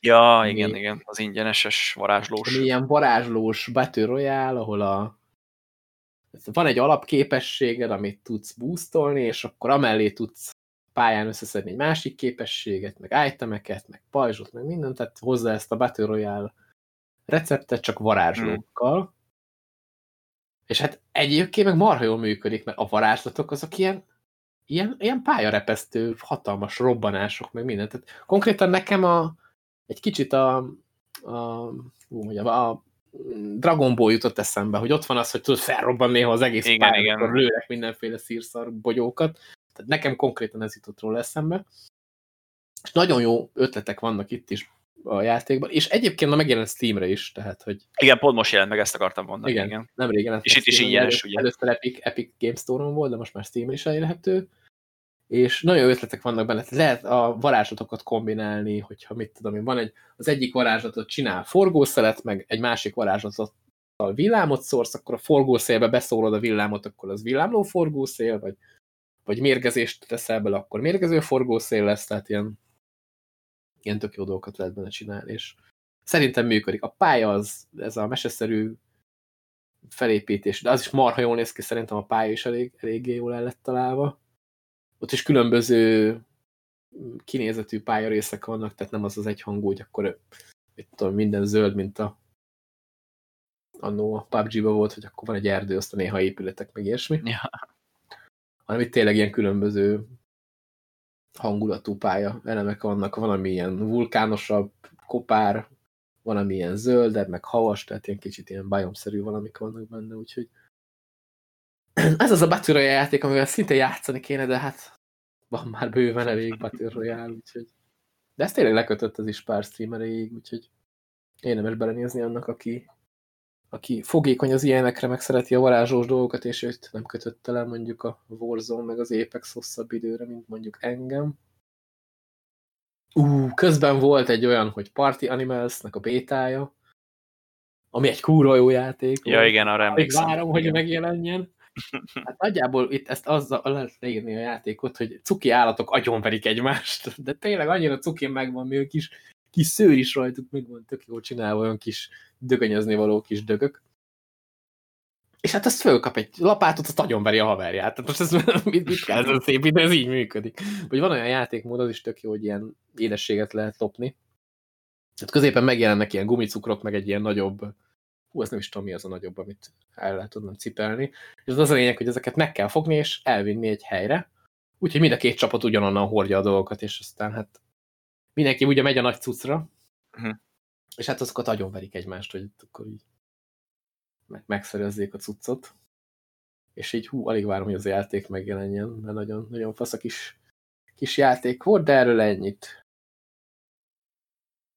[SPEAKER 2] Ja, igen, igen, az ingyeneses varázslós.
[SPEAKER 1] Ilyen varázslós Battle Royale, ahol a van egy alapképességed, amit tudsz boostolni, és akkor amellé tudsz pályán összeszedni egy másik képességet, meg itemeket, meg pajzsot, meg mindent, tehát hozzá ezt a Battle Royale receptet csak varázslókkal. Hmm. És hát egyébként meg marha jól működik, mert a varázslatok azok ilyen, ilyen, ilyen pályarepesztő, hatalmas robbanások, meg mindent. Tehát konkrétan nekem a, egy kicsit a, a, ú, mondjam, a Dragon Ball jutott eszembe, hogy ott van az, hogy tudod felrobban néha az egész igen, pályán, igen. akkor lőnek mindenféle szírszar bogyókat. Tehát nekem konkrétan ez jutott róla eszembe. És nagyon jó ötletek vannak itt is a játékban, és egyébként ma megjelent Steamre is, tehát hogy...
[SPEAKER 2] Igen, pont most jelent meg, ezt akartam mondani.
[SPEAKER 1] Igen, igen. nem régen.
[SPEAKER 2] És itt is ingyenes, ugye?
[SPEAKER 1] Először Epic, Epic Game Store-on volt, de most már Steam is elérhető. És nagyon ötletek vannak benne. Lehet a varázslatokat kombinálni, hogyha mit tudom én, van egy, az egyik varázslatot csinál forgószelet, meg egy másik varázslatot a villámot szórsz, akkor a forgószélbe beszórod a villámot, akkor az villámló forgószél, vagy vagy mérgezést teszel bele, akkor mérgező forgószél lesz, tehát ilyen, ilyen tök jó dolgokat lehet benne csinálni, és szerintem működik. A pálya az, ez a meseszerű felépítés, de az is marha jól néz ki, szerintem a pálya is elég, eléggé jól el lett találva. Ott is különböző kinézetű pályarészek vannak, tehát nem az az egyhangú, hogy akkor mit tudom, minden zöld, mint a annó a PUBG-ba volt, hogy akkor van egy erdő, azt a néha épületek, meg ilyesmi. Ja hanem itt tényleg ilyen különböző hangulatú pálya elemek vannak, valami ilyen vulkánosabb, kopár, valami ilyen zöldebb, meg havas, tehát ilyen kicsit ilyen bajomszerű valamik vannak benne, úgyhogy [CLEARS THROAT] ez az a Battle játék, amivel szinte játszani kéne, de hát van már bőven elég Battle Royale, úgyhogy de ez tényleg lekötött az is pár streameréig, úgyhogy érdemes belenézni annak, aki aki fogékony az ilyenekre, meg szereti a varázsós dolgokat, és őt nem kötötte le mondjuk a Warzone, meg az Apex hosszabb időre, mint mondjuk engem. Ú, közben volt egy olyan, hogy Party Animals-nek a bétája, ami egy kúra jó játék.
[SPEAKER 2] Ja, volt. igen, arra emlékszem.
[SPEAKER 1] Várom, igen. hogy megjelenjen. [LAUGHS] Hát nagyjából itt ezt azzal lehet leírni a játékot, hogy cuki állatok agyonverik egymást, de tényleg annyira cuki megvan, még kis, kis szőr is rajtuk, még van tök jól csinálva, olyan kis dögönyezni való kis dögök. és hát ezt fölkap egy lapátot, azt agyonveri a haverját. Tehát most ez [LAUGHS] mit, mit kell ez szép de ez így működik. Vagy van olyan játékmód, az is tök jó, hogy ilyen édességet lehet lopni. Tehát középen megjelennek ilyen gumicukrok, meg egy ilyen nagyobb, hú, az nem is tudom, mi az a nagyobb, amit el lehet tudnom cipelni. És az az a lényeg, hogy ezeket meg kell fogni, és elvinni egy helyre. Úgyhogy mind a két csapat ugyanonnan hordja a dolgokat, és aztán hát mindenki ugye megy a nagy cuccra, uh mhm. -huh. és hát azokat agyonverik egymást, hogy akkor így meg megszerezzék a cuccot. És így hú, alig várom, hogy az játék megjelenjen, mert nagyon, nagyon fasz a kis, kis játék volt, de erről ennyit.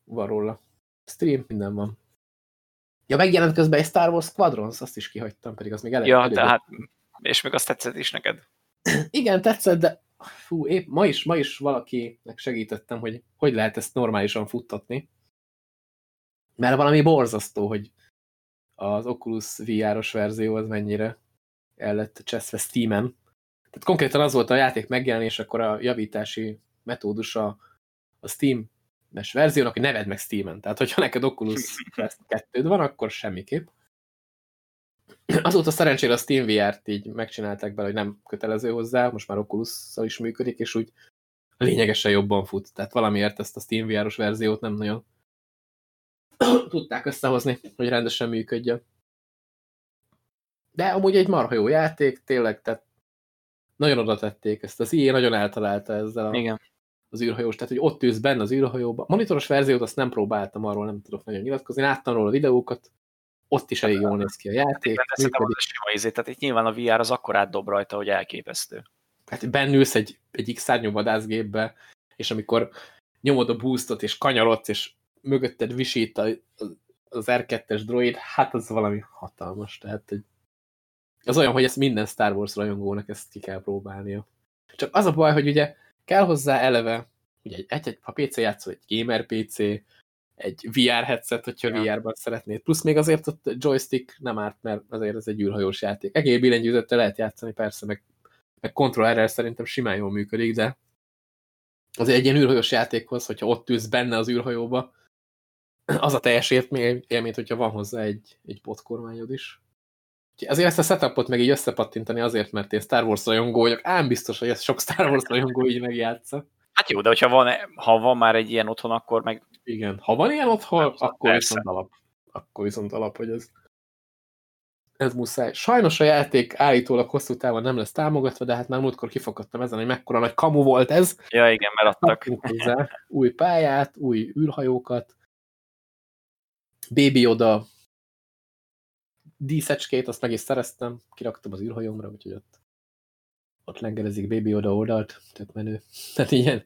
[SPEAKER 1] Van róla. Stream, minden van. Ja, megjelent közben egy Star Wars Squadrons, azt is kihagytam, pedig az még elég.
[SPEAKER 2] Ja, tehát, és még azt tetszett is neked?
[SPEAKER 1] Igen, tetszett, de fú, épp ma is, ma is valakinek segítettem, hogy hogy lehet ezt normálisan futtatni. Mert valami borzasztó, hogy az Oculus VR-os verzió az mennyire el lett cseszve Steam-en. Tehát konkrétan az volt a játék megjelenés, akkor a javítási metódusa a Steam-es verziónak, hogy neved meg Steam-en. Tehát, hogyha neked Oculus [LAUGHS] Quest 2 van, akkor semmiképp. Azóta szerencsére a Steam VR-t így megcsinálták bele, hogy nem kötelező hozzá, most már oculus is működik, és úgy lényegesen jobban fut. Tehát valamiért ezt a Steam VR-os verziót nem nagyon [COUGHS] tudták összehozni, hogy rendesen működjön. De amúgy egy marha jó játék, tényleg, tehát nagyon oda tették ezt. Az IE nagyon eltalálta ezzel a,
[SPEAKER 2] Igen.
[SPEAKER 1] az űrhajós, tehát hogy ott ülsz benne az űrhajóba. Monitoros verziót azt nem próbáltam, arról nem tudok nagyon nyilatkozni. Láttam róla videókat, ott is elég jól néz ki a játék.
[SPEAKER 2] De szerintem az sima izé, tehát itt nyilván a VR az akkor átdob rajta, hogy elképesztő.
[SPEAKER 1] Hát bennülsz egy, egy X-szárnyú vadászgépbe, és amikor nyomod a boostot, és kanyarodsz, és mögötted visít a, az R2-es droid, hát az valami hatalmas, tehát egy, az olyan, hogy ezt minden Star Wars rajongónak ezt ki kell próbálnia. Csak az a baj, hogy ugye kell hozzá eleve, ugye egy, egy ha PC játszol, egy gamer PC, egy VR headset, hogyha ja. VR-ban szeretnéd. Plusz még azért ott joystick nem árt, mert azért ez egy űrhajós játék. Egész billentyűzettel lehet játszani, persze, meg, meg kontrollerrel szerintem simán jól működik, de azért egy ilyen űrhajós játékhoz, hogyha ott ülsz benne az űrhajóba, [CLEARS THROAT] az a teljes élmény, hogyha van hozzá egy, egy botkormányod is. Azért ezt a setupot meg így összepattintani azért, mert én Star Wars rajongó vagyok, ám biztos, hogy ez sok Star Wars rajongó így megjátsza.
[SPEAKER 2] Hát jó, de hogyha van, ha van már egy ilyen otthon, akkor meg...
[SPEAKER 1] Igen, ha van ilyen otthon, nem, akkor persze. viszont alap. Akkor viszont alap, hogy ez, ez muszáj. Sajnos a játék állítólag hosszú távon nem lesz támogatva, de hát már múltkor kifakadtam ezen, hogy mekkora nagy kamu volt ez.
[SPEAKER 2] Ja, igen, mert adtak.
[SPEAKER 1] Hozzá új pályát, új űrhajókat, Baby Oda díszecskét, azt meg is szereztem, kiraktam az űrhajómra, úgyhogy ott, ott lengerezik Baby Oda oldalt, tök menő. [LAUGHS] Tehát ilyen,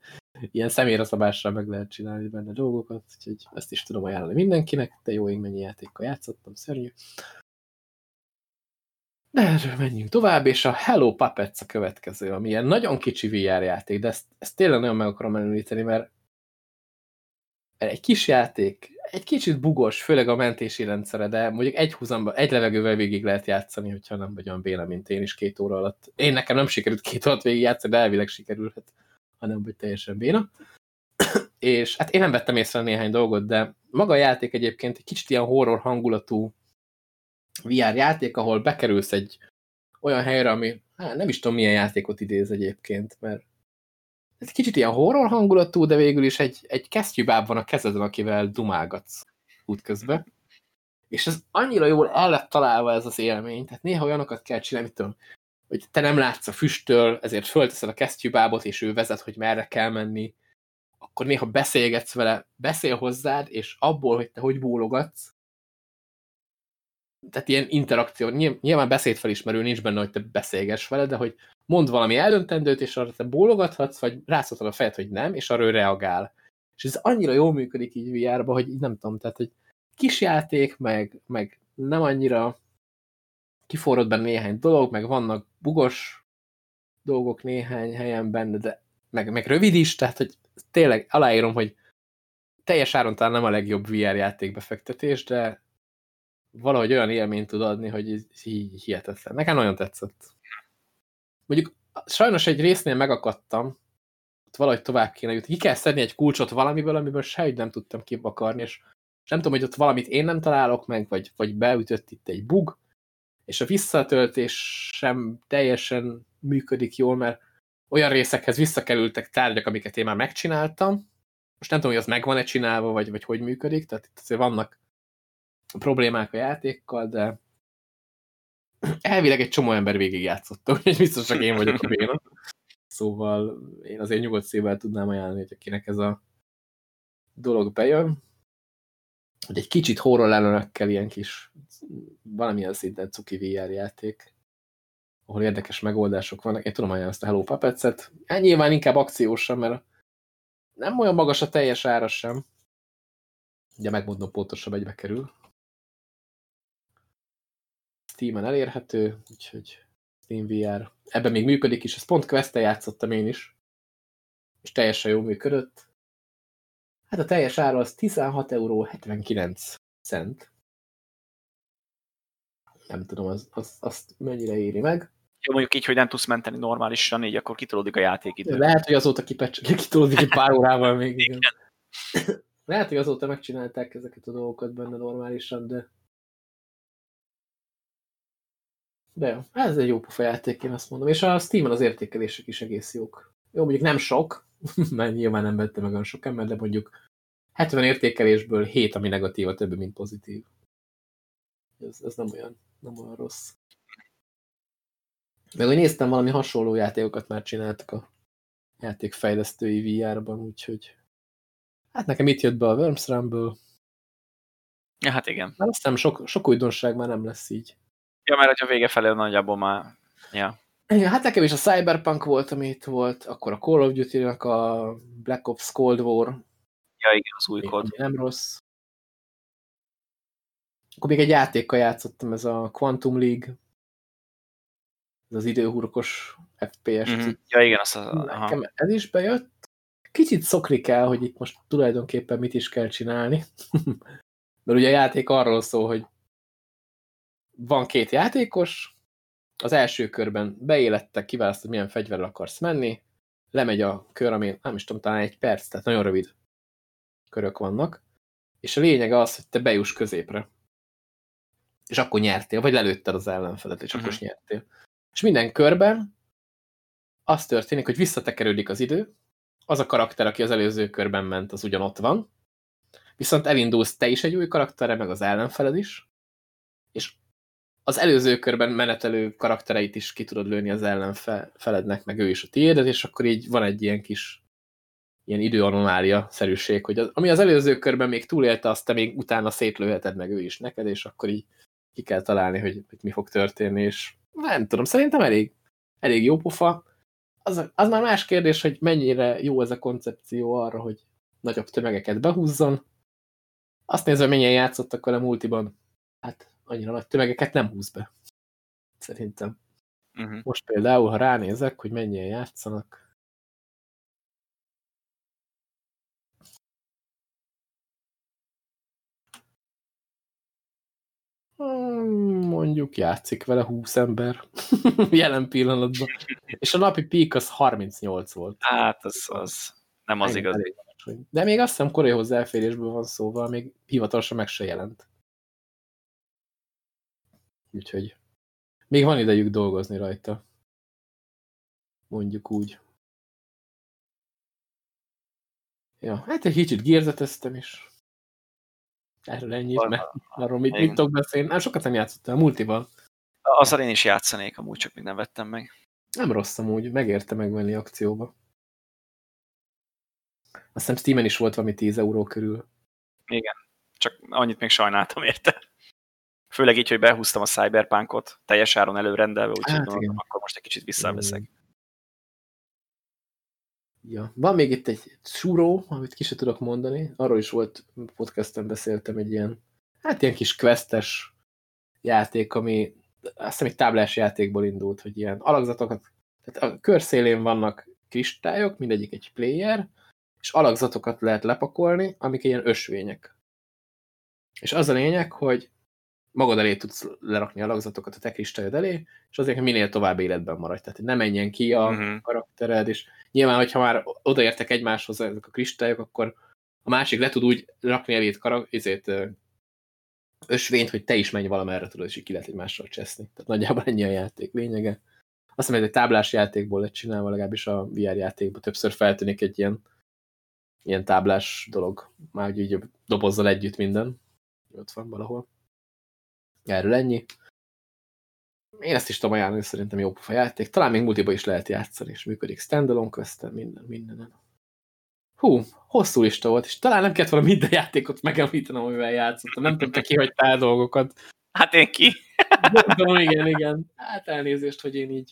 [SPEAKER 1] ilyen személyre meg lehet csinálni benne dolgokat, úgyhogy ezt is tudom ajánlani mindenkinek, de jó ég mennyi játékkal játszottam, szörnyű. De erről menjünk tovább, és a Hello Puppets a következő, ami ilyen nagyon kicsi VR játék, de ezt, ezt tényleg nagyon meg akarom említeni, mert egy kis játék, egy kicsit bugos, főleg a mentési rendszere, de mondjuk egy húzamba, egy levegővel végig lehet játszani, hogyha nem vagy olyan béna, mint én is két óra alatt. Én nekem nem sikerült két óra végig játszani, de elvileg sikerülhet, hanem hogy teljesen béna. [CLEARS THROAT] és hát én nem vettem észre néhány dolgot, de maga a játék egyébként egy kicsit ilyen horror hangulatú VR játék, ahol bekerülsz egy olyan helyre, ami hát nem is tudom milyen játékot idéz egyébként, mert ez kicsit ilyen horror hangulatú, de végül is egy, egy kesztyűbáb van a kezeden, akivel dumálgatsz útközben. És ez annyira jól el lett találva ez az élmény, tehát néha olyanokat kell csinálni, tudom, hogy te nem látsz a füsttől, ezért fölteszed a kesztyűbábot, és ő vezet, hogy merre kell menni, akkor néha beszélgetsz vele, beszél hozzád, és abból, hogy te hogy bólogatsz, tehát ilyen interakció, nyilván beszédfelismerő nincs benne, hogy te beszélgess vele, de hogy mond valami eldöntendőt, és arra te bólogathatsz, vagy rászhatod a fejed, hogy nem, és arra ő reagál. És ez annyira jól működik így vr hogy így nem tudom, tehát, hogy kis játék, meg, meg nem annyira kiforrott benne néhány dolog, meg vannak bugos dolgok néhány helyen benne, de meg, meg rövid is, tehát, hogy tényleg aláírom, hogy teljes áron talán nem a legjobb VR játékbefektetés, de valahogy olyan élményt tud adni, hogy ez így hihetetlen. Nekem nagyon tetszett. Mondjuk sajnos egy résznél megakadtam, ott valahogy tovább kéne jutni. Ki kell szedni egy kulcsot valamiből, amiből sehogy nem tudtam kibakarni, és nem tudom, hogy ott valamit én nem találok meg, vagy, vagy beütött itt egy bug, és a visszatöltés sem teljesen működik jól, mert olyan részekhez visszakerültek tárgyak, amiket én már megcsináltam. Most nem tudom, hogy az meg van-e csinálva, vagy, vagy hogy működik, tehát itt azért vannak problémák a játékkal, de elvileg egy csomó ember végigjátszotta, úgyhogy biztos csak én vagyok a béna. Szóval én azért nyugodt szívvel tudnám ajánlani, hogy akinek ez a dolog bejön, hogy egy kicsit horror ellenekkel ilyen kis valamilyen szinten cuki VR játék, ahol érdekes megoldások vannak. Én tudom ajánlani ezt a Hello Puppets-et. Hát nyilván inkább akciósan, mert nem olyan magas a teljes ára sem. Ugye megmondom pontosabb egybe kerül. Steam-en elérhető, úgyhogy Steam VR. Ebben még működik is, ezt pont quest játszottam én is, és teljesen jól működött. Hát a teljes ára az 16 euró 79 cent. Nem tudom, az, az, azt mennyire éri meg.
[SPEAKER 2] Jó, mondjuk így, hogy nem tudsz menteni normálisan, így akkor kitolódik a játékidő.
[SPEAKER 1] Lehet, hogy azóta [LAUGHS] kitolódik egy pár órával még. Igen. Lehet, hogy azóta megcsinálták ezeket a dolgokat benne normálisan, de De jó, ez egy jó pofa játék, én azt mondom. És a Steam-en az értékelések is egész jók. Jó, mondjuk nem sok, [LAUGHS] mert nyilván nem vette meg olyan sok ember, de mondjuk 70 értékelésből 7, ami negatív, a többi, mint pozitív. Ez, ez nem, olyan, nem olyan rossz. Meg hogy néztem, valami hasonló játékokat már csináltak a játékfejlesztői VR-ban, úgyhogy hát nekem itt jött be a Worms Rumble.
[SPEAKER 2] Ja, hát igen.
[SPEAKER 1] Hát aztán sok, sok újdonság már nem lesz így.
[SPEAKER 2] Ja, mert a vége felé nagyjából már... Ja.
[SPEAKER 1] Igen, hát nekem is a Cyberpunk volt, ami itt volt, akkor a Call of Duty-nak a Black Ops Cold War.
[SPEAKER 2] Ja, igen, az új kód.
[SPEAKER 1] Nem rossz. Akkor még egy játékkal játszottam, ez a Quantum League. Ez az időhurkos FPS. Mm
[SPEAKER 2] -hmm. Ja, igen, az a...
[SPEAKER 1] Nekem ez is bejött. Kicsit szokni kell, hogy itt most tulajdonképpen mit is kell csinálni. [LAUGHS] Mert ugye a játék arról szól, hogy van két játékos, az első körben beélettek, kiválasztod, milyen fegyverrel akarsz menni, lemegy a kör, ami nem is tudom, talán egy perc, tehát nagyon rövid körök vannak, és a lényeg az, hogy te bejuss középre. És akkor nyertél, vagy lelőtted az ellenfelet, és uh -huh. akkor is mhm. nyertél. És minden körben az történik, hogy visszatekerődik az idő, az a karakter, aki az előző körben ment, az ugyanott van, viszont elindulsz te is egy új karakterre, meg az ellenfeled is, és az előző körben menetelő karaktereit is ki tudod lőni az ellenfelednek, meg ő is a tiédet, és akkor így van egy ilyen kis ilyen időanomália szerűség, hogy az, ami az előző körben még túlélte, azt te még utána szétlőheted meg ő is neked, és akkor így ki kell találni, hogy, hogy mi fog történni, és nem tudom, szerintem elég, elég jó pofa. Az, az már más kérdés, hogy mennyire jó ez a koncepció arra, hogy nagyobb tömegeket behúzzon. Azt nézve, mennyien játszottak vele multiban, hát annyira nagy tömegeket nem húz be. Szerintem. Uh -huh. Most például, ha ránézek, hogy mennyien játszanak, hmm, mondjuk játszik vele 20 ember [LAUGHS] jelen pillanatban. És a napi peak az 38 volt.
[SPEAKER 2] Hát, az, az nem az igaz.
[SPEAKER 1] De még azt hiszem korai hozzáférésből van szóval, még hivatalosan meg se jelent. Úgyhogy még van idejük dolgozni rajta. Mondjuk úgy. Ja, hát egy kicsit gérzeteztem is. Erről ennyit, mert arról mit, mit tudok beszélni. Nem sokat nem játszottam, a multival.
[SPEAKER 2] Azzal én is játszanék, amúgy csak még nem vettem meg.
[SPEAKER 1] Nem rossz amúgy, megérte megvenni akcióba. Azt hiszem Steam-en is volt valami 10 euró körül.
[SPEAKER 2] Igen, csak annyit még sajnáltam érte. Főleg így, hogy behúztam a Cyberpunkot, teljes áron előrendelve, úgyhogy hát, mondom, akkor most egy kicsit visszaveszek.
[SPEAKER 1] Ja. Van még itt egy súró, amit ki sem tudok mondani. Arról is volt, podcasten beszéltem egy ilyen, hát ilyen kis questes játék, ami azt hiszem egy táblás játékból indult, hogy ilyen alakzatokat, tehát a körszélén vannak kristályok, mindegyik egy player, és alakzatokat lehet lepakolni, amik ilyen ösvények. És az a lényeg, hogy magad elé tudsz lerakni a lagzatokat a te kristályod elé, és azért minél tovább életben maradj. Tehát ne menjen ki a uh mhm. -huh. karaktered, és nyilván, hogyha már odaértek egymáshoz ezek a kristályok, akkor a másik le tud úgy rakni elét karak izét, ösvényt, hogy te is menj valamerre, tudod, és így ki lehet egymással cseszni. Tehát nagyjából ennyi a játék lényege. Azt hiszem, hogy egy táblás játékból lett csinálva, legalábbis a VR játékban többször feltűnik egy ilyen, ilyen táblás dolog, már hogy így dobozzal együtt minden. Ott van valahol. Erről ennyi. Én ezt is tudom ajánlani, szerintem jó pofa játék. Talán még multiba is lehet játszani, és működik standalone köztem, minden, mindenen. Hú, hosszú lista volt, és talán nem kellett volna minden játékot megemlítenem, amivel játszottam. Nem tudta ki, hogy tál dolgokat.
[SPEAKER 2] Hát én ki.
[SPEAKER 1] Mondom, igen, igen. Hát elnézést, hogy én így...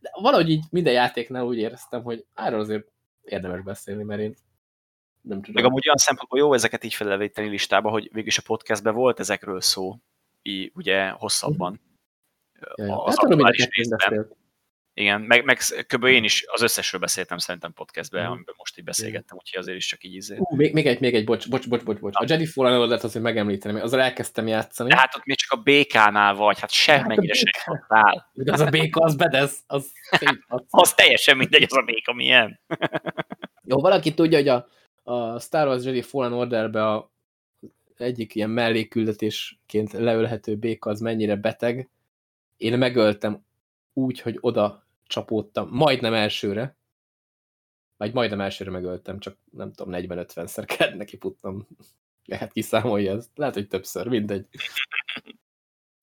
[SPEAKER 1] De valahogy így minden játéknál úgy éreztem, hogy erről azért érdemes beszélni, mert én nem tudom.
[SPEAKER 2] Meg amúgy olyan szempontból jó ezeket így felelvéteni listába, hogy végülis a podcastben volt ezekről szó, így ugye hosszabban.
[SPEAKER 1] Az hát, aktuális részben.
[SPEAKER 2] Igen, meg, meg kb. én is az összesről beszéltem szerintem podcastben, mm. amiben most így beszélgettem, úgyhogy azért is csak így izé.
[SPEAKER 1] Uh, még, még egy, még egy, bocs, bocs, bocs, bocs, bocs. A Jedi Fallen Order-t azért megemlíteném, azzal elkezdtem játszani.
[SPEAKER 2] De hát ott még csak a békánál vagy, hát semmennyire hát sem
[SPEAKER 1] hattál. De az a béka, az bedesz, az [LAUGHS]
[SPEAKER 2] Az teljesen mindegy, az a béka milyen.
[SPEAKER 1] Jó, valaki tudja, hogy a, a Star Wars Jedi Fallen Order-be a egyik ilyen melléküldetésként leölhető béka az mennyire beteg. Én megöltem úgy, hogy oda csapódtam, majdnem elsőre, vagy majdnem elsőre megöltem, csak nem tudom, 40-50-szer kellett neki futnom. Lehet kiszámolja ezt. Lehet, hogy többször, mindegy.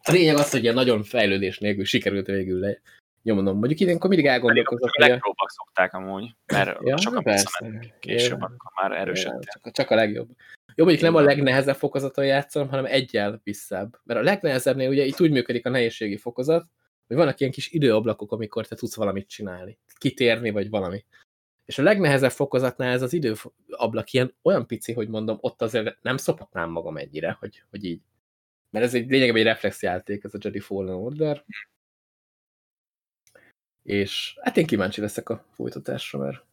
[SPEAKER 1] A lényeg az, hogy ilyen nagyon fejlődés nélkül sikerült végül le nyomnom. Mondjuk ilyenkor mindig elgondolkozok.
[SPEAKER 2] A legjobbak szokták amúgy, mert ja, sokan persze. később, akkor már erősödtek.
[SPEAKER 1] Csak, csak a legjobb. Jó, mondjuk nem a legnehezebb fokozaton játszom, hanem egyel visszább. Mert a legnehezebbnél ugye itt úgy működik a nehézségi fokozat, hogy vannak ilyen kis időablakok, amikor te tudsz valamit csinálni, kitérni, vagy valami. És a legnehezebb fokozatnál ez az időablak ilyen olyan pici, hogy mondom, ott azért nem szopatnám magam ennyire, hogy, hogy így. Mert ez egy lényegében egy reflexjáték, ez a Jedi Fallen Order. És hát én kíváncsi leszek a folytatásra, mert,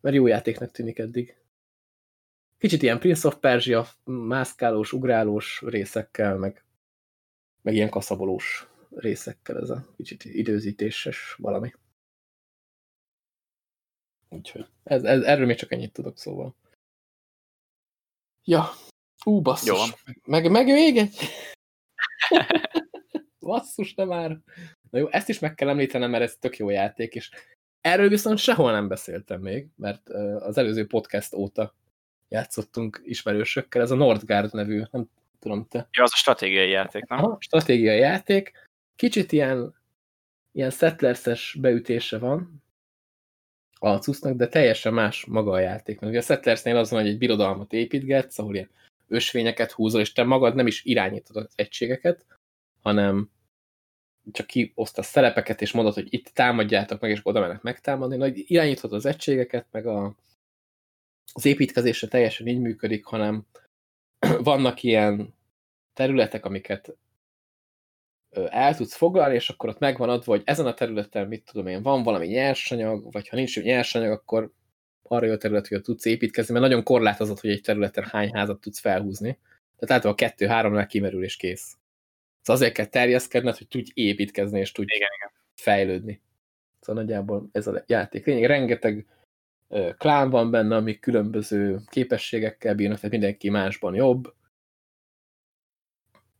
[SPEAKER 1] mert jó játéknak tűnik eddig. Kicsit ilyen Prince of Persia, mászkálós, ugrálós részekkel, meg, meg ilyen kaszabolós részekkel ez a kicsit időzítéses valami. Úgyhogy ez, ez, erről még csak ennyit tudok, szóval. Ja, ú, basszus. Jó. Meg, meg még egy. [LAUGHS] basszus, de már. Na jó, ezt is meg kell említenem, mert ez tök jó játék, és erről viszont sehol nem beszéltem még, mert az előző podcast óta játszottunk ismerősökkel, ez a Nordgard nevű, nem tudom te.
[SPEAKER 2] Ja, az a stratégiai játék, nem?
[SPEAKER 1] Aha, stratégiai játék. Kicsit ilyen, ilyen settlerses beütése van a cusznak, de teljesen más maga a játék. Mert ugye a Settlersnél az van, hogy egy birodalmat építgetsz, ahol ilyen ösvényeket húzol, és te magad nem is irányítod az egységeket, hanem csak kiosztasz szerepeket, és mondod, hogy itt támadjátok meg, és oda mennek megtámadni. Nagy irányítod az egységeket, meg a, az építkezésre teljesen így működik, hanem [CLEARS THROAT] vannak ilyen területek, amiket el tudsz foglalni, és akkor ott megvan adva, hogy ezen a területen, mit tudom én, van valami nyersanyag, vagy ha nincs nyersanyag, akkor arra jó terület, hogy tudsz építkezni, mert nagyon korlátozott, hogy egy területen hány házat tudsz felhúzni. Tehát általában kettő-háromnál kimerül és kész. Szóval azért kell terjeszkedned, hogy tudj építkezni, és tudj igen, igen. fejlődni. Szóval nagyjából ez a játék lényeg. Rengeteg klán van benne, amik különböző képességekkel bírnak, tehát mindenki másban jobb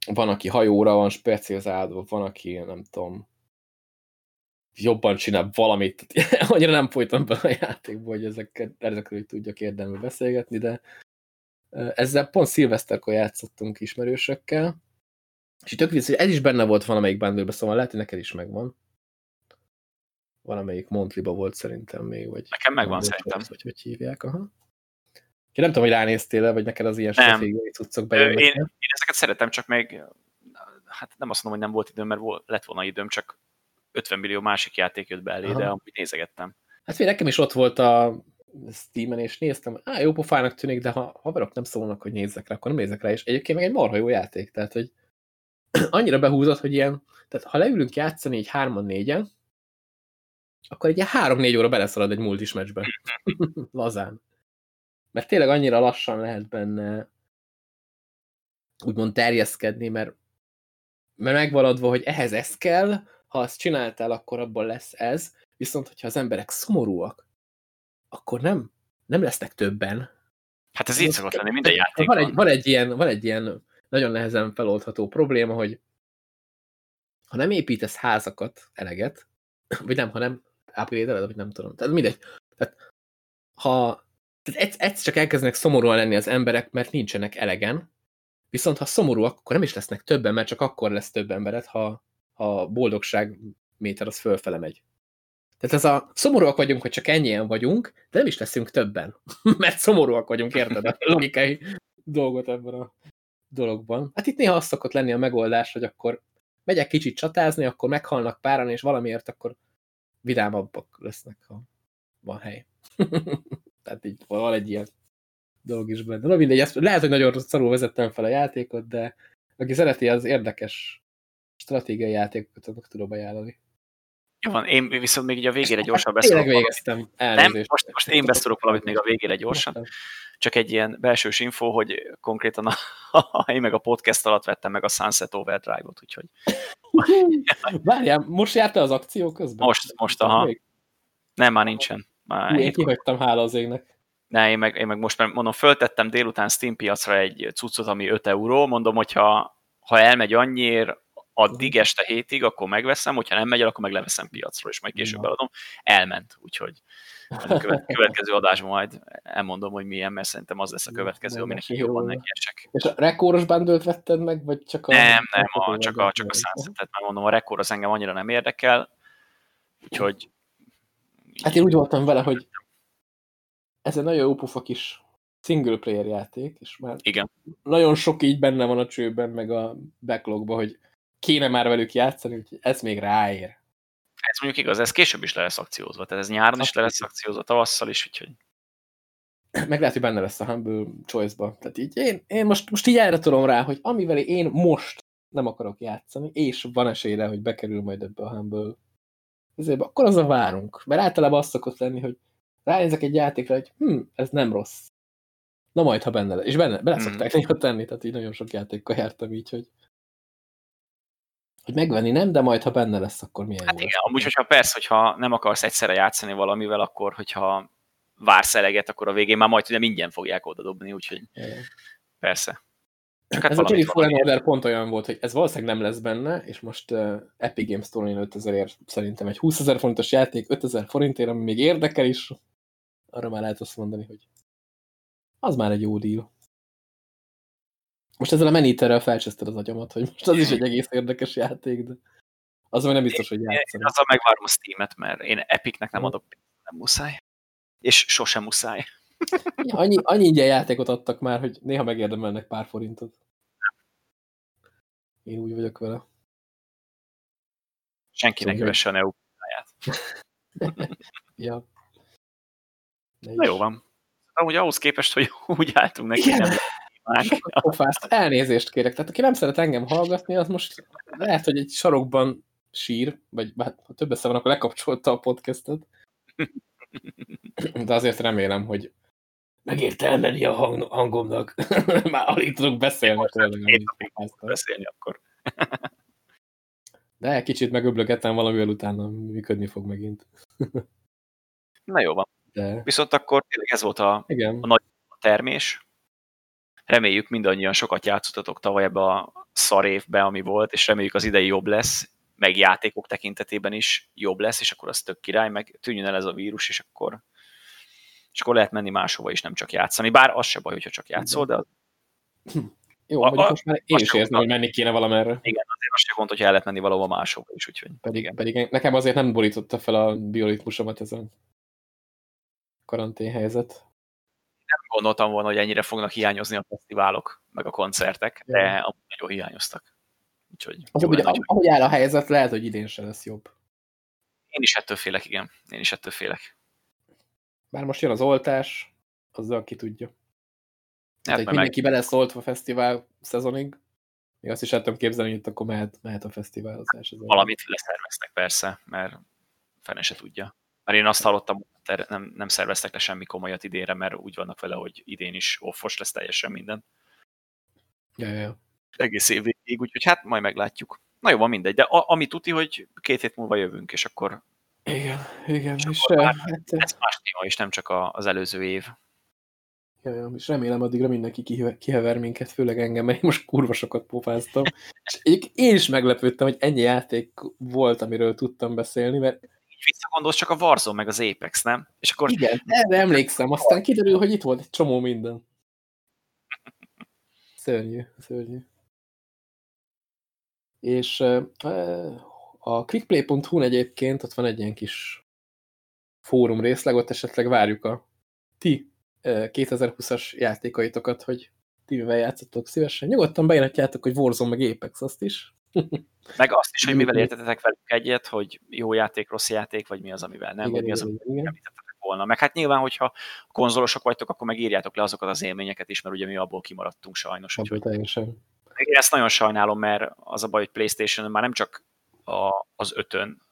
[SPEAKER 1] van, aki hajóra van specializálva, van, aki nem tudom, jobban csinál valamit. [LAUGHS] Annyira nem folytam be a játékba, hogy ezekkel, ezekről tudjak érdembe beszélgetni, de ezzel pont szilveszterkor játszottunk ismerősökkel, és tök vicc, hogy ez is benne volt valamelyik bundle szóval lehet, hogy neked is megvan. Valamelyik Montliba volt szerintem még, vagy...
[SPEAKER 2] Nekem megvan szerintem.
[SPEAKER 1] Vagy hogy hívják, aha. Én nem tudom, hogy ránéztél-e, vagy neked az ilyen stratégiai cuccok bejönnek.
[SPEAKER 2] Én, én ezeket szeretem, csak még hát nem azt mondom, hogy nem volt időm, mert volt, lett volna időm, csak 50 millió másik játék jött be elé, Aha. de amúgy nézegettem.
[SPEAKER 1] Hát fél, nekem is ott volt a Steam-en, és néztem, á, jó pofának tűnik, de ha haverok nem szólnak, hogy nézzek rá, akkor nem nézek rá, és egyébként meg egy marha jó játék, tehát, hogy [CLEARS THROAT] annyira behúzott, hogy ilyen, tehát ha leülünk játszani egy hárman négyen, akkor egy három-négy óra beleszalad egy multis meccsbe. [LAUGHS] Lazán. Mert tényleg annyira lassan lehet benne úgymond terjeszkedni, mert, mert megvan adva, hogy ehhez ez kell, ha azt csináltál, akkor abból lesz ez, viszont hogyha az emberek szomorúak, akkor nem, nem lesznek többen.
[SPEAKER 2] Hát ez így szokott lenni minden játékban.
[SPEAKER 1] Van egy, van egy ilyen, van egy ilyen nagyon nehezen feloldható probléma, hogy ha nem építesz házakat eleget, [CLEARS THROAT] vagy nem, ha nem upgrade vagy nem tudom. Tehát mindegy. Tehát ha tehát egyszer csak elkezdenek szomorúan lenni az emberek, mert nincsenek elegen, viszont ha szomorúak, akkor nem is lesznek többen, mert csak akkor lesz több embered, ha, ha boldogság méter az fölfele megy. Tehát ez a szomorúak vagyunk, hogy csak ennyien vagyunk, de nem is leszünk többen, [LAUGHS] mert szomorúak vagyunk, érted a logikai dolgot ebben a dologban. Hát itt néha az szokott lenni a megoldás, hogy akkor megyek kicsit csatázni, akkor meghalnak páran, és valamiért akkor vidámabbak lesznek, ha van hely. [LAUGHS] Tehát így van egy ilyen dolog is benne. Na mindegy, ezt, lehet, hogy nagyon szarul vezettem fel a játékot, de aki szereti az érdekes stratégiai játékokat, akkor tudom ajánlani.
[SPEAKER 2] Jó van, én viszont még így a végére
[SPEAKER 1] hát
[SPEAKER 2] gyorsan
[SPEAKER 1] beszélek. Tényleg végeztem.
[SPEAKER 2] Nem, most, most én beszélok valamit még a végére gyorsan. Csak egy ilyen belsős info, hogy konkrétan [LAUGHS] a, én meg a podcast alatt vettem meg a Sunset Overdrive-ot, úgyhogy...
[SPEAKER 1] Várjál, most jártál az akció közben?
[SPEAKER 2] Most, most, aha. Nem, már nincsen. Már
[SPEAKER 1] én kihagytam, hála az égnek.
[SPEAKER 2] Ne, én meg, én meg most mondom, föltettem délután Steam piacra egy cuccot, ami 5 euró, mondom, hogyha ha elmegy annyiért, addig este hétig, akkor megveszem, hogyha nem megy el, akkor meg leveszem piacról, és majd később eladom. Elment, úgyhogy a [LAUGHS] következő adásban majd elmondom, hogy milyen, mert szerintem az lesz a következő, aminek jobban nekiesek.
[SPEAKER 1] És a rekóros bundle vetted meg, vagy csak a...
[SPEAKER 2] Nem, nem, a, csak a, csak a sunset mert mondom, a rekord az engem annyira nem érdekel, úgyhogy...
[SPEAKER 1] Hát én úgy voltam vele, hogy ez egy nagyon jó pufa kis single player játék, és már
[SPEAKER 2] Igen.
[SPEAKER 1] nagyon sok így benne van a csőben, meg a backlogban, hogy kéne már velük játszani, úgyhogy ez még ráér.
[SPEAKER 2] Ez mondjuk igaz, ez később is le lesz akciózva, tehát ez nyáron is le lesz akciózva, tavasszal is, úgyhogy... [CLEARS THROAT]
[SPEAKER 1] Meg lehet, hogy benne lesz a Humble Choice-ba. Tehát így én, én most, most így erre tudom rá, hogy amivel én most nem akarok játszani, és van esélyre, hogy bekerül majd ebbe a Humble ezért, akkor az a várunk. Mert általában az szokott lenni, hogy ránézek egy játékra, hogy hm, ez nem rossz. Na majd, ha benne lesz. És benne, bele szokták [LAUGHS] mm. néha tenni, tehát így nagyon sok játékkal jártam így, hogy hogy megvenni nem, de majd, ha benne lesz, akkor milyen
[SPEAKER 2] Hát jó igen, amúgy, hogyha persze, hogyha nem akarsz egyszerre játszani valamivel, akkor, hogyha vársz eleget, akkor a végén már majd ugye mindjárt fogják oda dobni, úgyhogy igen. persze.
[SPEAKER 1] Csak hát ez a Jedi Fallen Order pont olyan volt, hogy ez valószínűleg nem lesz benne, és most uh, Epic Games Store 5000 ért szerintem egy 20 ezer forintos játék 5000 forintért, ami még érdekel is, arra már lehet azt mondani, hogy az már egy jó deal. Most ezzel a meniterrel felcseszted az agyamat, hogy most az is egy egész érdekes játék, de az nem biztos, hogy játszani.
[SPEAKER 2] Azzal megvárom a Steam-et, mert én Epicnek nem adok nem muszáj. És sosem muszáj.
[SPEAKER 1] annyi, annyi ingyen játékot adtak már, hogy néha megérdemelnek pár forintot. Én úgy vagyok vele.
[SPEAKER 2] Senkinek szóval kövesse a neu [LAUGHS]
[SPEAKER 1] ja.
[SPEAKER 2] Na jó van. Amúgy ahhoz képest, hogy [LAUGHS] úgy álltunk neki,
[SPEAKER 1] Igen. nem Pofászt. [LAUGHS] Elnézést kérek. Tehát aki nem szeret engem hallgatni, az most lehet, hogy egy sarokban sír, vagy hát, ha több esze van, akkor lekapcsolta a podcastet. De azért remélem, hogy megérte elmenni a hang hangomnak. [LAUGHS] Már alig tudok beszélni.
[SPEAKER 2] Tényleg, beszélni akkor.
[SPEAKER 1] De kicsit megöblögetem valamivel utána működni fog megint.
[SPEAKER 2] Na jó van. De... Viszont akkor tényleg ez volt a,
[SPEAKER 1] Igen.
[SPEAKER 2] a nagy termés, reméljük mindannyian sokat játszottatok tavaly ebbe a szar évbe, ami volt, és reméljük az idei jobb lesz, meg játékok tekintetében is jobb lesz, és akkor az tök király, meg tűnjön el ez a vírus, és akkor, és akkor lehet menni máshova is, nem csak játszani. Bár az se baj, hogyha csak játszol, de... Az...
[SPEAKER 1] Jó, a, a, most már én is érzem, hogy menni kéne valamerre.
[SPEAKER 2] Igen, azért az se gond, hogy el lehet menni valahova máshova is, úgyhogy...
[SPEAKER 1] Pedig, igen. pedig nekem azért nem borította fel a bioritmusomat ez a karanténhelyzet
[SPEAKER 2] nem gondoltam volna, hogy ennyire fognak hiányozni a fesztiválok, meg a koncertek, de amúgy nagyon hiányoztak. Úgyhogy
[SPEAKER 1] az, ugye, lenne, ahogy áll a helyzet, lehet, hogy idén se lesz jobb.
[SPEAKER 2] Én is ettől félek, igen. Én is ettől félek.
[SPEAKER 1] Bár most jön az oltás, azzal ki tudja. Hát, hogy mindenki meg... bele szólt a fesztivál szezonig. Még azt is el tudom képzelni, hogy itt akkor mehet, mehet a fesztiválozás.
[SPEAKER 2] Valamit leszerveztek persze, mert fene se tudja. Mert én azt hallottam, nem, nem szerveztek le semmi komolyat idénre, mert úgy vannak vele, hogy idén is offos lesz teljesen minden.
[SPEAKER 1] Ja, ja.
[SPEAKER 2] Egész év végig, úgyhogy hát majd meglátjuk. Na jó, van mindegy, de a, ami tuti, hogy két hét múlva jövünk, és akkor...
[SPEAKER 1] Igen, igen. És,
[SPEAKER 2] és már, hát... Ez más téma is, nem csak a, az előző év.
[SPEAKER 1] Ja, ja, és remélem addigra mindenki kihever minket, főleg engem, mert én most kurva sokat pofáztam. [LAUGHS] És én is meglepődtem, hogy ennyi játék volt, amiről tudtam beszélni, mert
[SPEAKER 2] visszagondolsz, csak a Warzone meg az Apex, nem?
[SPEAKER 1] És akkor... Igen, erre emlékszem, aztán kiderül, hogy itt volt egy csomó minden. [LAUGHS] Szörnyű, szörnyű. És a quickplay.hu-n egyébként ott van egy ilyen kis fórum részleg, ott esetleg várjuk a ti 2020-as játékaitokat, hogy ti mivel játszottok szívesen. Nyugodtan beírhatjátok, hogy Warzone meg Apex azt is.
[SPEAKER 2] Meg azt is, hogy mivel értetetek velük egyet, hogy jó játék, rossz játék, vagy mi az, amivel nem, igen, vagy mi az, amit említettetek volna. Meg hát nyilván, hogyha konzolosok vagytok, akkor megírjátok le azokat az élményeket is, mert ugye mi abból kimaradtunk sajnos.
[SPEAKER 1] Abból teljesen.
[SPEAKER 2] Én ezt nagyon sajnálom, mert az a baj, hogy Playstation már nem csak a, az ötön,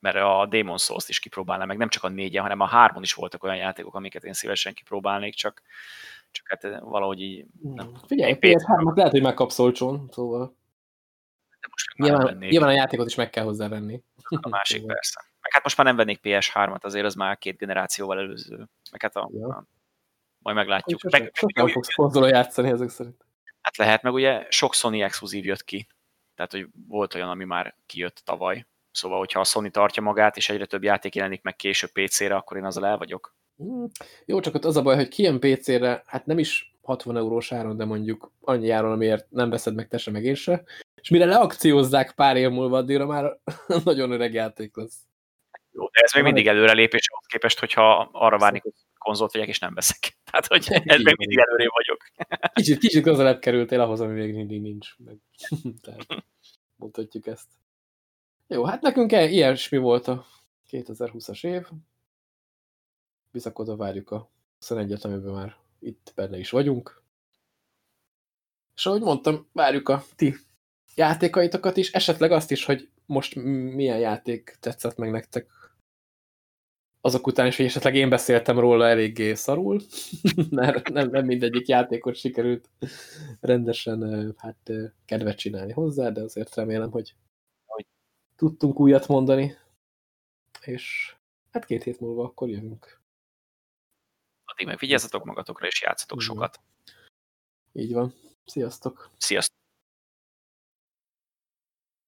[SPEAKER 2] mert a Demon Souls-t is kipróbálnám, meg nem csak a négyen, hanem a hármon is voltak olyan játékok, amiket én szívesen kipróbálnék, csak, csak hát valahogy így...
[SPEAKER 1] Nem. Figyelj, PS3-at lehet, hogy megkapsz olcsón, szóval... De most nyilván, nyilván a játékot is meg kell hozzá venni.
[SPEAKER 2] A másik szóval. persze. Meg hát most már nem vennék PS3-at, azért az már két generációval előző. Meg hát a, ja. a majd meglátjuk.
[SPEAKER 1] Sosem, meg, sosem fogsz konzolon játszani ezek szerint.
[SPEAKER 2] Hát lehet, meg ugye sok Sony exkluzív jött ki. Tehát, hogy volt olyan, ami már kijött tavaly. Szóval, hogyha a Sony tartja magát, és egyre több játék jelenik meg később PC-re, akkor én azzal el vagyok.
[SPEAKER 1] Hmm. Jó, csak ott az a baj, hogy kijön PC-re, hát nem is 60 eurós áron, de mondjuk annyi áron, amiért nem veszed meg te se, meg én se. És mire leakciózzák pár év múlva, addigra már [LAUGHS] nagyon öreg játék lesz.
[SPEAKER 2] Jó, de ez még mindig előrelépés ahhoz képest, hogyha arra várni, hogy konzolt vegyek, és nem veszek. [LAUGHS] Tehát, hogy ez még mindig előrébb vagyok. [LAUGHS]
[SPEAKER 1] Kicsit, kicsit közelebb kerültél ahhoz, ami még mindig nincs. Meg. Tehát, mondhatjuk ezt. Jó, hát nekünk e- ilyesmi volt a 2020-as év. Bizakodva várjuk a 21-et, amiben már itt benne is vagyunk. És ahogy mondtam, várjuk a ti játékaitokat is, esetleg azt is, hogy most milyen játék tetszett meg nektek azok után is, hogy esetleg én beszéltem róla eléggé szarul, [LAUGHS] mert nem, nem mindegyik játékot sikerült rendesen hát, kedvet csinálni hozzá, de azért remélem, hogy, hogy tudtunk újat mondani, és hát két hét múlva akkor jövünk.
[SPEAKER 2] Addig meg vigyázzatok magatokra, és játszatok sokat.
[SPEAKER 1] Így van. Sziasztok!
[SPEAKER 2] Sziasztok!